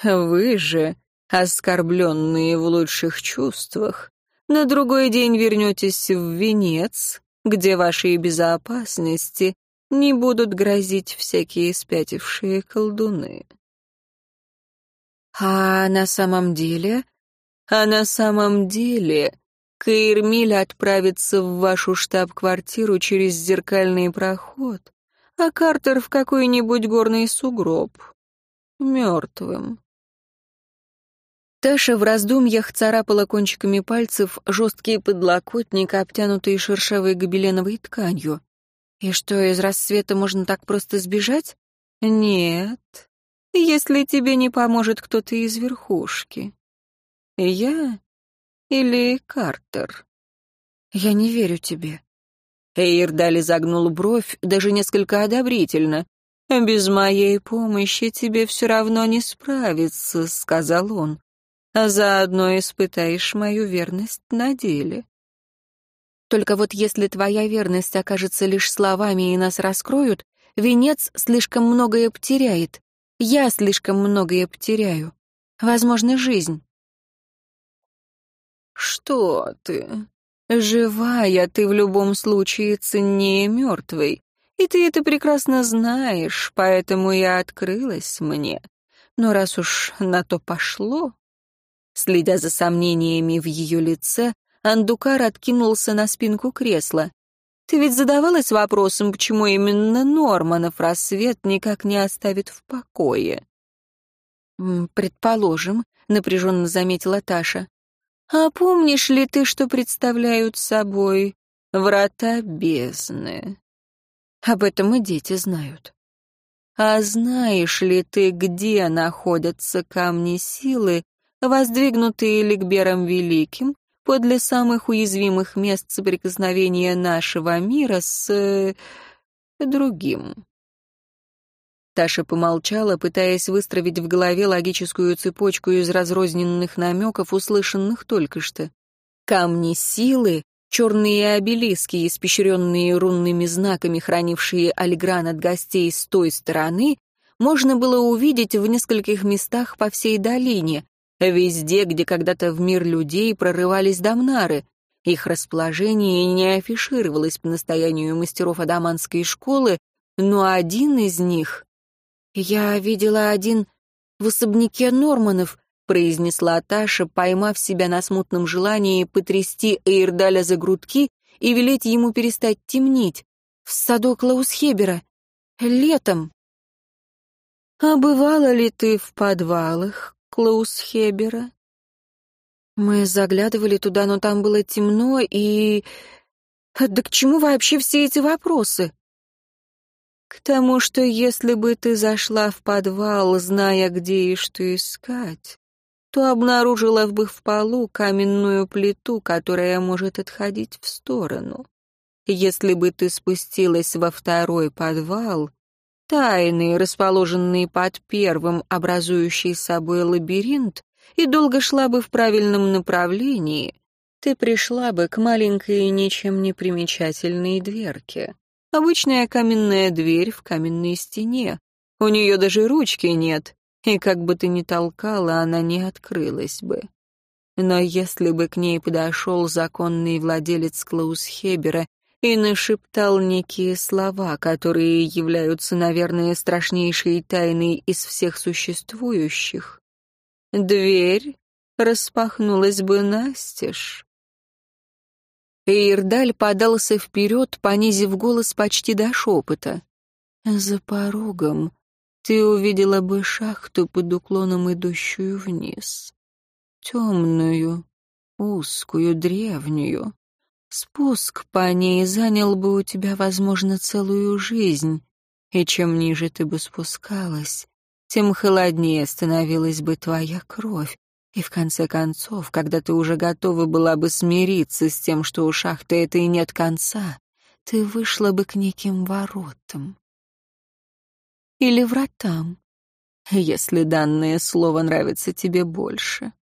Вы же, оскорбленные в лучших чувствах, на другой день вернетесь в венец, где вашей безопасности не будут грозить всякие спятившие колдуны. А на самом деле? А на самом деле Каирмиль отправится в вашу штаб-квартиру через зеркальный проход, а Картер в какой-нибудь горный сугроб. Мертвым. Таша в раздумьях царапала кончиками пальцев жесткий подлокотник, обтянутый шершавой гобеленовой тканью. И что, из рассвета можно так просто сбежать? Нет, если тебе не поможет кто-то из верхушки. Я или Картер? Я не верю тебе. Эйрдали загнул бровь, даже несколько одобрительно. «Без моей помощи тебе все равно не справиться», — сказал он а заодно испытаешь мою верность на деле. Только вот если твоя верность окажется лишь словами и нас раскроют, венец слишком многое потеряет. Я слишком многое потеряю. Возможно, жизнь. Что ты? Живая ты в любом случае ценнее мертвой. И ты это прекрасно знаешь, поэтому я открылась мне. Но раз уж на то пошло, Следя за сомнениями в ее лице, Андукар откинулся на спинку кресла. «Ты ведь задавалась вопросом, почему именно Норманов рассвет никак не оставит в покое?» «Предположим», — напряженно заметила Таша. «А помнишь ли ты, что представляют собой врата бездны?» Об этом и дети знают. А знаешь ли ты, где находятся камни силы, воздвигнутые Ликбером Великим, подле самых уязвимых мест соприкосновения нашего мира с... Э, другим. Таша помолчала, пытаясь выстроить в голове логическую цепочку из разрозненных намеков, услышанных только что. Камни силы, черные обелиски, испещренные рунными знаками, хранившие Альгран от гостей с той стороны, можно было увидеть в нескольких местах по всей долине, Везде, где когда-то в мир людей прорывались домнары. Их расположение не афишировалось по настоянию мастеров адаманской школы, но один из них... «Я видела один в особняке Норманов», — произнесла Таша, поймав себя на смутном желании потрясти Эйрдаля за грудки и велеть ему перестать темнить. «В саду Клаусхебера. Летом». «А бывала ли ты в подвалах, Клаусхебера. Мы заглядывали туда, но там было темно и... Да к чему вообще все эти вопросы? К тому, что если бы ты зашла в подвал, зная, где и что искать, то обнаружила бы в полу каменную плиту, которая может отходить в сторону. Если бы ты спустилась во второй подвал, тайный, расположенный под первым, образующий собой лабиринт, и долго шла бы в правильном направлении, ты пришла бы к маленькой ничем не примечательной дверке. Обычная каменная дверь в каменной стене. У нее даже ручки нет, и как бы ты ни толкала, она не открылась бы. Но если бы к ней подошел законный владелец Клаусхебера и нашептал некие слова, которые являются, наверное, страшнейшей тайной из всех существующих. Дверь распахнулась бы настежь. Эйрдаль подался вперед, понизив голос почти до шепота. «За порогом ты увидела бы шахту под уклоном, идущую вниз. Темную, узкую, древнюю. Спуск по ней занял бы у тебя, возможно, целую жизнь, и чем ниже ты бы спускалась, тем холоднее становилась бы твоя кровь, и в конце концов, когда ты уже готова была бы смириться с тем, что у шахты этой нет конца, ты вышла бы к неким воротам. Или вратам, если данное слово нравится тебе больше.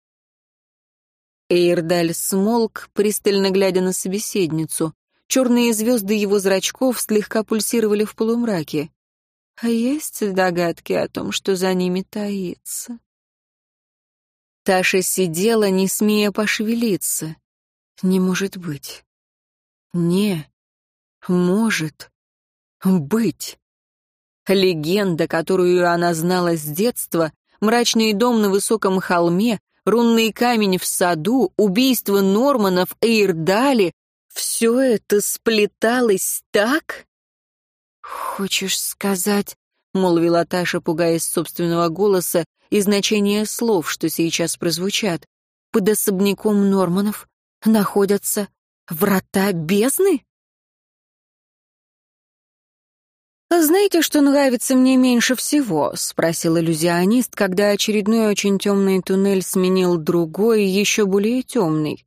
Эйрдаль смолк, пристально глядя на собеседницу. Черные звезды его зрачков слегка пульсировали в полумраке. А есть догадки о том, что за ними таится? Таша сидела, не смея пошевелиться. Не может быть. Не может быть. Легенда, которую она знала с детства, мрачный дом на высоком холме, рунный камень в саду, убийство Норманов, Эйрдали — все это сплеталось так? «Хочешь сказать...» — молвила Таша, пугаясь собственного голоса и значения слов, что сейчас прозвучат. «Под особняком Норманов находятся врата бездны?» «Знаете, что нравится мне меньше всего?» — спросил иллюзионист, когда очередной очень темный туннель сменил другой, еще более темный.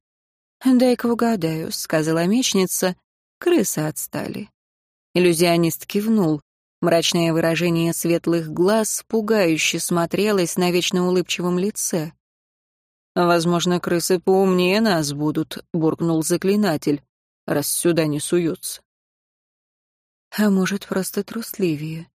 «Дай-ка угадаю», — сказала мечница. «Крысы отстали». Иллюзионист кивнул. Мрачное выражение светлых глаз пугающе смотрелось на вечно улыбчивом лице. «Возможно, крысы поумнее нас будут», — буркнул заклинатель, «раз сюда не суются». А может, просто трусливее.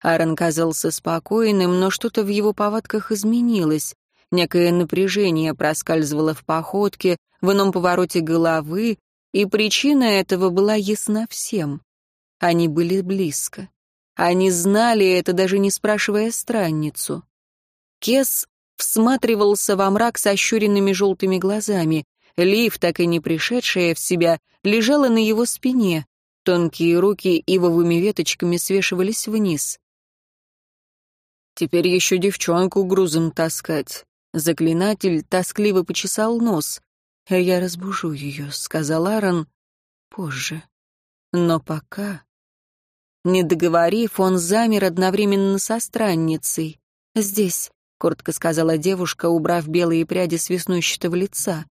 Аарон казался спокойным, но что-то в его повадках изменилось. Некое напряжение проскальзывало в походке, в ином повороте головы, и причина этого была ясна всем. Они были близко. Они знали это, даже не спрашивая странницу. Кес всматривался во мрак с ощуренными желтыми глазами. Лив, так и не пришедшая в себя, лежала на его спине. Тонкие руки ивовыми веточками свешивались вниз. «Теперь еще девчонку грузом таскать». Заклинатель тоскливо почесал нос. «Я разбужу ее», — сказал Аарон. «Позже. Но пока Не договорив, он замер одновременно со странницей. «Здесь», — коротко сказала девушка, убрав белые пряди с веснущатого лица.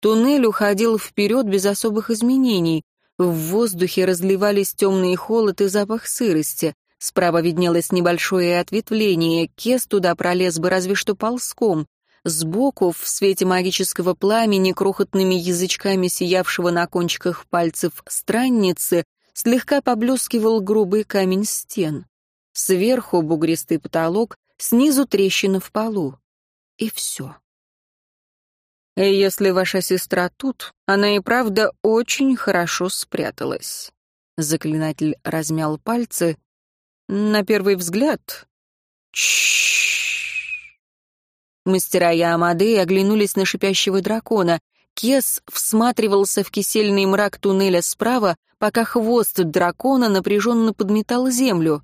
Туннель уходил вперед без особых изменений. В воздухе разливались темный холод и запах сырости. Справа виднелось небольшое ответвление, Кес туда пролез бы разве что ползком. Сбоку, в свете магического пламени, крохотными язычками сиявшего на кончиках пальцев странницы, слегка поблескивал грубый камень стен. Сверху бугристый потолок, снизу трещина в полу. И все. И если ваша сестра тут, она и правда очень хорошо спряталась. Заклинатель размял пальцы. На первый взгляд... Чш. Мастера Яамады оглянулись на шипящего дракона. Кес всматривался в кисельный мрак туннеля справа, пока хвост дракона напряженно подметал землю.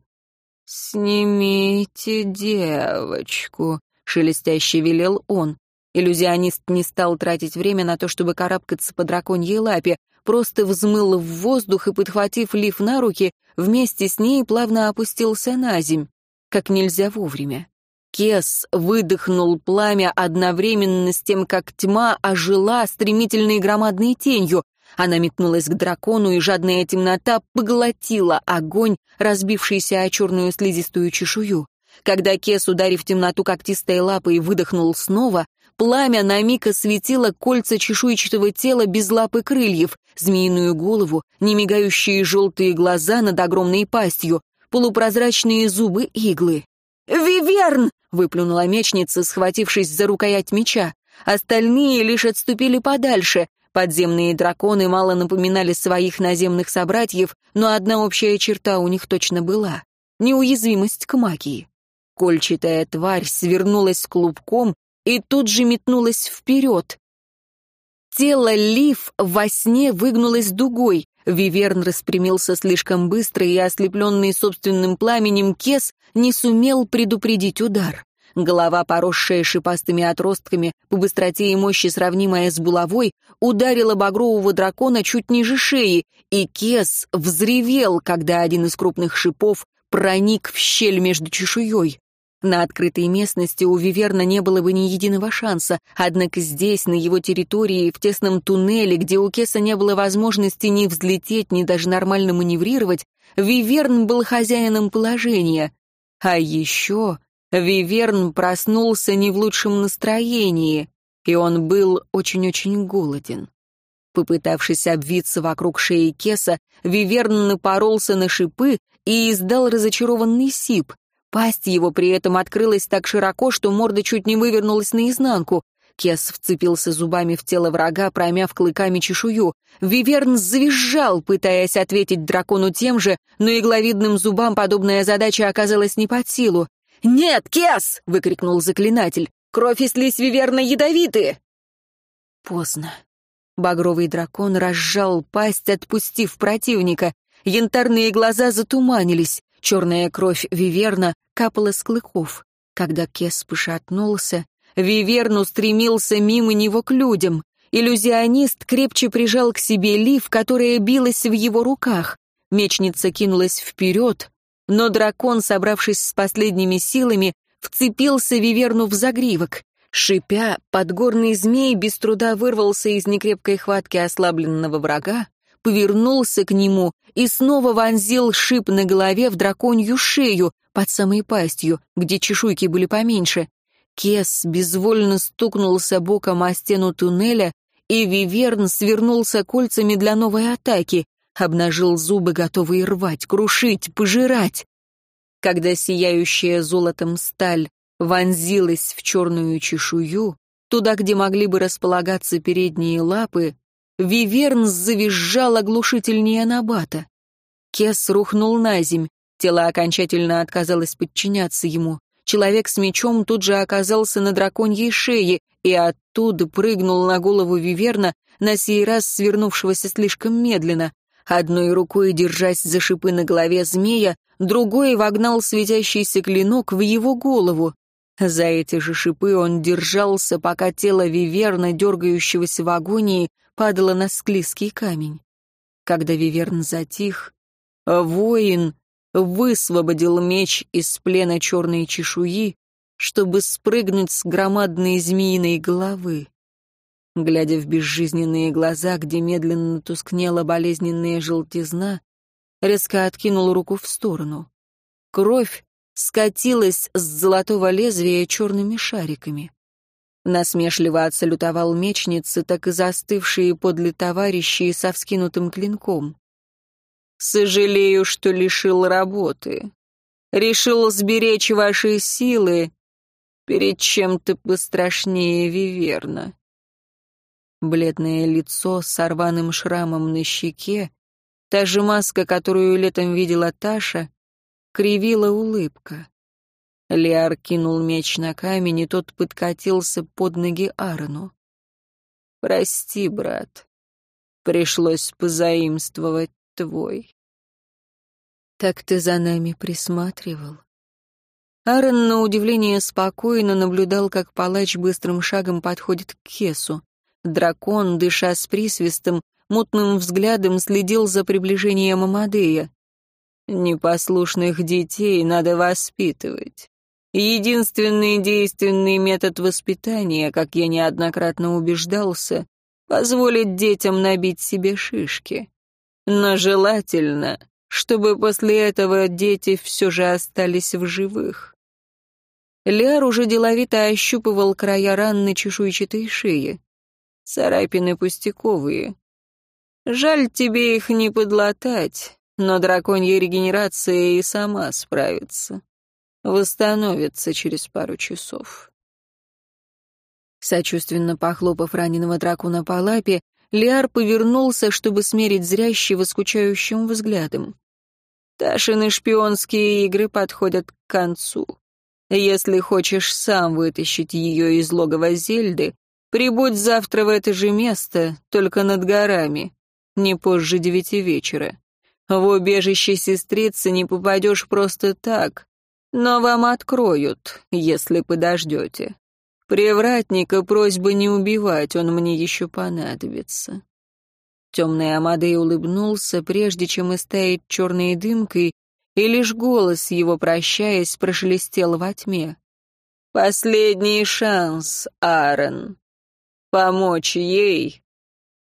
«Снимите девочку», — шелестяще велел он. Иллюзионист не стал тратить время на то, чтобы карабкаться по драконьей лапе, просто взмыл в воздух и, подхватив лиф на руки, вместе с ней плавно опустился на земь. Как нельзя вовремя. Кес выдохнул пламя одновременно с тем, как тьма ожила стремительной громадной тенью. Она метнулась к дракону, и жадная темнота поглотила огонь, разбившийся о черную слизистую чешую. Когда Кес, ударив темноту когтистой лапой, выдохнул снова, Пламя на миг осветило кольца чешуйчатого тела без лап и крыльев, змеиную голову, немигающие желтые глаза над огромной пастью, полупрозрачные зубы иглы. «Виверн!» — выплюнула мечница, схватившись за рукоять меча. Остальные лишь отступили подальше. Подземные драконы мало напоминали своих наземных собратьев, но одна общая черта у них точно была — неуязвимость к магии. Кольчатая тварь свернулась клубком и тут же метнулась вперед. Тело Лив во сне выгнулось дугой. Виверн распрямился слишком быстро, и ослепленный собственным пламенем Кес не сумел предупредить удар. Голова, поросшая шипастыми отростками, по быстроте и мощи сравнимая с булавой, ударила багрового дракона чуть ниже шеи, и Кес взревел, когда один из крупных шипов проник в щель между чешуей. На открытой местности у Виверна не было бы ни единого шанса, однако здесь, на его территории, в тесном туннеле, где у Кеса не было возможности ни взлететь, ни даже нормально маневрировать, Виверн был хозяином положения. А еще Виверн проснулся не в лучшем настроении, и он был очень-очень голоден. Попытавшись обвиться вокруг шеи Кеса, Виверн напоролся на шипы и издал разочарованный сип. Пасть его при этом открылась так широко, что морда чуть не вывернулась наизнанку. Кес вцепился зубами в тело врага, промяв клыками чешую. Виверн завизжал, пытаясь ответить дракону тем же, но игловидным зубам подобная задача оказалась не под силу. «Нет, Кес!» — выкрикнул заклинатель. «Кровь и слизь Виверна ядовиты!» Поздно. Багровый дракон разжал пасть, отпустив противника. Янтарные глаза затуманились. Черная кровь Виверна капала с клыков. Когда Кес пошатнулся, Виверн устремился мимо него к людям. Иллюзионист крепче прижал к себе лиф, которая билась в его руках. Мечница кинулась вперед, но дракон, собравшись с последними силами, вцепился Виверну в загривок. Шипя, подгорный змей без труда вырвался из некрепкой хватки ослабленного врага, повернулся к нему и снова вонзил шип на голове в драконью шею, под самой пастью, где чешуйки были поменьше. Кес безвольно стукнулся боком о стену туннеля, и Виверн свернулся кольцами для новой атаки, обнажил зубы, готовые рвать, крушить, пожирать. Когда сияющая золотом сталь вонзилась в черную чешую, туда, где могли бы располагаться передние лапы, Виверн завизжал оглушительнее Набата. Кес рухнул на земь, тело окончательно отказалось подчиняться ему. Человек с мечом тут же оказался на драконьей шее и оттуда прыгнул на голову Виверна, на сей раз свернувшегося слишком медленно. Одной рукой, держась за шипы на голове змея, другой вогнал светящийся клинок в его голову. За эти же шипы он держался, пока тело Виверна, дергающегося в агонии, падала на склизкий камень. Когда Виверн затих, воин высвободил меч из плена черной чешуи, чтобы спрыгнуть с громадной змеиной головы. Глядя в безжизненные глаза, где медленно тускнела болезненная желтизна, резко откинул руку в сторону. Кровь скатилась с золотого лезвия черными шариками. Насмешливо отсалютовал мечницы, так и застывшие подле товарищи со вскинутым клинком. «Сожалею, что лишил работы. Решил сберечь ваши силы перед чем-то пострашнее Виверна». Бледное лицо с рваным шрамом на щеке, та же маска, которую летом видела Таша, кривила улыбка. Лиар кинул меч на камень, и тот подкатился под ноги Аарону. «Прости, брат, пришлось позаимствовать твой». «Так ты за нами присматривал?» Аарон, на удивление, спокойно наблюдал, как палач быстрым шагом подходит к Хесу. Дракон, дыша с присвистом, мутным взглядом следил за приближением Амадея. «Непослушных детей надо воспитывать. Единственный действенный метод воспитания, как я неоднократно убеждался, позволить детям набить себе шишки. Но желательно, чтобы после этого дети все же остались в живых. Ляр уже деловито ощупывал края ран на чешуйчатой шее. Царапины пустяковые. Жаль тебе их не подлатать, но драконья регенерация и сама справится. Восстановится через пару часов. Сочувственно похлопав раненого дракона по лапе, Лиар повернулся, чтобы смерить зрящего скучающим взглядом. Ташины шпионские игры подходят к концу. Если хочешь сам вытащить ее из логова Зельды, прибудь завтра в это же место, только над горами, не позже девяти вечера. В убежище сестрицы не попадешь просто так, но вам откроют, если подождете. Привратника просьба не убивать, он мне еще понадобится». Темный Амадей улыбнулся, прежде чем истаять черной дымкой, и лишь голос его, прощаясь, прошелестел во тьме. «Последний шанс, Аарон. Помочь ей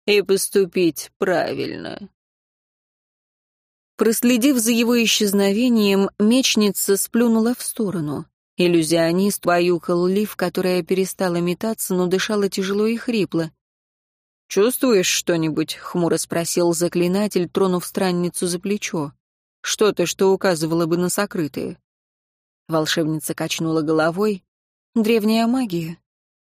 и поступить правильно». Проследив за его исчезновением, мечница сплюнула в сторону. Иллюзионист поюхал лиф, которая перестала метаться, но дышала тяжело и хрипло. «Чувствуешь что-нибудь?» — хмуро спросил заклинатель, тронув странницу за плечо. «Что-то, что указывало бы на сокрытые». Волшебница качнула головой. «Древняя магия».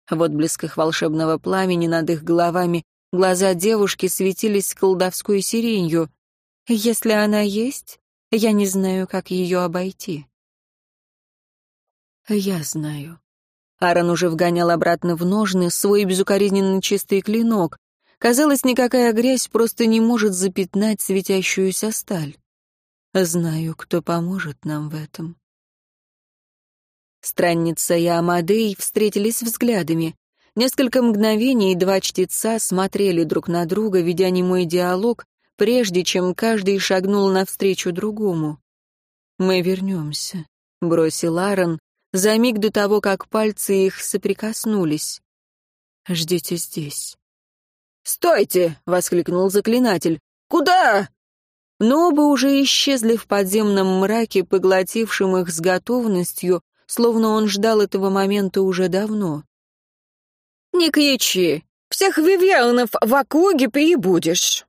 В отблесках волшебного пламени над их головами глаза девушки светились колдовской сиренью. Если она есть, я не знаю, как ее обойти. Я знаю. Аарон уже вгонял обратно в ножны свой безукоризненно чистый клинок. Казалось, никакая грязь просто не может запятнать светящуюся сталь. Знаю, кто поможет нам в этом. Странница и Амадей встретились взглядами. Несколько мгновений два чтеца смотрели друг на друга, ведя немой диалог, прежде чем каждый шагнул навстречу другому. «Мы вернемся», — бросил Аарон, за миг до того, как пальцы их соприкоснулись. «Ждите здесь». «Стойте!» — воскликнул заклинатель. «Куда?» Но оба уже исчезли в подземном мраке, поглотившем их с готовностью, словно он ждал этого момента уже давно. «Не кричи! Всех вивьянов в округе перебудешь!»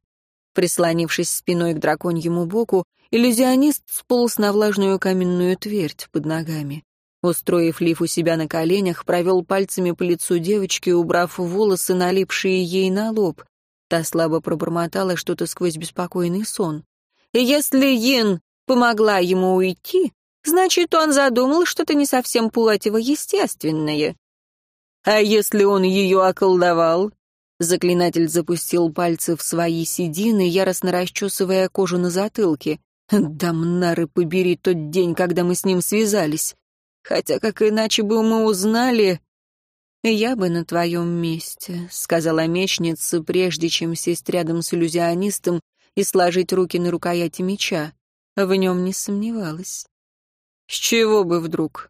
Прислонившись спиной к драконьему боку, иллюзионист сполз на влажную каменную твердь под ногами. Устроив лиф у себя на коленях, провел пальцами по лицу девочки, убрав волосы, налипшие ей на лоб. Та слабо пробормотала что-то сквозь беспокойный сон. Если Йин помогла ему уйти, значит, он задумал что-то не совсем естественное. А если он ее околдовал, Заклинатель запустил пальцы в свои седины, яростно расчесывая кожу на затылке. «Дамнары, побери тот день, когда мы с ним связались. Хотя как иначе бы мы узнали...» «Я бы на твоем месте», — сказала мечница, прежде чем сесть рядом с иллюзионистом и сложить руки на рукояти меча. в нем не сомневалась. «С чего бы вдруг?»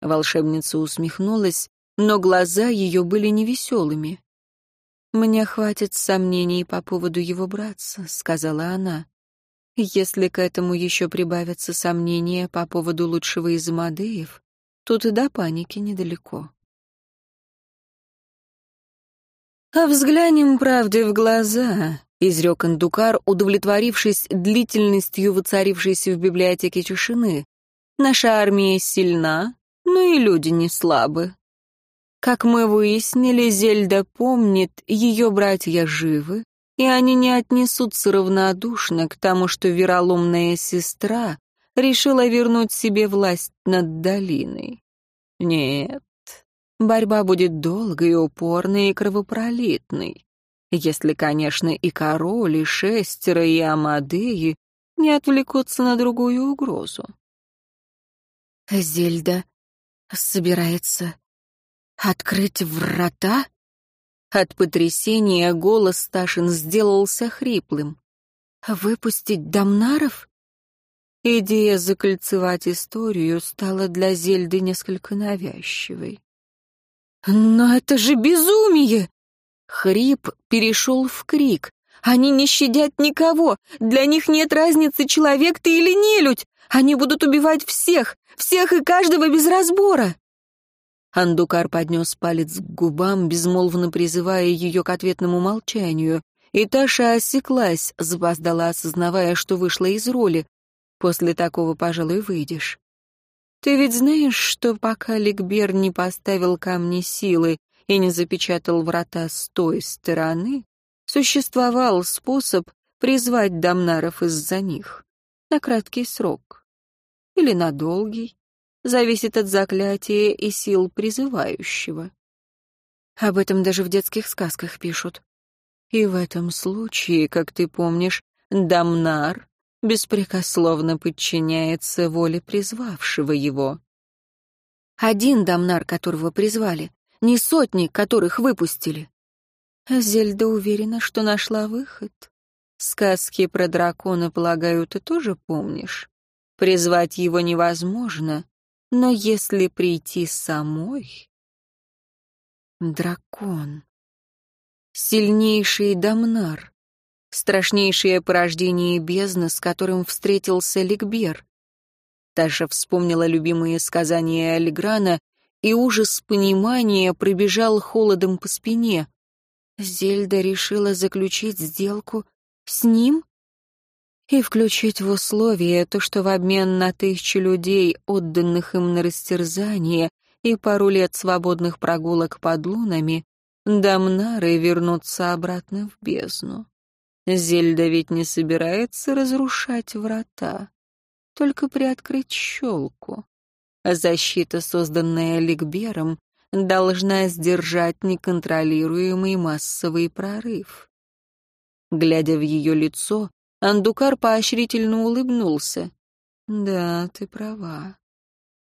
Волшебница усмехнулась, но глаза ее были невеселыми. «Мне хватит сомнений по поводу его братца», — сказала она. «Если к этому еще прибавятся сомнения по поводу лучшего из Амадеев, тут и до паники недалеко». «А взглянем правде в глаза», — изрек Андукар, удовлетворившись длительностью воцарившейся в библиотеке тишины. «Наша армия сильна, но и люди не слабы. Как мы выяснили, Зельда помнит, ее братья живы, и они не отнесутся равнодушно к тому, что вероломная сестра решила вернуть себе власть над долиной. Нет, Борьба будет долгой, упорной и кровопролитной. Если, конечно, и король, и шестеро, и Амадеи не отвлекутся на другую угрозу. Зельда собирается открыть врата? От потрясения голос Ташин сделался хриплым. Выпустить Дамнаров? Идея закольцевать историю стала для Зельды несколько навязчивой. «Но это же безумие!» Хрип перешел в крик. «Они не щадят никого! Для них нет разницы, человек ты или нелюдь! Они будут убивать всех! Всех и каждого без разбора!» Андукар поднес палец к губам, безмолвно призывая ее к ответному молчанию, и Таша осеклась, запоздала, осознавая, что вышла из роли. «После такого, пожалуй, выйдешь». Ты ведь знаешь, что пока Ликбер не поставил камни силы и не запечатал врата с той стороны, существовал способ призвать Дамнаров из-за них. На краткий срок. Или на долгий. Зависит от заклятия и сил призывающего. Об этом даже в детских сказках пишут. И в этом случае, как ты помнишь, Дамнар беспрекословно подчиняется воле призвавшего его. Один дамнар, которого призвали, не сотни, которых выпустили. Зельда уверена, что нашла выход. Сказки про дракона, полагаю, ты тоже помнишь. Призвать его невозможно, но если прийти самой... Дракон. Сильнейший дамнар страшнейшее порождение бездны, с которым встретился Ликбер. Таша вспомнила любимые сказания Алиграна, и ужас понимания пробежал холодом по спине. Зельда решила заключить сделку с ним и включить в условия то, что в обмен на тысячи людей, отданных им на растерзание, и пару лет свободных прогулок под лунами, Дамнары вернутся обратно в бездну. Зельда ведь не собирается разрушать врата, только приоткрыть щелку. Защита, созданная Ликбером, должна сдержать неконтролируемый массовый прорыв. Глядя в ее лицо, Андукар поощрительно улыбнулся. «Да, ты права.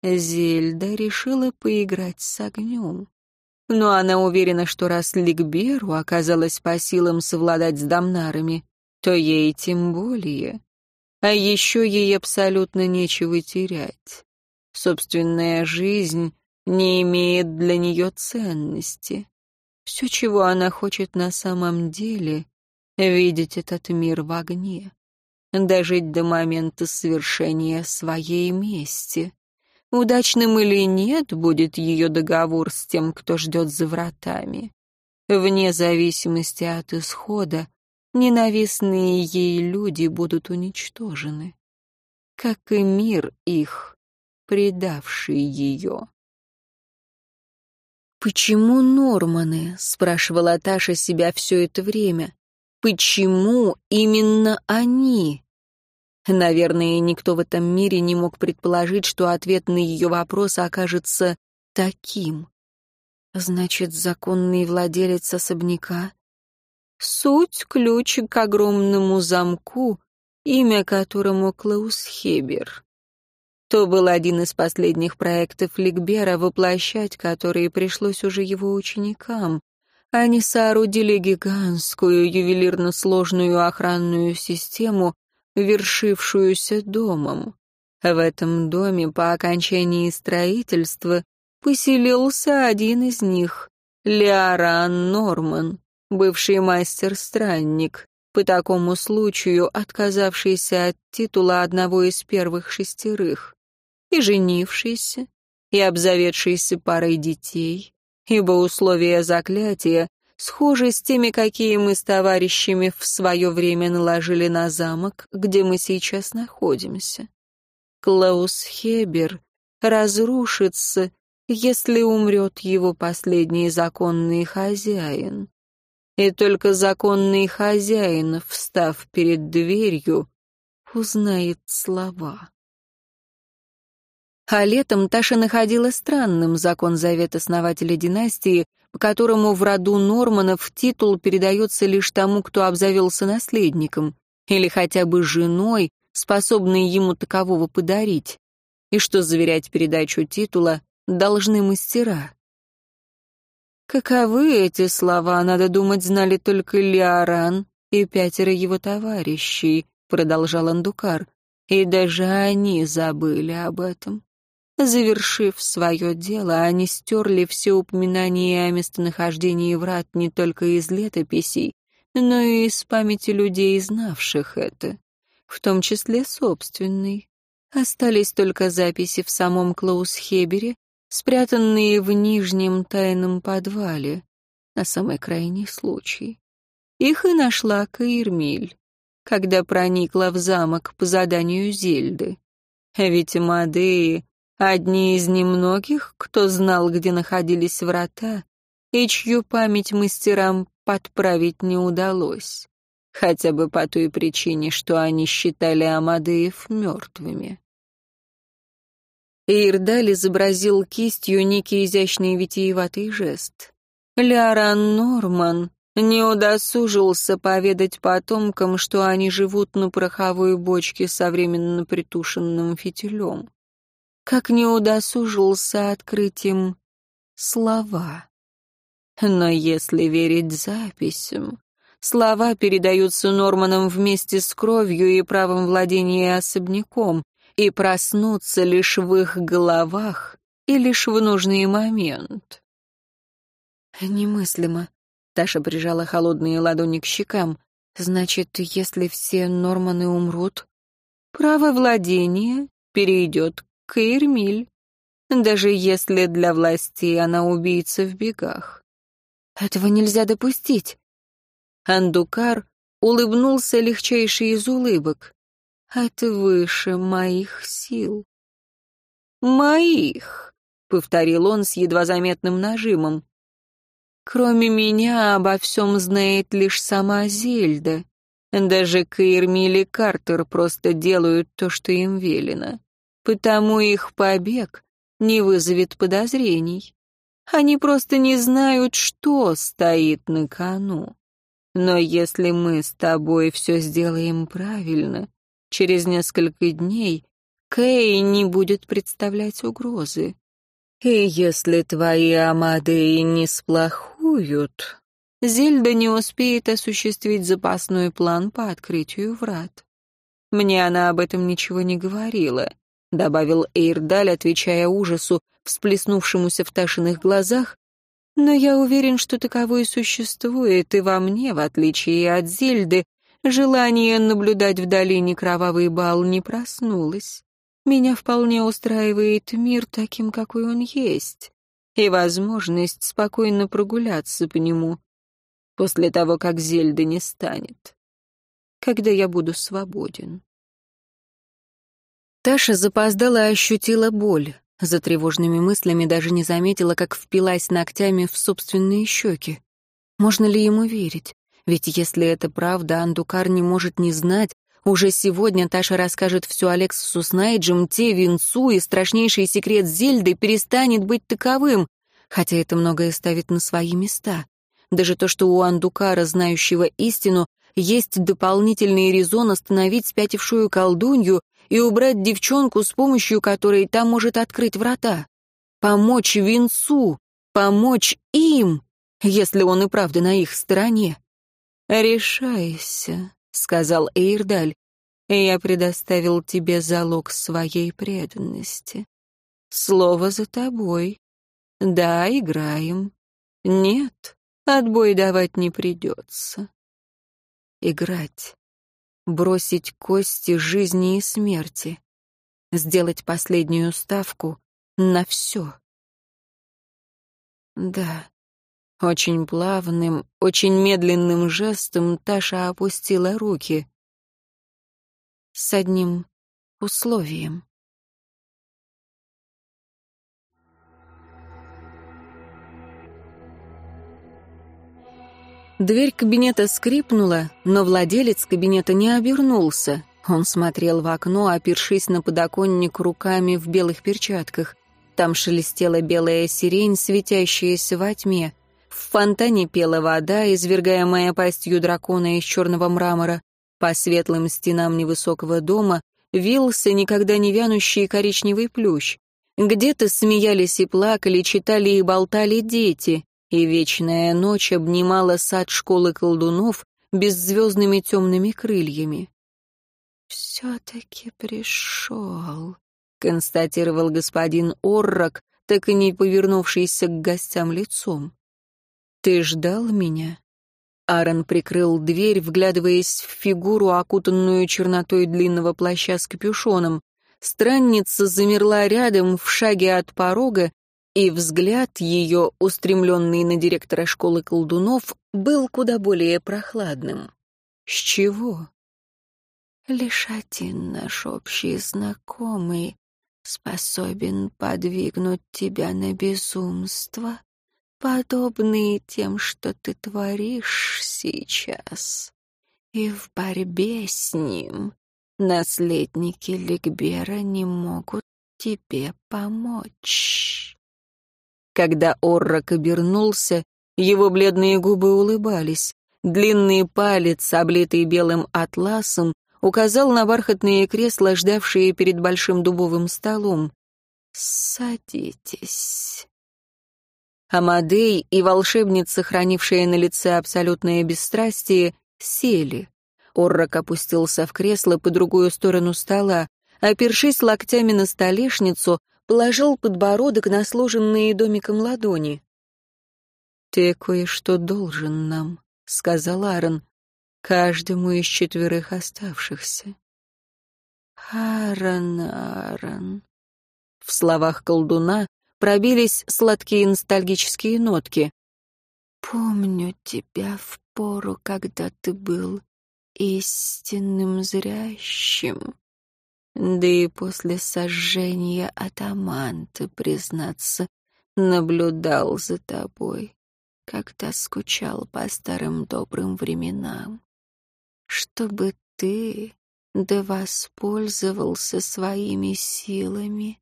Зельда решила поиграть с огнем. Но она уверена, что раз Ликберу оказалось по силам совладать с Дамнарами, то ей тем более. А еще ей абсолютно нечего терять. Собственная жизнь не имеет для нее ценности. Все, чего она хочет на самом деле, видеть этот мир в огне, дожить до момента совершения своей мести. Удачным или нет будет ее договор с тем, кто ждет за вратами. Вне зависимости от исхода, ненавистные ей люди будут уничтожены, как и мир их, предавший ее. «Почему Норманы?» — спрашивала Таша себя все это время. «Почему именно они?» Наверное, никто в этом мире не мог предположить, что ответ на ее вопрос окажется таким. Значит, законный владелец особняка — суть ключ к огромному замку, имя которому Клаус Хебер. То был один из последних проектов Ликбера, воплощать которые пришлось уже его ученикам. Они соорудили гигантскую ювелирно сложную охранную систему, вершившуюся домом. В этом доме по окончании строительства поселился один из них, Леоран Норман, бывший мастер-странник, по такому случаю отказавшийся от титула одного из первых шестерых, и женившийся, и обзаведшийся парой детей, ибо условия заклятия схожи с теми, какие мы с товарищами в свое время наложили на замок, где мы сейчас находимся. Клаус Хебер разрушится, если умрет его последний законный хозяин. И только законный хозяин, встав перед дверью, узнает слова. А летом Таша находила странным закон завет основателя династии, по которому в роду Норманов титул передается лишь тому, кто обзавелся наследником, или хотя бы женой, способной ему такового подарить, и что заверять передачу титула должны мастера. Каковы эти слова, надо думать, знали только Лиаран и пятеро его товарищей, продолжал Андукар, и даже они забыли об этом. Завершив свое дело, они стерли все упоминания о местонахождении врат не только из летописей, но и из памяти людей, знавших это, в том числе собственной. Остались только записи в самом Клаусхебере, спрятанные в нижнем тайном подвале, на самый крайний случай. Их и нашла Каирмиль, когда проникла в замок по заданию Зельды. Ведь Мадеи Одни из немногих, кто знал, где находились врата, и чью память мастерам подправить не удалось, хотя бы по той причине, что они считали Амадеев мертвыми. Ирдаль изобразил кистью некий изящный витиеватый жест. Ляран Норман не удосужился поведать потомкам, что они живут на пороховой бочке со временно притушенным фитилем как не удосужился открыть им слова. Но если верить записям, слова передаются Норманам вместе с кровью и правом владения особняком, и проснутся лишь в их головах и лишь в нужный момент. «Немыслимо», — Таша прижала холодные ладони к щекам. «Значит, если все Норманы умрут, право владения перейдет Каирмиль, даже если для властей она убийца в бегах. Этого нельзя допустить. Андукар улыбнулся легчайший из улыбок. Это выше моих сил. Моих, повторил он с едва заметным нажимом. Кроме меня обо всем знает лишь сама Зельда. Даже Каирмиль и Картер просто делают то, что им велено потому их побег не вызовет подозрений. Они просто не знают, что стоит на кону. Но если мы с тобой все сделаем правильно, через несколько дней Кэй не будет представлять угрозы. И если твои Амадеи не сплохуют, Зельда не успеет осуществить запасной план по открытию врат. Мне она об этом ничего не говорила. — добавил Эйрдаль, отвечая ужасу, всплеснувшемуся в Ташиных глазах, «но я уверен, что таковой существует и во мне, в отличие от Зельды, желание наблюдать в долине кровавый бал не проснулось. Меня вполне устраивает мир таким, какой он есть, и возможность спокойно прогуляться по нему после того, как Зельды не станет, когда я буду свободен». Таша запоздала и ощутила боль. За тревожными мыслями даже не заметила, как впилась ногтями в собственные щеки. Можно ли ему верить? Ведь если это правда, Андукар не может не знать. Уже сегодня Таша расскажет все Алексусу с Найджем, те, Винцу, и страшнейший секрет Зельды перестанет быть таковым, хотя это многое ставит на свои места. Даже то, что у Андукара, знающего истину, есть дополнительный резон остановить спятившую колдунью, и убрать девчонку, с помощью которой та может открыть врата. Помочь Винцу, помочь им, если он и правда на их стороне. «Решайся», — сказал Эйрдаль. Я предоставил тебе залог своей преданности. Слово за тобой. Да, играем. Нет, отбой давать не придется. Играть. Бросить кости жизни и смерти. Сделать последнюю ставку на все. Да. Очень плавным, очень медленным жестом Таша опустила руки. С одним условием. Дверь кабинета скрипнула, но владелец кабинета не обернулся. Он смотрел в окно, опершись на подоконник руками в белых перчатках. Там шелестела белая сирень, светящаяся во тьме. В фонтане пела вода, извергаемая пастью дракона из черного мрамора. По светлым стенам невысокого дома вился никогда не вянущий коричневый плющ. Где-то смеялись и плакали, читали и болтали дети и вечная ночь обнимала сад школы колдунов беззвездными темными крыльями. «Все-таки пришел», — констатировал господин Оррок, так и не повернувшийся к гостям лицом. «Ты ждал меня?» Аарон прикрыл дверь, вглядываясь в фигуру, окутанную чернотой длинного плаща с капюшоном. Странница замерла рядом, в шаге от порога, и взгляд ее, устремленный на директора школы колдунов, был куда более прохладным. «С чего?» «Лишь один наш общий знакомый способен подвигнуть тебя на безумство, подобные тем, что ты творишь сейчас. И в борьбе с ним наследники Ликбера не могут тебе помочь». Когда Оррок обернулся, его бледные губы улыбались. Длинный палец, облитый белым атласом, указал на бархатные кресла, ждавшие перед большим дубовым столом. «Садитесь». Амадей и волшебница, хранившая на лице абсолютное бесстрастие, сели. Оррок опустился в кресло по другую сторону стола. Опершись локтями на столешницу, положил подбородок на сложенные домиком ладони. «Ты кое-что должен нам», — сказал Аарон, — «каждому из четверых оставшихся». «Аарон, Аарон». В словах колдуна пробились сладкие ностальгические нотки. «Помню тебя в пору, когда ты был истинным зрящим. Да и после сожжения атаманты, признаться, наблюдал за тобой, когда скучал по старым добрым временам. Чтобы ты да воспользовался своими силами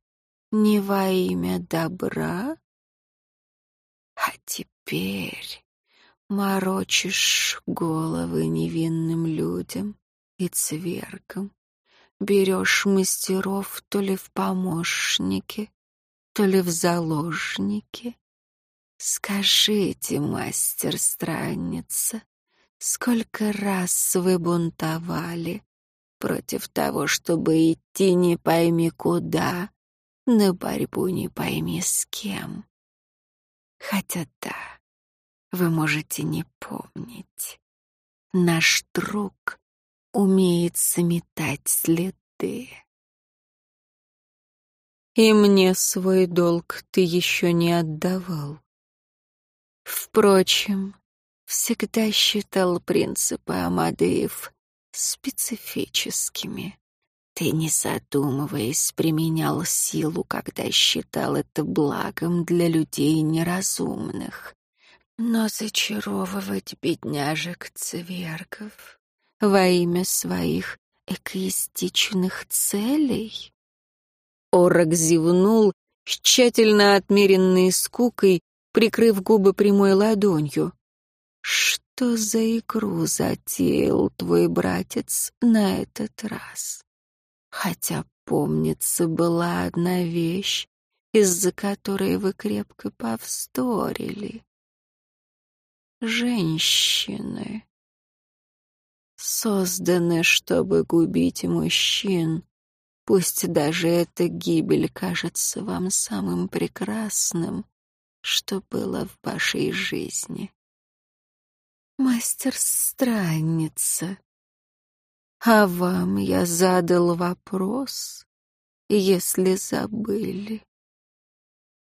не во имя добра, а теперь морочишь головы невинным людям и цверкам, берешь мастеров то ли в помощники, то ли в заложники. Скажите, мастер-странница, сколько раз вы бунтовали против того, чтобы идти не пойми куда, на борьбу не пойми с кем? Хотя да, вы можете не помнить. Наш друг умеет заметать следы. И мне свой долг ты еще не отдавал. Впрочем, всегда считал принципы Амадеев специфическими. Ты, не задумываясь, применял силу, когда считал это благом для людей неразумных. Но зачаровывать бедняжек-цвергов во имя своих эгоистичных целей? Орок зевнул с тщательно отмеренной скукой, прикрыв губы прямой ладонью. «Что за игру затеял твой братец на этот раз? Хотя, помнится, была одна вещь, из-за которой вы крепко повсторили. Женщины. Созданы, чтобы губить мужчин. Пусть даже эта гибель кажется вам самым прекрасным, что было в вашей жизни. Мастер-странница, а вам я задал вопрос, если забыли.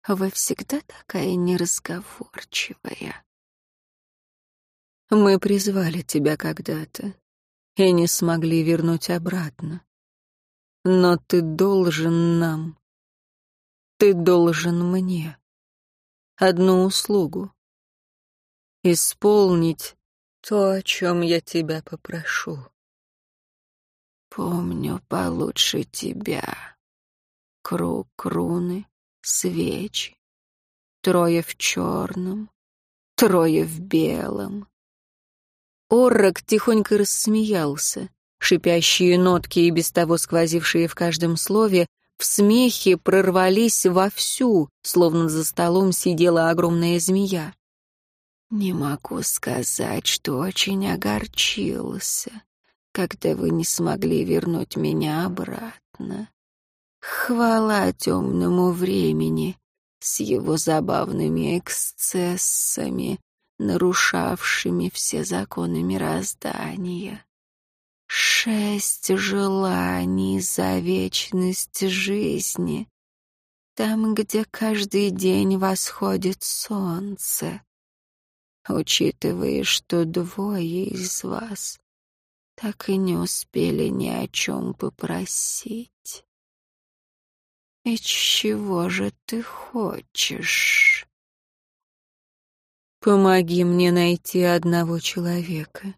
Вы всегда такая неразговорчивая. Мы призвали тебя когда-то и не смогли вернуть обратно. Но ты должен нам. Ты должен мне. Одну услугу. Исполнить то, о чем я тебя попрошу. Помню получше тебя. Круг руны, свечи. Трое в черном, трое в белом. Оррок тихонько рассмеялся. Шипящие нотки, и без того сквозившие в каждом слове, в смехе прорвались вовсю, словно за столом сидела огромная змея. «Не могу сказать, что очень огорчился, когда вы не смогли вернуть меня обратно. Хвала темному времени с его забавными эксцессами, нарушавшими все законы мироздания. Шесть желаний за вечность жизни, там, где каждый день восходит солнце. Учитывая, что двое из вас так и не успели ни о чем попросить. И чего же ты хочешь? Помоги мне найти одного человека.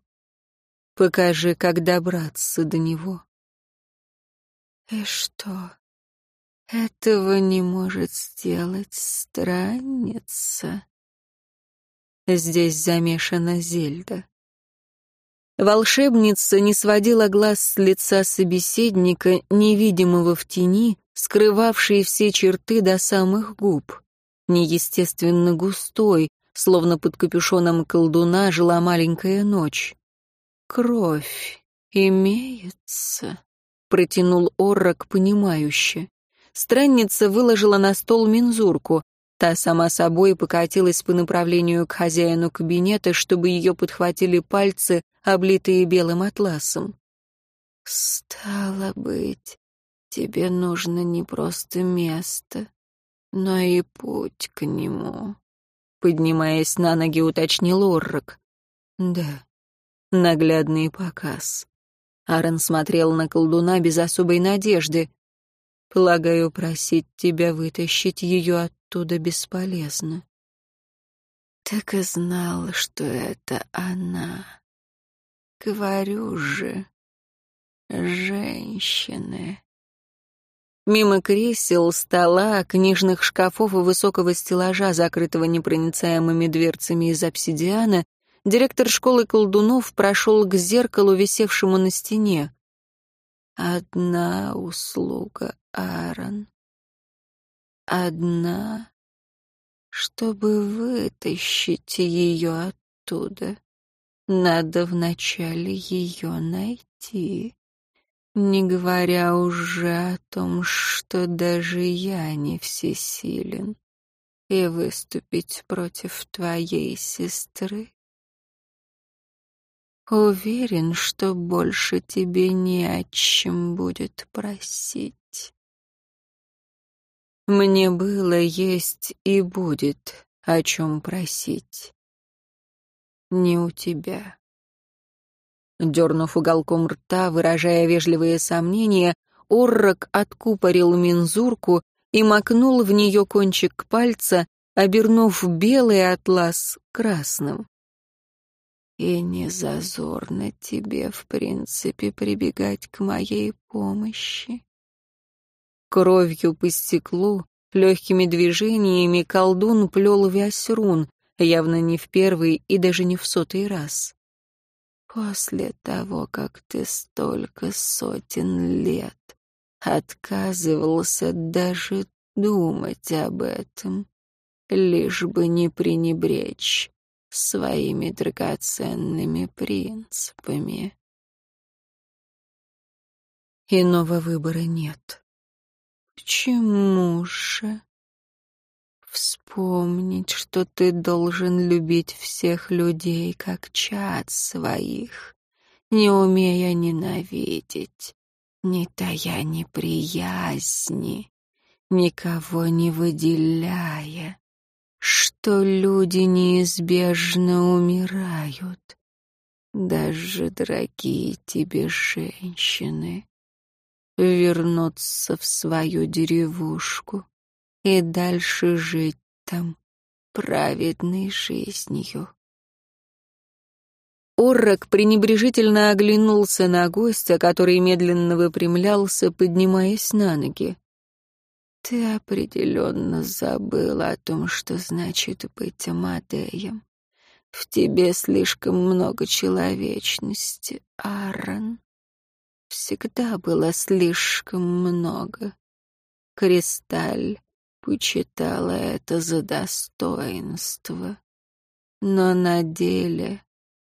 Покажи, как добраться до него. И что? Этого не может сделать странница. Здесь замешана Зельда. Волшебница не сводила глаз с лица собеседника, невидимого в тени, скрывавшей все черты до самых губ. Неестественно густой, словно под капюшоном колдуна жила маленькая ночь. «Кровь имеется», — протянул Оррок понимающе. Странница выложила на стол мензурку. Та сама собой покатилась по направлению к хозяину кабинета, чтобы ее подхватили пальцы, облитые белым атласом. «Стало быть, тебе нужно не просто место, но и путь к нему», Поднимаясь на ноги, уточнил Оррок. Да, наглядный показ. Аарон смотрел на колдуна без особой надежды. Полагаю, просить тебя вытащить ее оттуда бесполезно. Так и знал, что это она. Говорю же, женщины. Мимо кресел, стола, книжных шкафов и высокого стеллажа, закрытого непроницаемыми дверцами из обсидиана, директор школы колдунов прошел к зеркалу, висевшему на стене. Одна услуга, Аарон. Одна, чтобы вытащить ее оттуда. Надо вначале ее найти. Не говоря уже о том, что даже я не всесилен, и выступить против твоей сестры. Уверен, что больше тебе не о чем будет просить. Мне было, есть и будет о чем просить. Не у тебя. Дернув уголком рта, выражая вежливые сомнения, Оррок откупорил мензурку и макнул в нее кончик пальца, обернув белый атлас красным. «И не зазорно тебе, в принципе, прибегать к моей помощи». Кровью по стеклу, легкими движениями колдун плел вязь рун, явно не в первый и даже не в сотый раз. После того, как ты столько сотен лет отказывался даже думать об этом, лишь бы не пренебречь своими драгоценными принципами. Иного выбора нет. Почему же? Вспомнить, что ты должен любить всех людей, как чад своих, не умея ненавидеть, не тая неприязни, никого не выделяя, что люди неизбежно умирают, даже дорогие тебе женщины, вернуться в свою деревушку и дальше жить там праведной жизнью. Оррок пренебрежительно оглянулся на гостя, который медленно выпрямлялся, поднимаясь на ноги. «Ты определенно забыл о том, что значит быть Амадеем. В тебе слишком много человечности, Аарон. Всегда было слишком много. Кристаль почитала это за достоинство. Но на деле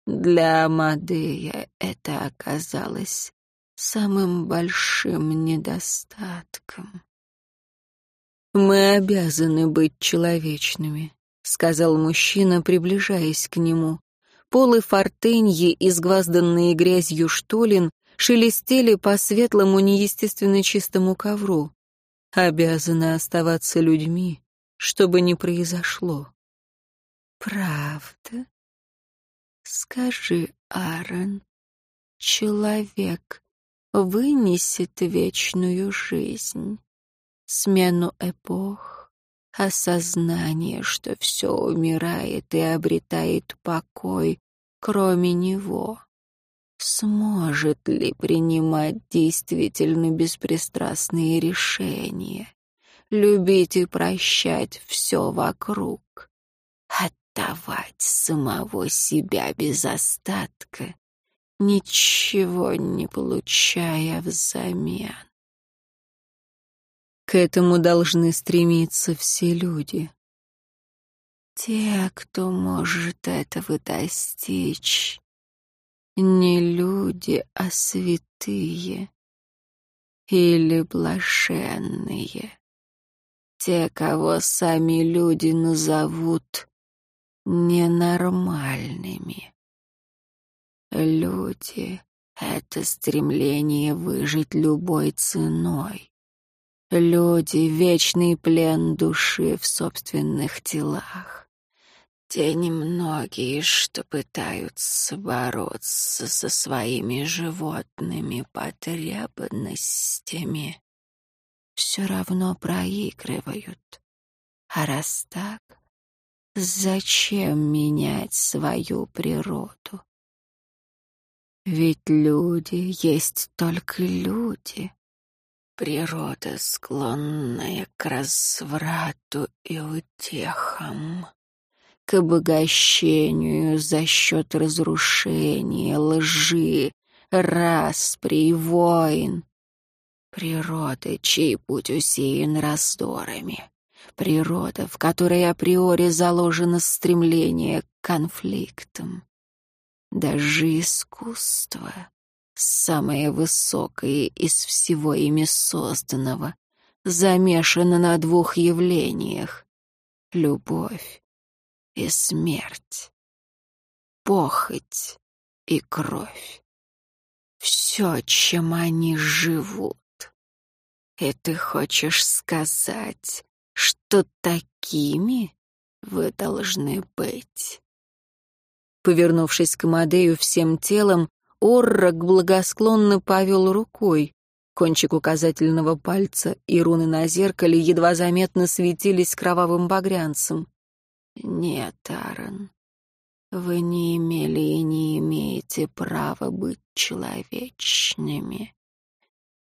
для Амадея это оказалось самым большим недостатком. «Мы обязаны быть человечными», — сказал мужчина, приближаясь к нему. Полы фортеньи, изгвазданные грязью штолен, шелестели по светлому, неестественно чистому ковру. Обязаны оставаться людьми, чтобы не произошло. «Правда?» Скажи, Аарон, человек вынесет вечную жизнь, смену эпох, осознание, что все умирает и обретает покой, кроме него. Сможет ли принимать действительно беспристрастные решения, любить и прощать все вокруг? отдавать самого себя без остатка, ничего не получая взамен. К этому должны стремиться все люди. Те, кто может этого достичь, не люди, а святые или блаженные. Те, кого сами люди назовут ненормальными. Люди — это стремление выжить любой ценой. Люди — вечный плен души в собственных телах. Те немногие, что пытаются бороться со своими животными потребностями, все равно проигрывают. А раз так, Зачем менять свою природу? Ведь люди есть только люди. Природа, склонная к разврату и утехам, к обогащению за счет разрушения, лжи, распри войн. Природа, чей путь усеян раздорами природа, в которой априори заложено стремление к конфликтам. Даже искусство, самое высокое из всего ими созданного, замешано на двух явлениях — любовь и смерть, похоть и кровь. Все, чем они живут. И ты хочешь сказать, что такими вы должны быть. Повернувшись к Мадею всем телом, Оррок благосклонно повел рукой. Кончик указательного пальца и руны на зеркале едва заметно светились кровавым багрянцем. «Нет, Аарон, вы не имели и не имеете права быть человечными.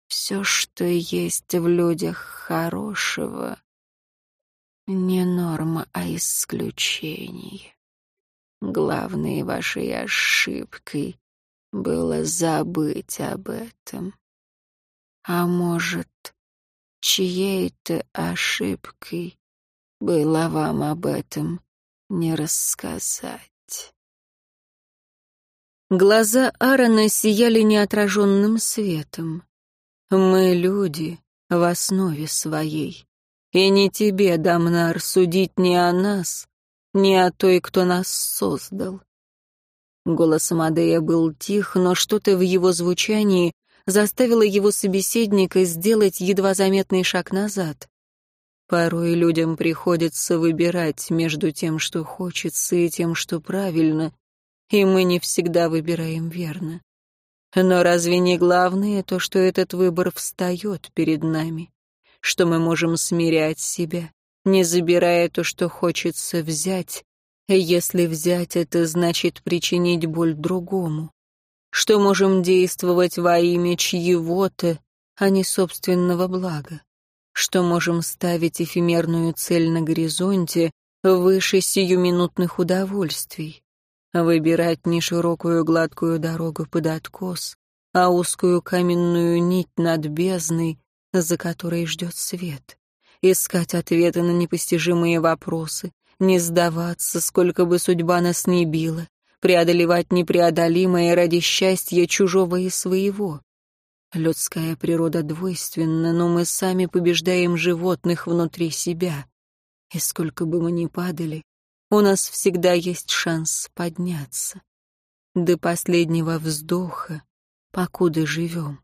Все, что есть в людях хорошего, не норма, а исключение. Главной вашей ошибкой было забыть об этом. А может, чьей-то ошибкой было вам об этом не рассказать. Глаза Аарона сияли неотраженным светом. Мы люди в основе своей. И не тебе, Дамнар, судить ни о нас, ни о той, кто нас создал. Голос Амадея был тих, но что-то в его звучании заставило его собеседника сделать едва заметный шаг назад. Порой людям приходится выбирать между тем, что хочется, и тем, что правильно, и мы не всегда выбираем верно. Но разве не главное то, что этот выбор встает перед нами? Что мы можем смирять себя, не забирая то, что хочется взять, если взять это значит причинить боль другому? Что можем действовать во имя чьего-то, а не собственного блага? Что можем ставить эфемерную цель на горизонте выше сиюминутных удовольствий? Выбирать не широкую гладкую дорогу под откос, а узкую каменную нить над бездной, за которой ждет свет. Искать ответы на непостижимые вопросы, не сдаваться, сколько бы судьба нас ни била, преодолевать непреодолимое ради счастья чужого и своего. Людская природа двойственна, но мы сами побеждаем животных внутри себя. И сколько бы мы ни падали, у нас всегда есть шанс подняться. До последнего вздоха, покуда живем.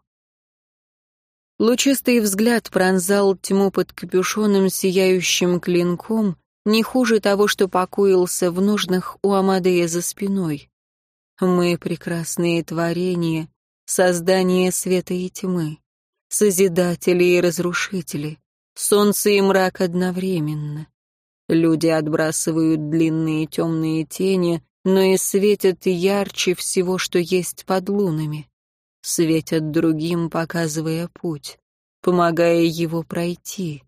Лучистый взгляд пронзал тьму под капюшоном сияющим клинком, не хуже того, что покоился в нужных у Амадея за спиной. Мы — прекрасные творения, создание света и тьмы, созидатели и разрушители, солнце и мрак одновременно. Люди отбрасывают длинные темные тени, но и светят ярче всего, что есть под лунами. Светят другим, показывая путь, помогая его пройти.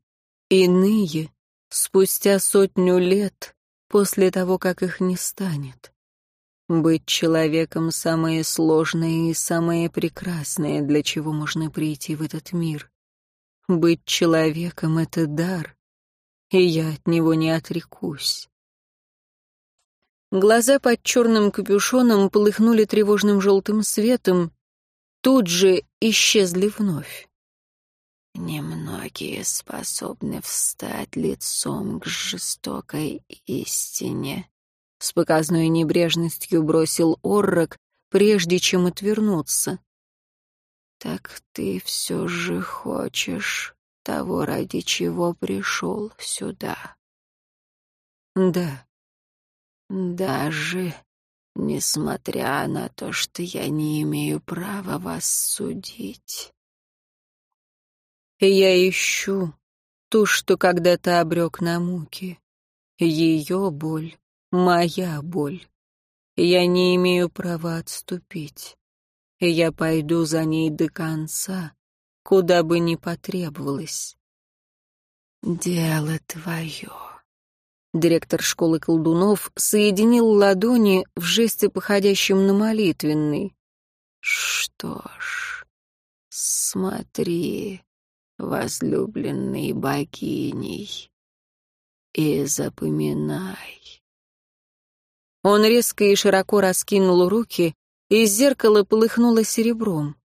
Иные, спустя сотню лет, после того, как их не станет. Быть человеком — самое сложное и самое прекрасное, для чего можно прийти в этот мир. Быть человеком — это дар, и я от него не отрекусь. Глаза под черным капюшоном полыхнули тревожным желтым светом, тут же исчезли вновь. Немногие способны встать лицом к жестокой истине. С показной небрежностью бросил Оррок, прежде чем отвернуться. Так ты все же хочешь того, ради чего пришел сюда. Да. Даже несмотря на то, что я не имею права вас судить. Я ищу ту, что когда-то обрек на муки. Ее боль, моя боль. Я не имею права отступить. Я пойду за ней до конца, куда бы ни потребовалось. Дело твое. Директор школы колдунов соединил ладони в жесте, походящем на молитвенный. Что ж, смотри, возлюбленный богиней, и запоминай. Он резко и широко раскинул руки, и зеркало полыхнуло серебром.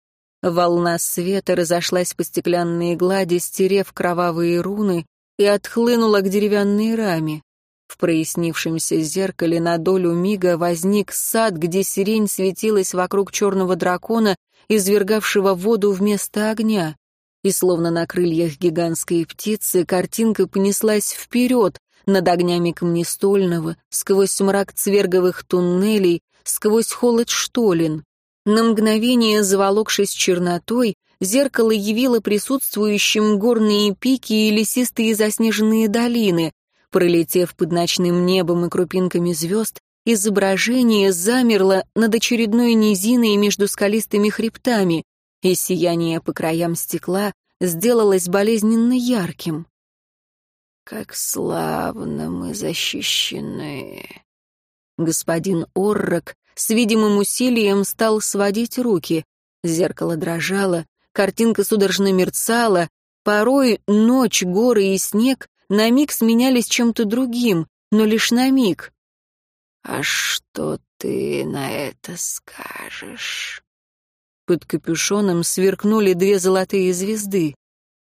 Волна света разошлась по стеклянной глади, стерев кровавые руны, и отхлынула к деревянной раме. В прояснившемся зеркале на долю мига возник сад, где сирень светилась вокруг черного дракона, извергавшего воду вместо огня. И словно на крыльях гигантской птицы картинка понеслась вперед, над огнями камнестольного, сквозь мрак цверговых туннелей, сквозь холод штолен. На мгновение, заволокшись чернотой, зеркало явило присутствующим горные пики и лесистые заснеженные долины. Пролетев под ночным небом и крупинками звезд, изображение замерло над очередной низиной между скалистыми хребтами, и сияние по краям стекла сделалось болезненно ярким. «Как славно мы защищены!» Господин Оррок с видимым усилием стал сводить руки. Зеркало дрожало, картинка судорожно мерцала. Порой ночь, горы и снег на миг сменялись чем-то другим, но лишь на миг. «А что ты на это скажешь?» Под капюшоном сверкнули две золотые звезды.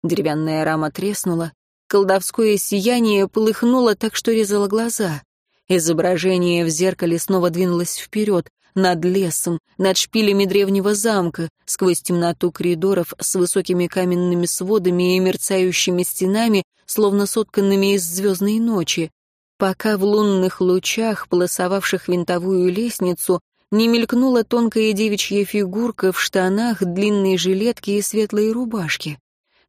Деревянная рама треснула, колдовское сияние полыхнуло так, что резало глаза. Изображение в зеркале снова двинулось вперед, над лесом, над шпилями древнего замка, сквозь темноту коридоров с высокими каменными сводами и мерцающими стенами, словно сотканными из звездной ночи, пока в лунных лучах, полосовавших винтовую лестницу, не мелькнула тонкая девичья фигурка в штанах, длинной жилетке и светлой рубашке.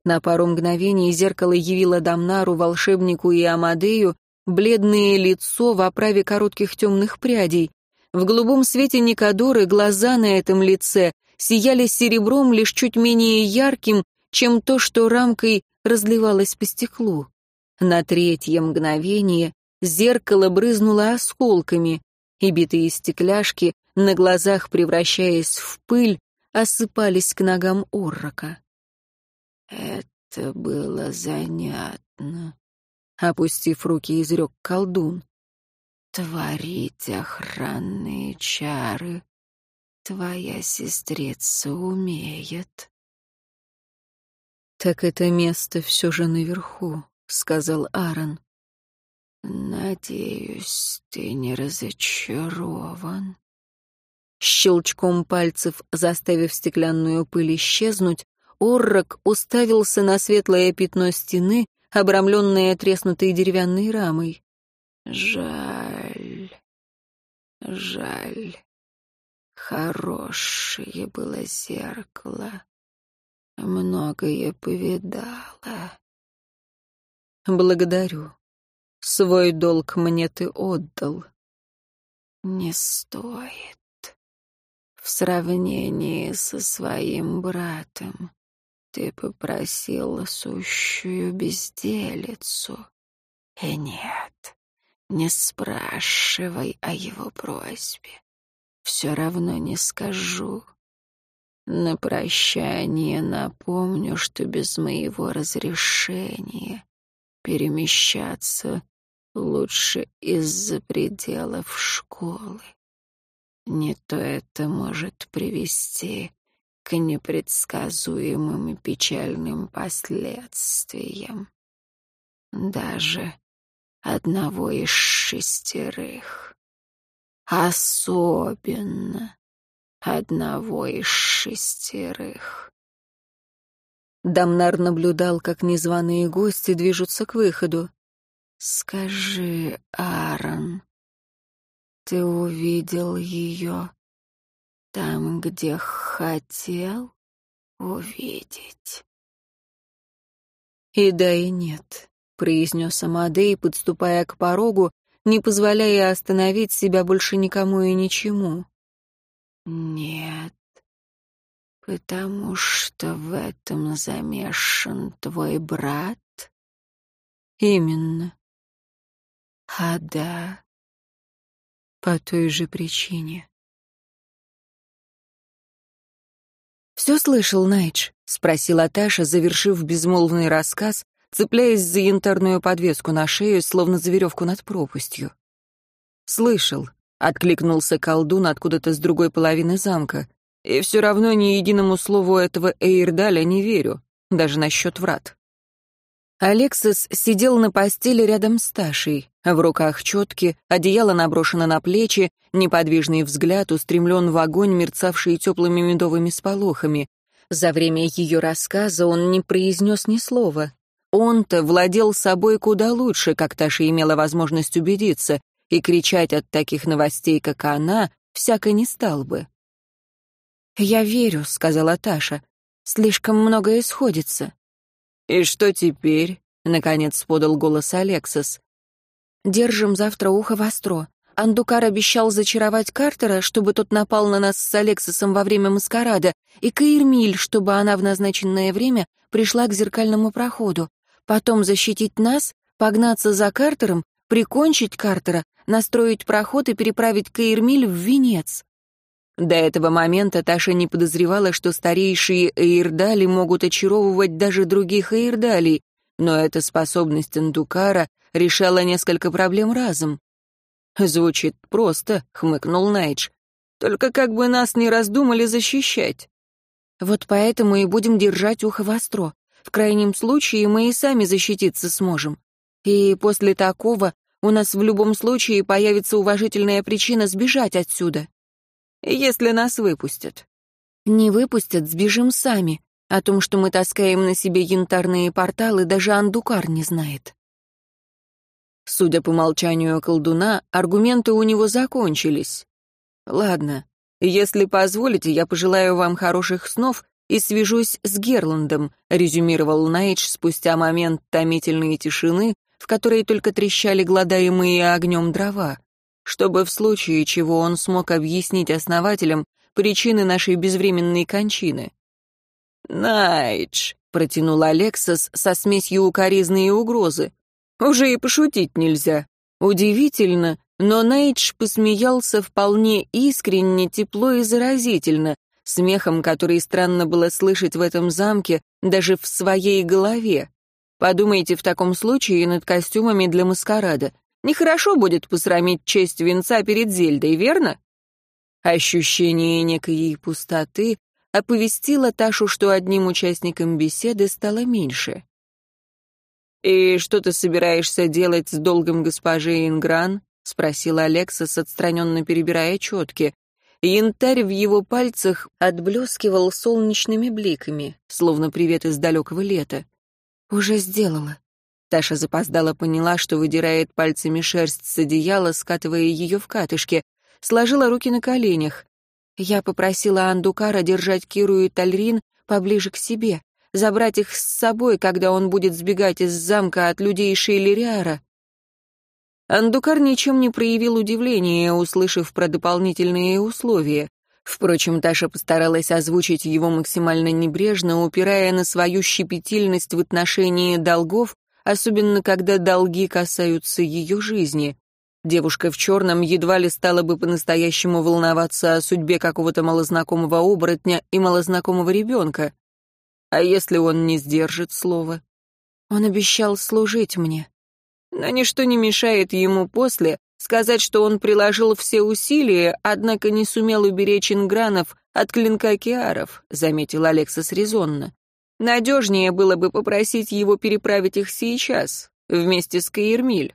На пару мгновений зеркало явило Дамнару, волшебнику и Амадею бледное лицо в оправе коротких темных прядей. В голубом свете Никадоры глаза на этом лице сияли серебром лишь чуть менее ярким, чем то, что рамкой разливалось по стеклу. На третье мгновение зеркало брызнуло осколками, и битые стекляшки, на глазах превращаясь в пыль, осыпались к ногам Оррока. «Это было занятно», — опустив руки, изрек колдун. «Творить охранные чары твоя сестрица умеет». «Так это место все же наверху», — сказал Аарон. «Надеюсь, ты не разочарован». Щелчком пальцев, заставив стеклянную пыль исчезнуть, Оррок уставился на светлое пятно стены, обрамленное треснутой деревянной рамой. «Жаль, жаль. Хорошее было зеркало. Многое повидала». «Благодарю. Свой долг мне ты отдал». «Не стоит. В сравнении со своим братом ты попросил сущую безделицу. И нет, не спрашивай о его просьбе. Все равно не скажу. На прощание напомню, что без моего разрешения перемещаться лучше из-за пределов школы. Не то это может привести к непредсказуемым и печальным последствиям. Даже одного из шестерых. Особенно одного из шестерых. Дамнар наблюдал, как незваные гости движутся к выходу. «Скажи, Аарон, ты увидел ее там, где хотел увидеть. «И да, и нет», — произнес Амадей, подступая к порогу, не позволяя остановить себя больше никому и ничему. «Нет, потому что в этом замешан твой брат?» «Именно». «А да, по той же причине. «Все слышал, Найдж?» — спросила Таша, завершив безмолвный рассказ, цепляясь за янтарную подвеску на шею, словно за веревку над пропастью. «Слышал», — откликнулся колдун откуда-то с другой половины замка. «И все равно ни единому слову этого Эйрдаля не верю, даже насчет врат». Алексис сидел на постели рядом с Ташей. В руках четки, одеяло наброшено на плечи, неподвижный взгляд устремлен в огонь, мерцавший теплыми медовыми сполохами. За время ее рассказа он не произнес ни слова. Он-то владел собой куда лучше, как Таша имела возможность убедиться, и кричать от таких новостей, как она, всяко не стал бы. «Я верю», — сказала Таша. «Слишком многое сходится». «И что теперь?» — наконец подал голос Алексас. «Держим завтра ухо востро. Андукар обещал зачаровать Картера, чтобы тот напал на нас с Алексисом во время маскарада, и Каирмиль, чтобы она в назначенное время пришла к зеркальному проходу. Потом защитить нас, погнаться за Картером, прикончить Картера, настроить проход и переправить Каирмиль в венец. До этого момента Таша не подозревала, что старейшие Эйрдали могут очаровывать даже других Эйрдалей, но эта способность Андукара решала несколько проблем разом. «Звучит просто», — хмыкнул Найдж. «Только как бы нас не раздумали защищать». Вот поэтому и будем держать ухо востро. В крайнем случае мы и сами защититься сможем. И после такого у нас в любом случае появится уважительная причина сбежать отсюда. Если нас выпустят. Не выпустят, сбежим сами. О том, что мы таскаем на себе янтарные порталы, даже Андукар не знает. Судя по молчанию колдуна, аргументы у него закончились. «Ладно, если позволите, я пожелаю вам хороших снов и свяжусь с Герландом», резюмировал Найдж спустя момент томительной тишины, в которой только трещали гладаемые огнем дрова, чтобы в случае чего он смог объяснить основателям причины нашей безвременной кончины. «Найдж», — протянул Алексас со смесью укоризны и угрозы, — «уже и пошутить нельзя. Удивительно, но Найдж посмеялся вполне искренне, тепло и заразительно, смехом, который странно было слышать в этом замке, даже в своей голове. Подумайте в таком случае над костюмами для маскарада. Нехорошо будет посрамить честь венца перед Зельдой, верно? Ощущение некой пустоты оповестило Ташу, что одним участником беседы стало меньше. «И что ты собираешься делать с долгом госпожи Ингран?» — спросил Алексас, отстраненно перебирая четки. Янтарь в его пальцах отблескивал солнечными бликами, словно привет из далекого лета. «Уже сделала». Таша запоздала поняла, что выдирает пальцами шерсть с одеяла, скатывая ее в катышки, сложила руки на коленях. Я попросила Андукара держать Киру и Тальрин поближе к себе, забрать их с собой, когда он будет сбегать из замка от людей Шейлериара. Андукар ничем не проявил удивления, услышав про дополнительные условия. Впрочем, Таша постаралась озвучить его максимально небрежно, упирая на свою щепетильность в отношении долгов, особенно когда долги касаются ее жизни. Девушка в черном едва ли стала бы по-настоящему волноваться о судьбе какого-то малознакомого оборотня и малознакомого ребенка. А если он не сдержит слова? Он обещал служить мне. Но ничто не мешает ему после Сказать, что он приложил все усилия, однако не сумел уберечь ингранов от клинка Киаров, заметил Алексас резонно. Надежнее было бы попросить его переправить их сейчас, вместе с Каирмиль.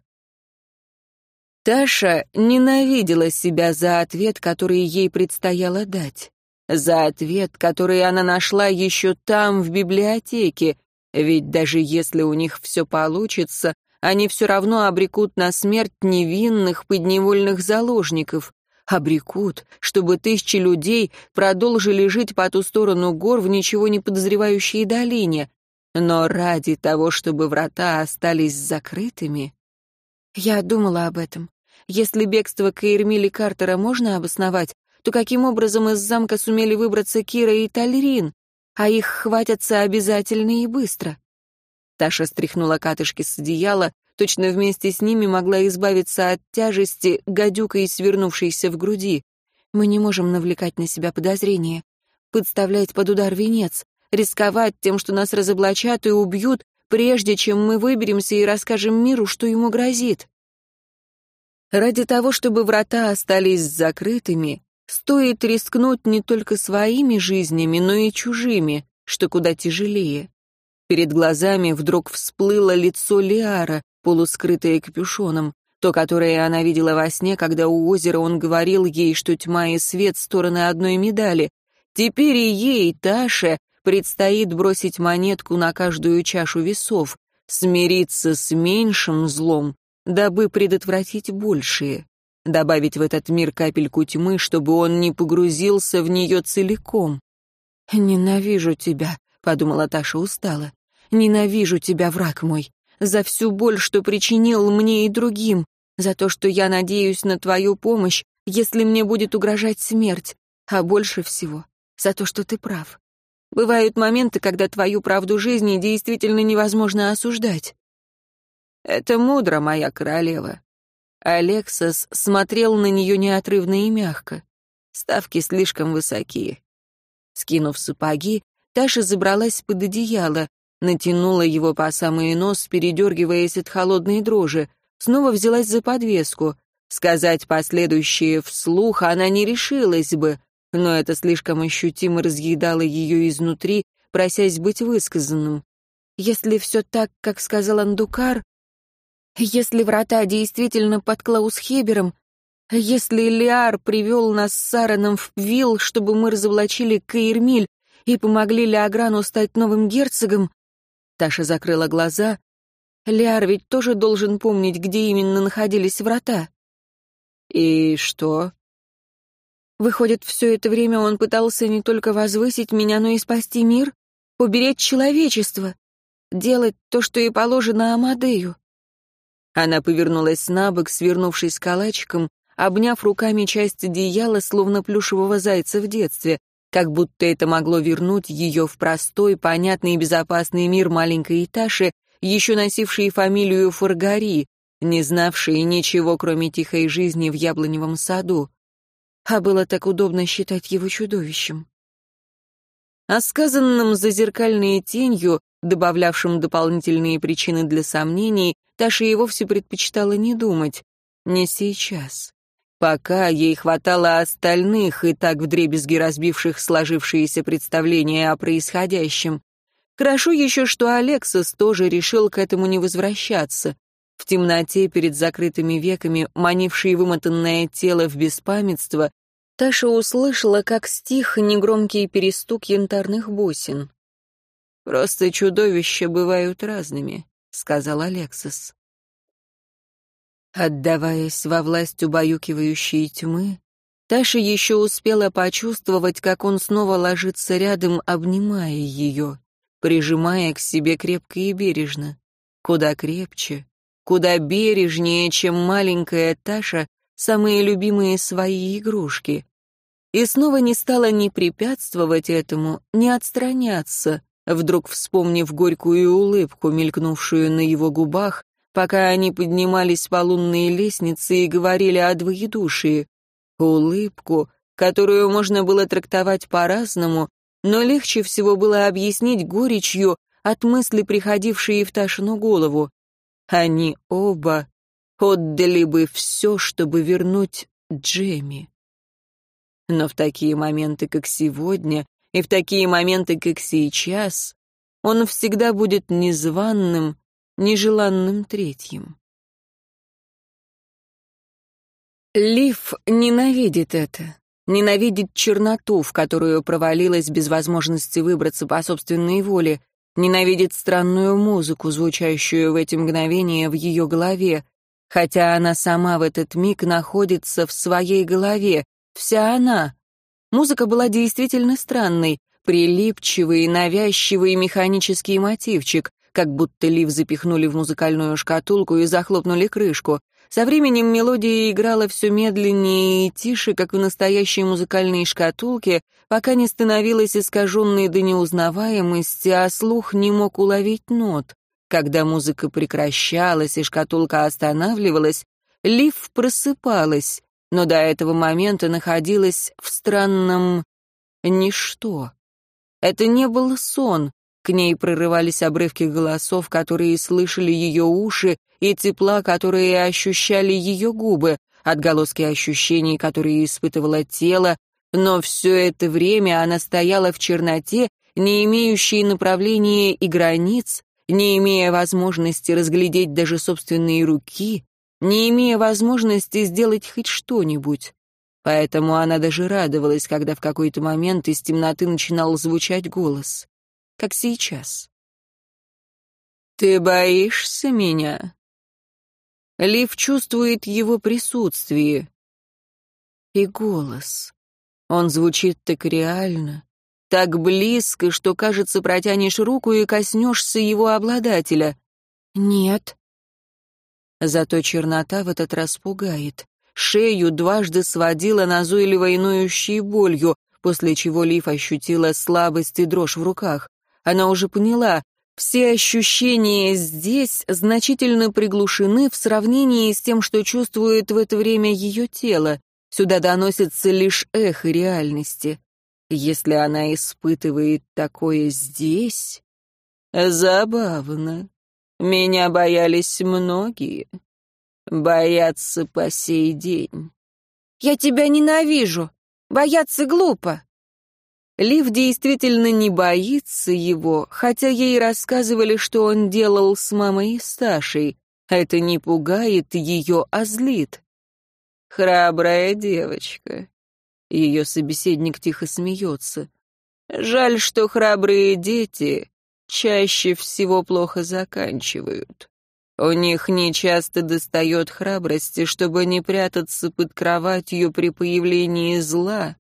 Таша ненавидела себя за ответ, который ей предстояло дать. За ответ, который она нашла еще там, в библиотеке, ведь даже если у них все получится, они все равно обрекут на смерть невинных подневольных заложников. Обрекут, чтобы тысячи людей продолжили жить по ту сторону гор в ничего не подозревающей долине. Но ради того, чтобы врата остались закрытыми... Я думала об этом. Если бегство Каирмили Картера можно обосновать, то каким образом из замка сумели выбраться Кира и Тальрин? А их хватятся обязательно и быстро. Таша стряхнула катышки с одеяла, точно вместе с ними могла избавиться от тяжести, гадюкой свернувшейся в груди. Мы не можем навлекать на себя подозрения, подставлять под удар венец, рисковать тем, что нас разоблачат и убьют, прежде чем мы выберемся и расскажем миру, что ему грозит. Ради того, чтобы врата остались закрытыми, стоит рискнуть не только своими жизнями, но и чужими, что куда тяжелее. Перед глазами вдруг всплыло лицо Лиара, полускрытое капюшоном, то, которое она видела во сне, когда у озера он говорил ей, что тьма и свет — стороны одной медали. Теперь и ей, Таше, предстоит бросить монетку на каждую чашу весов, смириться с меньшим злом, дабы предотвратить большие, добавить в этот мир капельку тьмы, чтобы он не погрузился в нее целиком. «Ненавижу тебя», — подумала Таша устало. Ненавижу тебя, враг мой, за всю боль, что причинил мне и другим, за то, что я надеюсь на твою помощь, если мне будет угрожать смерть, а больше всего за то, что ты прав. Бывают моменты, когда твою правду жизни действительно невозможно осуждать. Это мудро, моя королева. Алексас смотрел на нее неотрывно и мягко. Ставки слишком высокие. Скинув сапоги, Таша забралась под одеяло, натянула его по самый нос, передергиваясь от холодной дрожи, снова взялась за подвеску. Сказать последующее вслух она не решилась бы, но это слишком ощутимо разъедало ее изнутри, просясь быть высказанным. Если все так, как сказал Андукар, если врата действительно под Клаусхебером, если Лиар привел нас с Сараном в Вилл, чтобы мы разоблачили Каирмиль и помогли Леограну стать новым герцогом... Таша закрыла глаза. Лиар ведь тоже должен помнить, где именно находились врата. И что? Выходит, все это время он пытался не только возвысить меня, но и спасти мир, уберечь человечество, делать то, что и положено Амадею. Она повернулась на бок, свернувшись калачиком, обняв руками часть одеяла, словно плюшевого зайца в детстве, как будто это могло вернуть ее в простой, понятный и безопасный мир маленькой Иташи, еще носившей фамилию Фаргари, не знавшей ничего, кроме тихой жизни в яблоневом саду. А было так удобно считать его чудовищем. О сказанном за зеркальной тенью, добавлявшим дополнительные причины для сомнений, Таша и вовсе предпочитала не думать. Не сейчас. Пока ей хватало остальных, и так вдребезги разбивших сложившиеся представления о происходящем. Хорошо еще, что Алексас тоже решил к этому не возвращаться. В темноте перед закрытыми веками, манившее вымотанное тело в беспамятство, Таша услышала, как стих негромкий перестук янтарных бусин. «Просто чудовища бывают разными», — сказал Алексис. Отдаваясь во власть убаюкивающей тьмы, Таша еще успела почувствовать, как он снова ложится рядом, обнимая ее, прижимая к себе крепко и бережно. Куда крепче, куда бережнее, чем маленькая Таша, самые любимые свои игрушки. И снова не стала ни препятствовать этому, ни отстраняться, вдруг вспомнив горькую улыбку, мелькнувшую на его губах, пока они поднимались по лунной лестнице и говорили о двоедушии. Улыбку, которую можно было трактовать по-разному, но легче всего было объяснить горечью от мысли, приходившей в Ташину голову. Они оба отдали бы все, чтобы вернуть Джемми. Но в такие моменты, как сегодня, и в такие моменты, как сейчас, он всегда будет незваным, нежеланным третьим. Лив ненавидит это. Ненавидит черноту, в которую провалилась без возможности выбраться по собственной воле. Ненавидит странную музыку, звучащую в эти мгновения в ее голове, хотя она сама в этот миг находится в своей голове, вся она. Музыка была действительно странной, прилипчивый, навязчивый механический мотивчик, как будто лив запихнули в музыкальную шкатулку и захлопнули крышку. Со временем мелодия играла все медленнее и тише, как в настоящей музыкальной шкатулке, пока не становилась искаженной до неузнаваемости, а слух не мог уловить нот. Когда музыка прекращалась и шкатулка останавливалась, Лив просыпалась, но до этого момента находилась в странном ничто. Это не был сон, к ней прорывались обрывки голосов, которые слышали ее уши, и тепла, которые ощущали ее губы, отголоски ощущений, которые испытывало тело, но все это время она стояла в черноте, не имеющей направления и границ, не имея возможности разглядеть даже собственные руки, не имея возможности сделать хоть что-нибудь. Поэтому она даже радовалась, когда в какой-то момент из темноты начинал звучать голос. Как сейчас. «Ты боишься меня?» Лив чувствует его присутствие. И голос. Он звучит так реально, так близко, что, кажется, протянешь руку и коснешься его обладателя. Нет. Зато чернота в этот раз пугает. Шею дважды сводила назойливой ноющей болью, после чего Лив ощутила слабость и дрожь в руках. Она уже поняла, все ощущения здесь значительно приглушены в сравнении с тем, что чувствует в это время ее тело. Сюда доносится лишь эхо реальности. Если она испытывает такое здесь... Забавно. Меня боялись многие. Боятся по сей день. «Я тебя ненавижу!» Бояться глупо». Лив действительно не боится его, хотя ей рассказывали, что он делал с мамой и Сашей. Это не пугает ее, а злит. «Храбрая девочка». Ее собеседник тихо смеется. «Жаль, что храбрые дети чаще всего плохо заканчивают. У них нечасто достает храбрости, чтобы не прятаться под кроватью при появлении зла,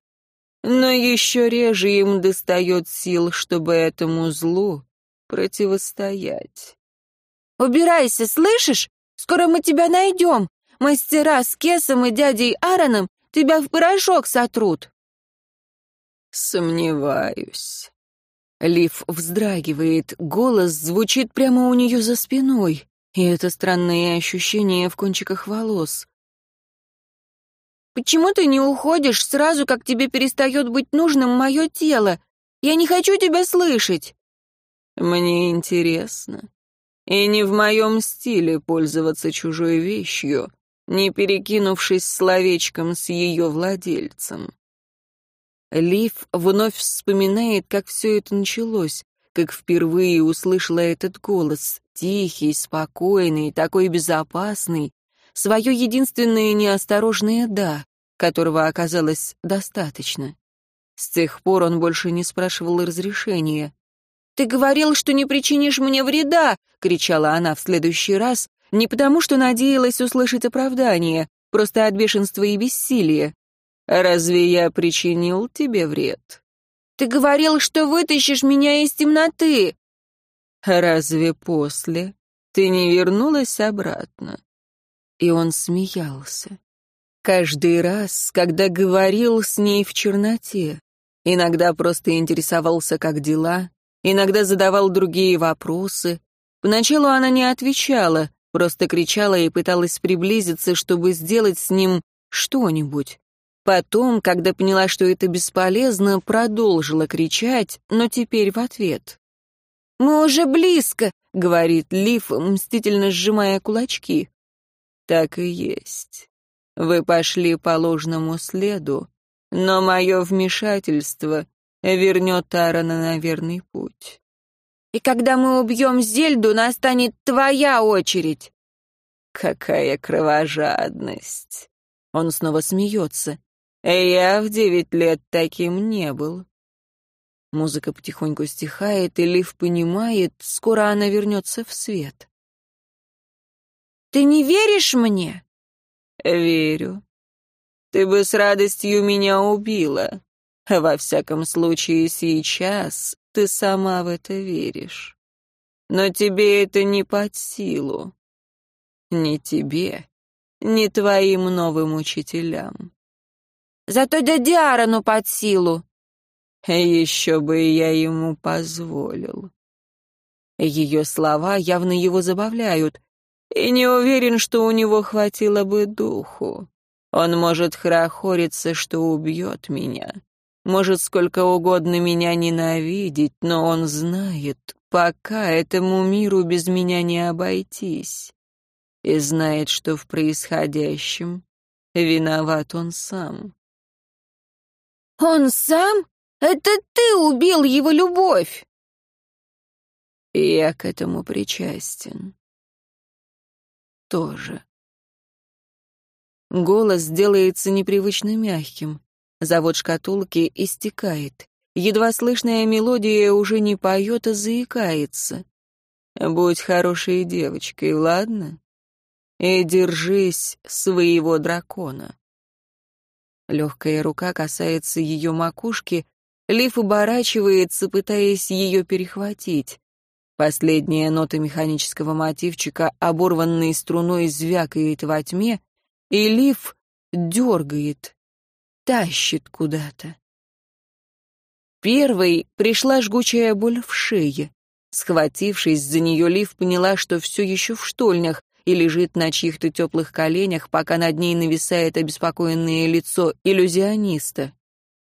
но еще реже им достает сил, чтобы этому злу противостоять. «Убирайся, слышишь? Скоро мы тебя найдем. Мастера с Кесом и дядей Аароном тебя в порошок сотрут». «Сомневаюсь». Лив вздрагивает, голос звучит прямо у нее за спиной, и это странное ощущение в кончиках волос. Почему ты не уходишь сразу, как тебе перестает быть нужным мое тело? Я не хочу тебя слышать!» «Мне интересно. И не в моем стиле пользоваться чужой вещью, не перекинувшись словечком с ее владельцем». Лив вновь вспоминает, как все это началось, как впервые услышала этот голос, тихий, спокойный, такой безопасный, свое единственное неосторожное «да», которого оказалось достаточно. С тех пор он больше не спрашивал разрешения. «Ты говорил, что не причинишь мне вреда!» — кричала она в следующий раз, не потому что надеялась услышать оправдание, просто от бешенства и бессилия. «Разве я причинил тебе вред?» «Ты говорил, что вытащишь меня из темноты!» «Разве после ты не вернулась обратно?» и он смеялся. Каждый раз, когда говорил с ней в черноте, иногда просто интересовался, как дела, иногда задавал другие вопросы. Поначалу она не отвечала, просто кричала и пыталась приблизиться, чтобы сделать с ним что-нибудь. Потом, когда поняла, что это бесполезно, продолжила кричать, но теперь в ответ. «Мы уже близко», — говорит Лив, мстительно сжимая кулачки. Так и есть. Вы пошли по ложному следу, но мое вмешательство вернет Аарона на верный путь. И когда мы убьем Зельду, настанет твоя очередь. Какая кровожадность. Он снова смеется. Я в девять лет таким не был. Музыка потихоньку стихает, и Лив понимает, скоро она вернется в свет. Ты не веришь мне?» «Верю. Ты бы с радостью меня убила. Во всяком случае, сейчас ты сама в это веришь. Но тебе это не под силу. Ни тебе, ни твоим новым учителям. Зато дяде Аарону под силу. Еще бы я ему позволил. Ее слова явно его забавляют и не уверен, что у него хватило бы духу. Он может хорохориться, что убьет меня. Может сколько угодно меня ненавидеть, но он знает, пока этому миру без меня не обойтись. И знает, что в происходящем виноват он сам. «Он сам? Это ты убил его любовь!» Я к этому причастен тоже. Голос делается непривычно мягким. Завод шкатулки истекает. Едва слышная мелодия уже не поет, а заикается. Будь хорошей девочкой, ладно? И держись своего дракона. Легкая рука касается ее макушки, Лиф оборачивается, пытаясь ее перехватить. Последняя нота механического мотивчика, оборванной струной, звякает во тьме, и лиф дергает, тащит куда-то. Первой пришла жгучая боль в шее. Схватившись за нее, Лив поняла, что все еще в штольнях и лежит на чьих-то теплых коленях, пока над ней нависает обеспокоенное лицо иллюзиониста.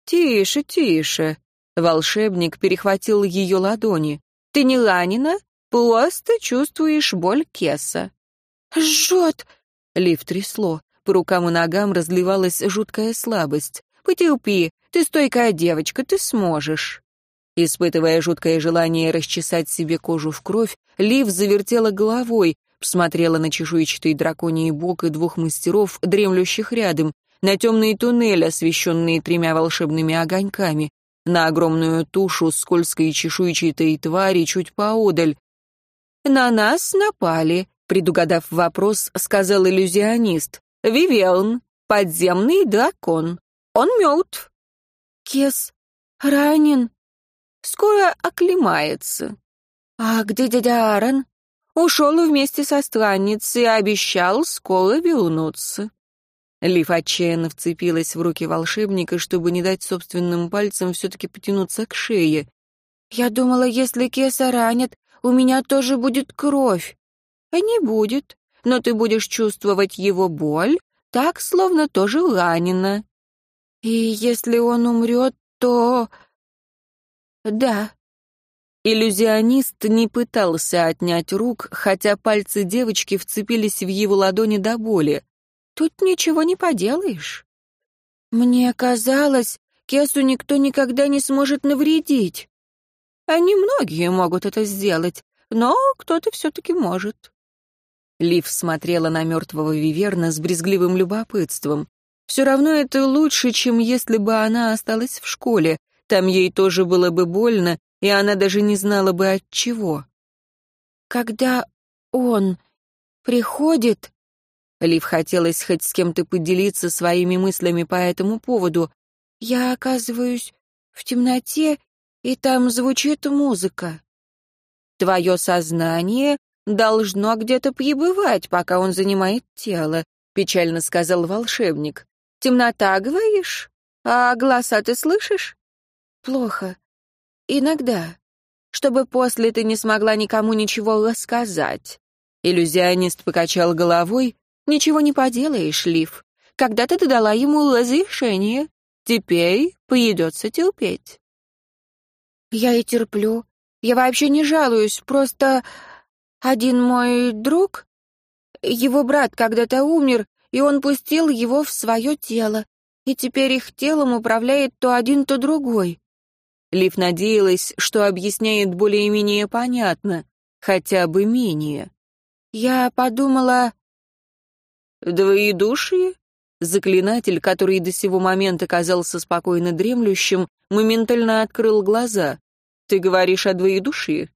«Тише, тише!» Волшебник перехватил ее ладони. Ты не ранена, просто чувствуешь боль кеса». «Жжет!» Лив трясло. По рукам и ногам разливалась жуткая слабость. Потерпи, ты стойкая девочка, ты сможешь». Испытывая жуткое желание расчесать себе кожу в кровь, Лив завертела головой, посмотрела на чешуйчатый драконий бок и двух мастеров, дремлющих рядом, на темный туннель, освещенный тремя волшебными огоньками, на огромную тушу скользкой чешуйчатой твари чуть поодаль. «На нас напали», — предугадав вопрос, сказал иллюзионист. «Вивиан, подземный дракон. Он мертв». «Кес ранен?» «Скоро оклемается». «А где дядя Аарон?» «Ушел вместе со странницей и обещал скоро вернуться». Лив отчаянно вцепилась в руки волшебника, чтобы не дать собственным пальцам все-таки потянуться к шее. «Я думала, если Кеса ранят, у меня тоже будет кровь». «А не будет, но ты будешь чувствовать его боль, так, словно тоже ранена». «И если он умрет, то...» «Да». Иллюзионист не пытался отнять рук, хотя пальцы девочки вцепились в его ладони до боли. Тут ничего не поделаешь. Мне казалось, Кесу никто никогда не сможет навредить. Они многие могут это сделать, но кто-то все-таки может. Лив смотрела на мертвого Виверна с брезгливым любопытством. Все равно это лучше, чем если бы она осталась в школе. Там ей тоже было бы больно, и она даже не знала бы от чего. Когда он приходит, Лив хотелось хоть с кем-то поделиться своими мыслями по этому поводу. «Я оказываюсь в темноте, и там звучит музыка». «Твое сознание должно где-то пребывать, пока он занимает тело», — печально сказал волшебник. «Темнота, говоришь? А голоса ты слышишь?» «Плохо. Иногда. Чтобы после ты не смогла никому ничего рассказать». Иллюзионист покачал головой, Ничего не поделаешь, Лив. Когда-то ты дала ему разрешение. Теперь придется терпеть. Я и терплю. Я вообще не жалуюсь, просто один мой друг, его брат когда-то умер, и он пустил его в свое тело, и теперь их телом управляет то один, то другой. Лив надеялась, что объясняет более-менее понятно, хотя бы менее. Я подумала, Двоедушие? Заклинатель, который до сего момента казался спокойно дремлющим, моментально открыл глаза. «Ты говоришь о двоедушии?»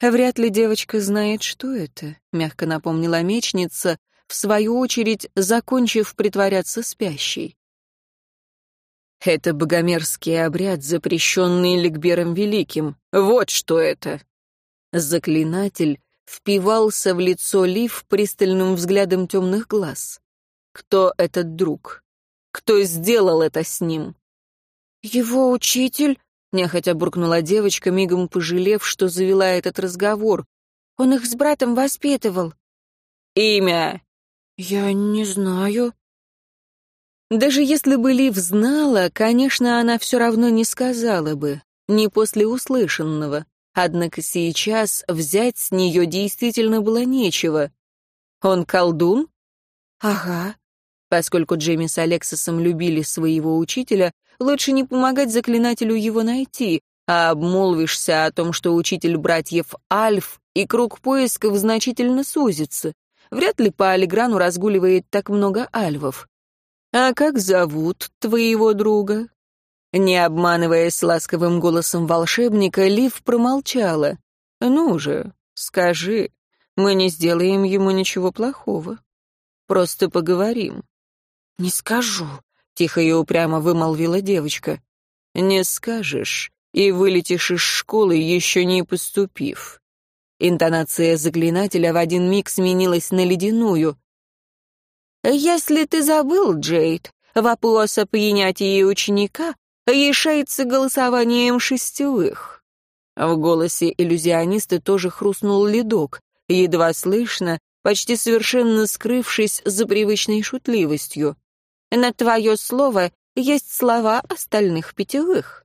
«Вряд ли девочка знает, что это», — мягко напомнила мечница, в свою очередь закончив притворяться спящей. «Это богомерзкий обряд, запрещенный Ликбером Великим. Вот что это!» Заклинатель впивался в лицо Лив пристальным взглядом темных глаз. Кто этот друг? Кто сделал это с ним? Его учитель, нехотя буркнула девочка, мигом пожалев, что завела этот разговор. Он их с братом воспитывал. Имя? Я не знаю. Даже если бы Лив знала, конечно, она все равно не сказала бы, не после услышанного. Однако сейчас взять с нее действительно было нечего. Он колдун? Ага. Поскольку Джейми с Алексосом любили своего учителя, лучше не помогать заклинателю его найти, а обмолвишься о том, что учитель братьев Альф, и круг поисков значительно сузится. Вряд ли по Алиграну разгуливает так много альвов. «А как зовут твоего друга?» Не обманываясь ласковым голосом волшебника, Лив промолчала. «Ну же, скажи, мы не сделаем ему ничего плохого. Просто поговорим». «Не скажу», — тихо и упрямо вымолвила девочка. «Не скажешь, и вылетишь из школы, еще не поступив». Интонация заклинателя в один миг сменилась на ледяную. «Если ты забыл, Джейд, вопрос о принятии ученика решается голосованием шестевых. В голосе иллюзиониста тоже хрустнул ледок, едва слышно, почти совершенно скрывшись за привычной шутливостью. На твое слово есть слова остальных пятерых.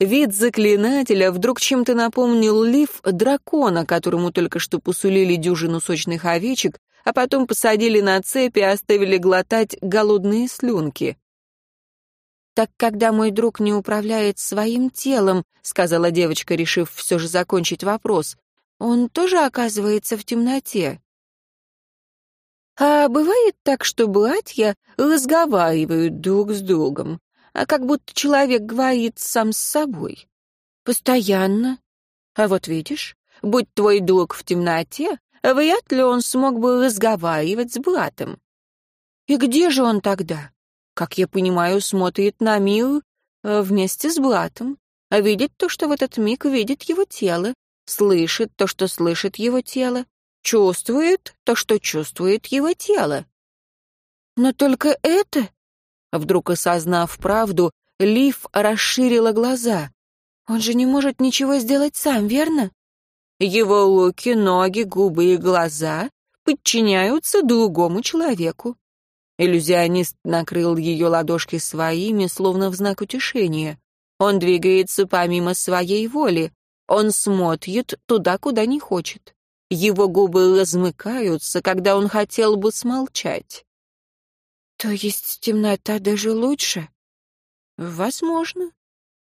Вид заклинателя вдруг чем-то напомнил Лив дракона, которому только что посулили дюжину сочных овечек, а потом посадили на цепи и оставили глотать голодные слюнки. «Так когда мой друг не управляет своим телом», — сказала девочка, решив все же закончить вопрос, «он тоже оказывается в темноте». А бывает так, что братья разговаривают друг с другом, а как будто человек говорит сам с собой. Постоянно. А вот видишь, будь твой друг в темноте, вряд ли он смог бы разговаривать с братом. И где же он тогда? Как я понимаю, смотрит на мир э, вместе с братом, а видит то, что в этот миг видит его тело, слышит то, что слышит его тело, чувствует то, что чувствует его тело. Но только это... Вдруг осознав правду, Лив расширила глаза. Он же не может ничего сделать сам, верно? Его руки, ноги, губы и глаза подчиняются другому человеку. Иллюзионист накрыл ее ладошки своими, словно в знак утешения. Он двигается помимо своей воли. Он смотрит туда, куда не хочет. Его губы размыкаются, когда он хотел бы смолчать. То есть темнота даже лучше? Возможно.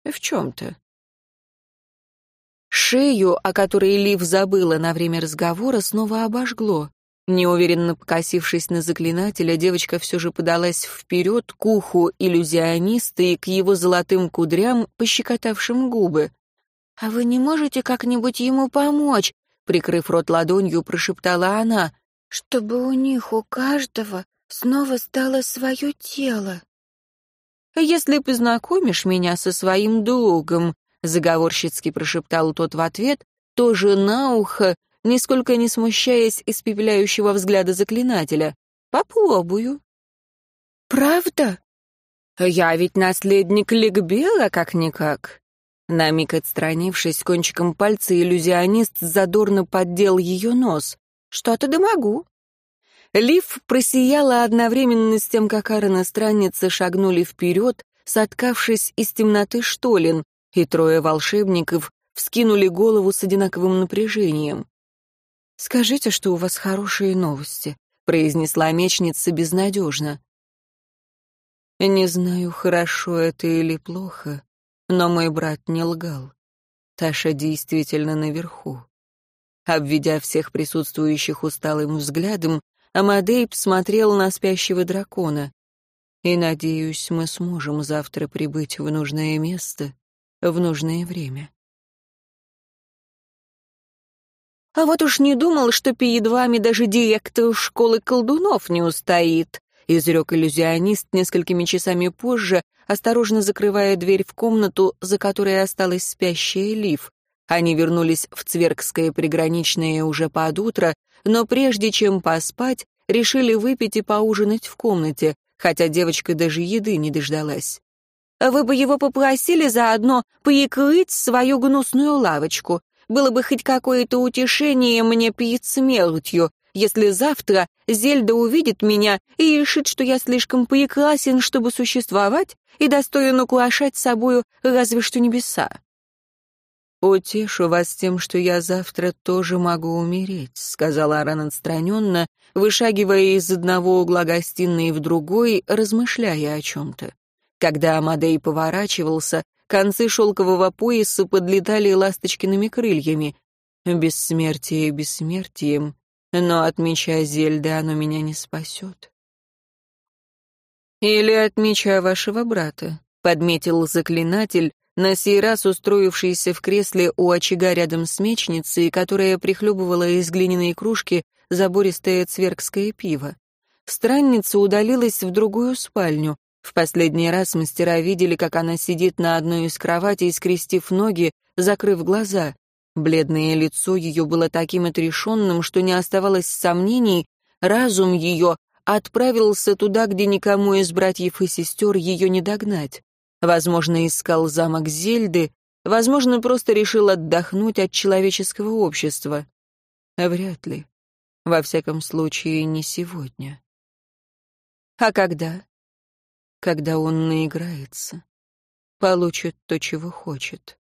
В чем-то. Шею, о которой Лив забыла на время разговора, снова обожгло. Неуверенно покосившись на заклинателя, девочка все же подалась вперед к уху иллюзиониста и к его золотым кудрям, пощекотавшим губы. «А вы не можете как-нибудь ему помочь?» Прикрыв рот ладонью, прошептала она. «Чтобы у них, у каждого, снова стало свое тело». «Если познакомишь меня со своим другом», заговорщицки прошептал тот в ответ, тоже на ухо, нисколько не смущаясь испепеляющего взгляда заклинателя. «Попробую». «Правда? Я ведь наследник Ликбела, как-никак». На миг отстранившись, кончиком пальца иллюзионист задорно поддел ее нос. «Что-то да могу». Лив просияла одновременно с тем, как Аарон шагнули вперед, соткавшись из темноты штолен, и трое волшебников вскинули голову с одинаковым напряжением. «Скажите, что у вас хорошие новости», — произнесла мечница безнадежно. «Не знаю, хорошо это или плохо, но мой брат не лгал. Таша действительно наверху». Обведя всех присутствующих усталым взглядом, Амадейб смотрел на спящего дракона. «И, надеюсь, мы сможем завтра прибыть в нужное место в нужное время». «А вот уж не думал, что перед вами даже директор школы колдунов не устоит», — изрек иллюзионист несколькими часами позже, осторожно закрывая дверь в комнату, за которой осталась спящая Лив. Они вернулись в Цверкское приграничное уже под утро, но прежде чем поспать, решили выпить и поужинать в комнате, хотя девочка даже еды не дождалась. «Вы бы его попросили заодно прикрыть свою гнусную лавочку. Было бы хоть какое-то утешение мне перед смертью, если завтра Зельда увидит меня и решит, что я слишком прекрасен, чтобы существовать, и достоин украшать собою разве что небеса. «Утешу вас тем, что я завтра тоже могу умереть», — сказал Аран отстраненно, вышагивая из одного угла гостиной в другой, размышляя о чем-то. Когда Амадей поворачивался, концы шелкового пояса подлетали ласточкиными крыльями. Бессмертие бессмертием, но от меча Зельды оно меня не спасет. «Или от меча вашего брата», — подметил заклинатель, на сей раз устроившийся в кресле у очага рядом с мечницей, которая прихлебывала из глиняной кружки забористое цверкское пиво. Странница удалилась в другую спальню. В последний раз мастера видели, как она сидит на одной из кроватей, скрестив ноги, закрыв глаза. Бледное лицо ее было таким отрешенным, что не оставалось сомнений, разум ее отправился туда, где никому из братьев и сестер ее не догнать. Возможно, искал замок Зельды, возможно, просто решил отдохнуть от человеческого общества. Вряд ли. Во всяком случае, не сегодня. А когда? Когда он наиграется. Получит то, чего хочет.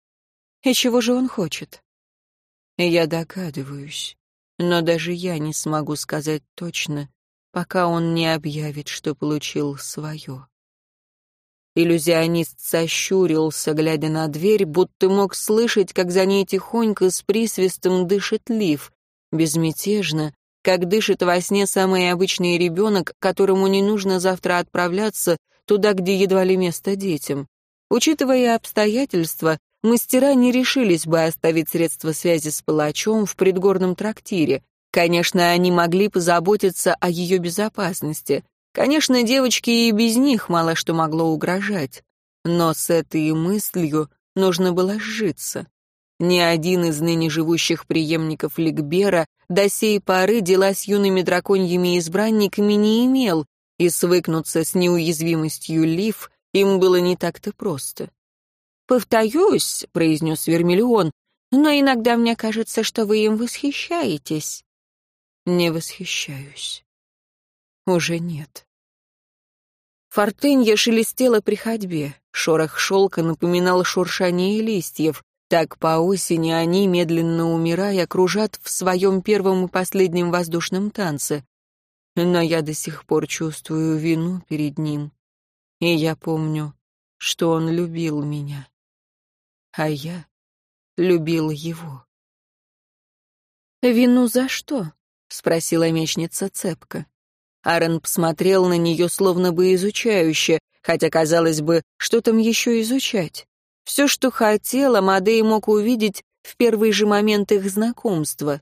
И чего же он хочет? Я догадываюсь, но даже я не смогу сказать точно, пока он не объявит, что получил свое. Иллюзионист сощурился, глядя на дверь, будто мог слышать, как за ней тихонько с присвистом дышит лиф. Безмятежно, как дышит во сне самый обычный ребенок, которому не нужно завтра отправляться туда, где едва ли место детям. Учитывая обстоятельства, мастера не решились бы оставить средства связи с палачом в предгорном трактире. Конечно, они могли позаботиться о ее безопасности. Конечно, девочке и без них мало что могло угрожать. Но с этой мыслью нужно было сжиться. Ни один из ныне живущих преемников Ликбера до сей поры дела с юными драконьими избранниками не имел, и свыкнуться с неуязвимостью Лив им было не так-то просто. «Повторюсь», — произнес Вермиллион, «но иногда мне кажется, что вы им восхищаетесь». «Не восхищаюсь. Уже нет». Фортынья шелестела при ходьбе. Шорох шелка напоминал шуршание листьев. Так по осени они, медленно умирая, кружат в своем первом и последнем воздушном танце. Но я до сих пор чувствую вину перед ним. И я помню, что он любил меня. А я любил его. «Вину за что?» — спросила мечница цепко. Аарон посмотрел на нее словно бы изучающе, хотя, казалось бы, что там еще изучать. Все, что хотел, Амадей мог увидеть в первый же момент их знакомства.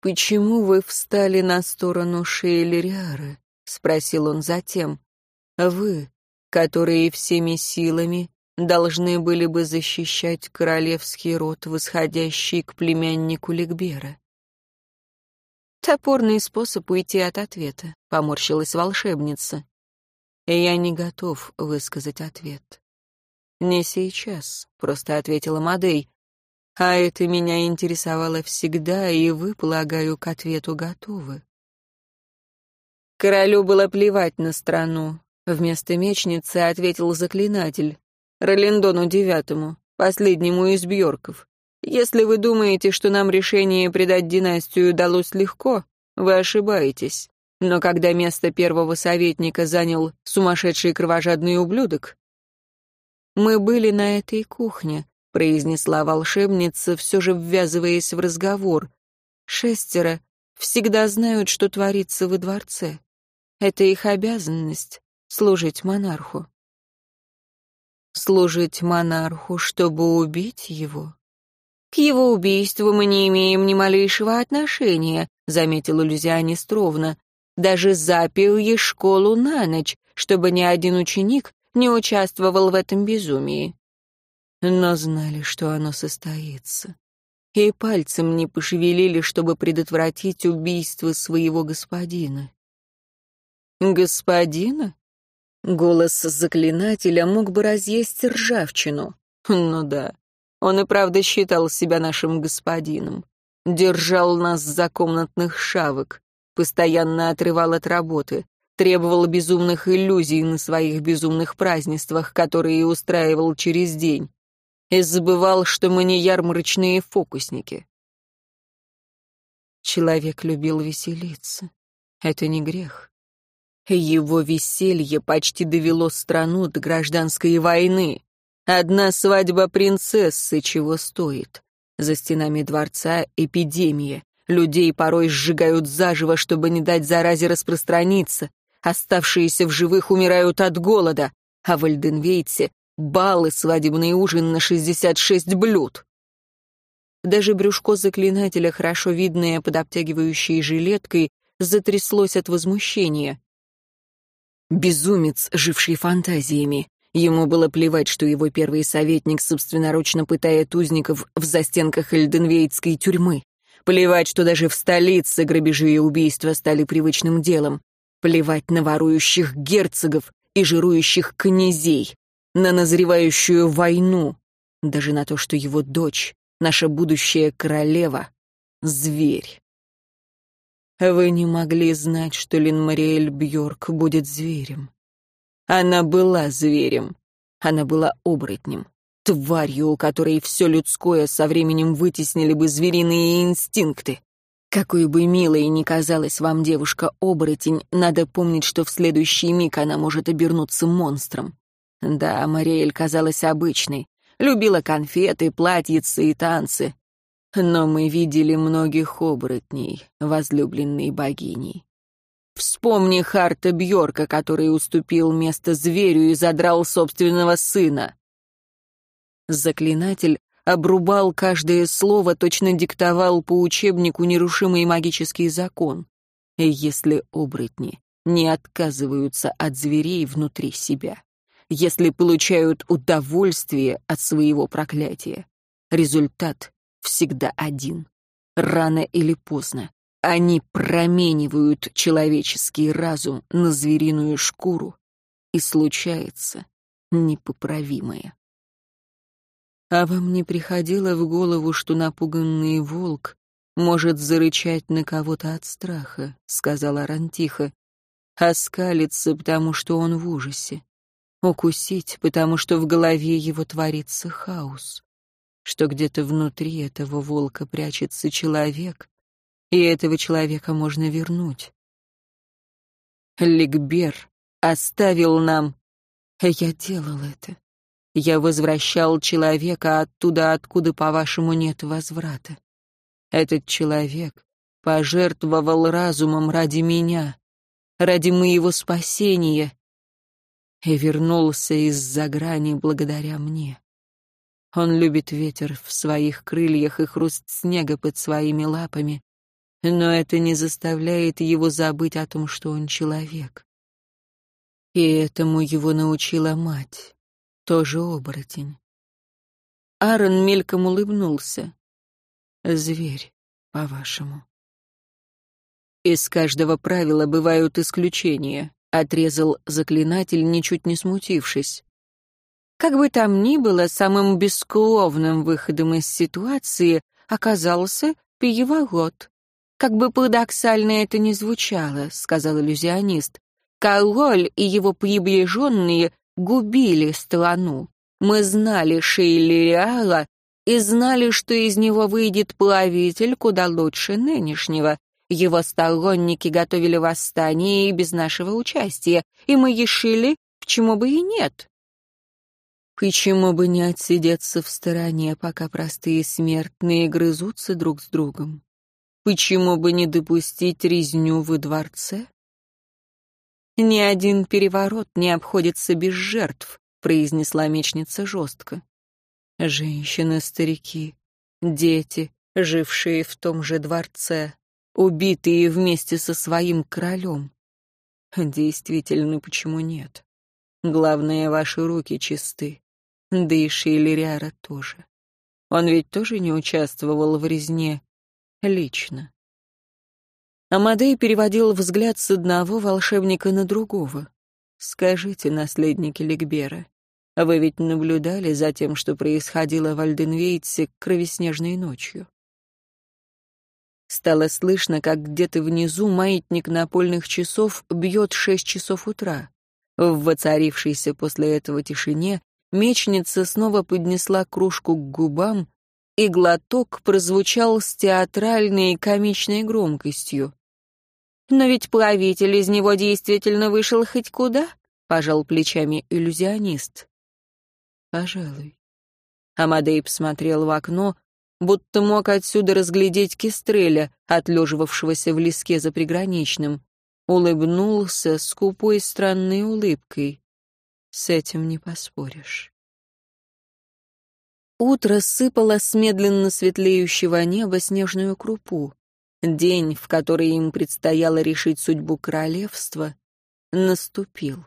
«Почему вы встали на сторону Шейлериары?» — спросил он затем. «Вы, которые всеми силами должны были бы защищать королевский род, восходящий к племяннику Ликбера». «Топорный способ уйти от ответа», — поморщилась волшебница. «Я не готов высказать ответ». «Не сейчас», — просто ответила Мадей. «А это меня интересовало всегда, и вы, полагаю, к ответу готовы». Королю было плевать на страну. Вместо мечницы ответил заклинатель. Ролендону девятому, последнему из Бьорков. Если вы думаете, что нам решение предать династию далось легко, вы ошибаетесь. Но когда место первого советника занял сумасшедший кровожадный ублюдок... «Мы были на этой кухне», — произнесла волшебница, все же ввязываясь в разговор. «Шестеро всегда знают, что творится во дворце. Это их обязанность — служить монарху». «Служить монарху, чтобы убить его?» «К его убийству мы не имеем ни малейшего отношения», — заметила иллюзионист ровно. «Даже запил ей школу на ночь, чтобы ни один ученик не участвовал в этом безумии». Но знали, что оно состоится. И пальцем не пошевелили, чтобы предотвратить убийство своего господина. «Господина?» Голос заклинателя мог бы разъесть ржавчину. Ну да, он и правда считал себя нашим господином. Держал нас за комнатных шавок, постоянно отрывал от работы, требовал безумных иллюзий на своих безумных празднествах, которые устраивал через день, и забывал, что мы не ярмарочные фокусники. Человек любил веселиться. Это не грех. Его веселье почти довело страну до гражданской войны. Одна свадьба принцессы чего стоит. За стенами дворца эпидемия. Людей порой сжигают заживо, чтобы не дать заразе распространиться. Оставшиеся в живых умирают от голода. А в Эльденвейте бал и свадебный ужин на 66 блюд. Даже брюшко заклинателя, хорошо видное под обтягивающей жилеткой, затряслось от возмущения. Безумец, живший фантазиями. Ему было плевать, что его первый советник собственноручно пытает узников в застенках Эльденвейдской тюрьмы. Плевать, что даже в столице грабежи и убийства стали привычным делом. Плевать на ворующих герцогов и жирующих князей, на назревающую войну, даже на то, что его дочь, наша будущая королева, — зверь. Вы не могли знать, что Лин-Мариэль Бьорк будет зверем. Она была зверем. Она была оборотнем. Тварью, у которой все людское со временем вытеснили бы звериные инстинкты. Какой бы милой ни казалась вам девушка-оборотень, надо помнить, что в следующий миг она может обернуться монстром. Да, Мариэль казалась обычной. Любила конфеты, платьицы и танцы. Но мы видели многих оборотней, возлюбленной богиней. Вспомни Харта Бьорка, который уступил место зверю и задрал собственного сына. Заклинатель обрубал каждое слово, точно диктовал по учебнику нерушимый магический закон. Если оборотни не отказываются от зверей внутри себя, если получают удовольствие от своего проклятия, результат всегда один. Рано или поздно они променивают человеческий разум на звериную шкуру, и случается непоправимое. А вам не приходило в голову, что напуганный волк может зарычать на кого-то от страха, сказала Рантиха, оскалиться, потому что он в ужасе, укусить, потому что в голове его творится хаос, что где-то внутри этого волка прячется человек, и этого человека можно вернуть. Ликбер оставил нам... Я делал это. Я возвращал человека оттуда, откуда, по-вашему, нет возврата. Этот человек пожертвовал разумом ради меня, ради моего спасения, и вернулся из-за грани благодаря мне. Он любит ветер в своих крыльях и хруст снега под своими лапами, но это не заставляет его забыть о том, что он человек. И этому его научила мать, тоже оборотень. Аарон мельком улыбнулся. Зверь, по-вашему. Из каждого правила бывают исключения, отрезал заклинатель, ничуть не смутившись. Как бы там ни было, самым бескловным выходом из ситуации оказался пиевогод. «Как бы парадоксально это ни звучало», — сказал иллюзионист, «король и его приближенные губили страну. Мы знали Шейлериала и знали, что из него выйдет правитель куда лучше нынешнего. Его сторонники готовили восстание и без нашего участия, и мы решили, почему бы и нет». Почему бы не отсидеться в стороне, пока простые смертные грызутся друг с другом? Почему бы не допустить резню во дворце? Ни один переворот не обходится без жертв, произнесла мечница жестко. Женщины, старики, дети, жившие в том же дворце, убитые вместе со своим королем. Действительно, почему нет? Главное, ваши руки чисты. Да и Шейлериара тоже. Он ведь тоже не участвовал в резне, лично. Амадей переводил взгляд с одного волшебника на другого. «Скажите, наследники Ликбера, вы ведь наблюдали за тем, что происходило в Альденвейце кровеснежной ночью?» Стало слышно, как где-то внизу маятник напольных часов бьет шесть часов утра. В воцарившейся после этого тишине мечница снова поднесла кружку к губам, и глоток прозвучал с театральной и комичной громкостью. «Но ведь плавитель из него действительно вышел хоть куда», — пожал плечами иллюзионист. «Пожалуй». Амадей посмотрел в окно, будто мог отсюда разглядеть Кистреля, отлеживавшегося в леске за приграничным. Улыбнулся скупой странной улыбкой. С этим не поспоришь. Утро сыпало с медленно светлеющего неба снежную крупу. День, в который им предстояло решить судьбу королевства, наступил.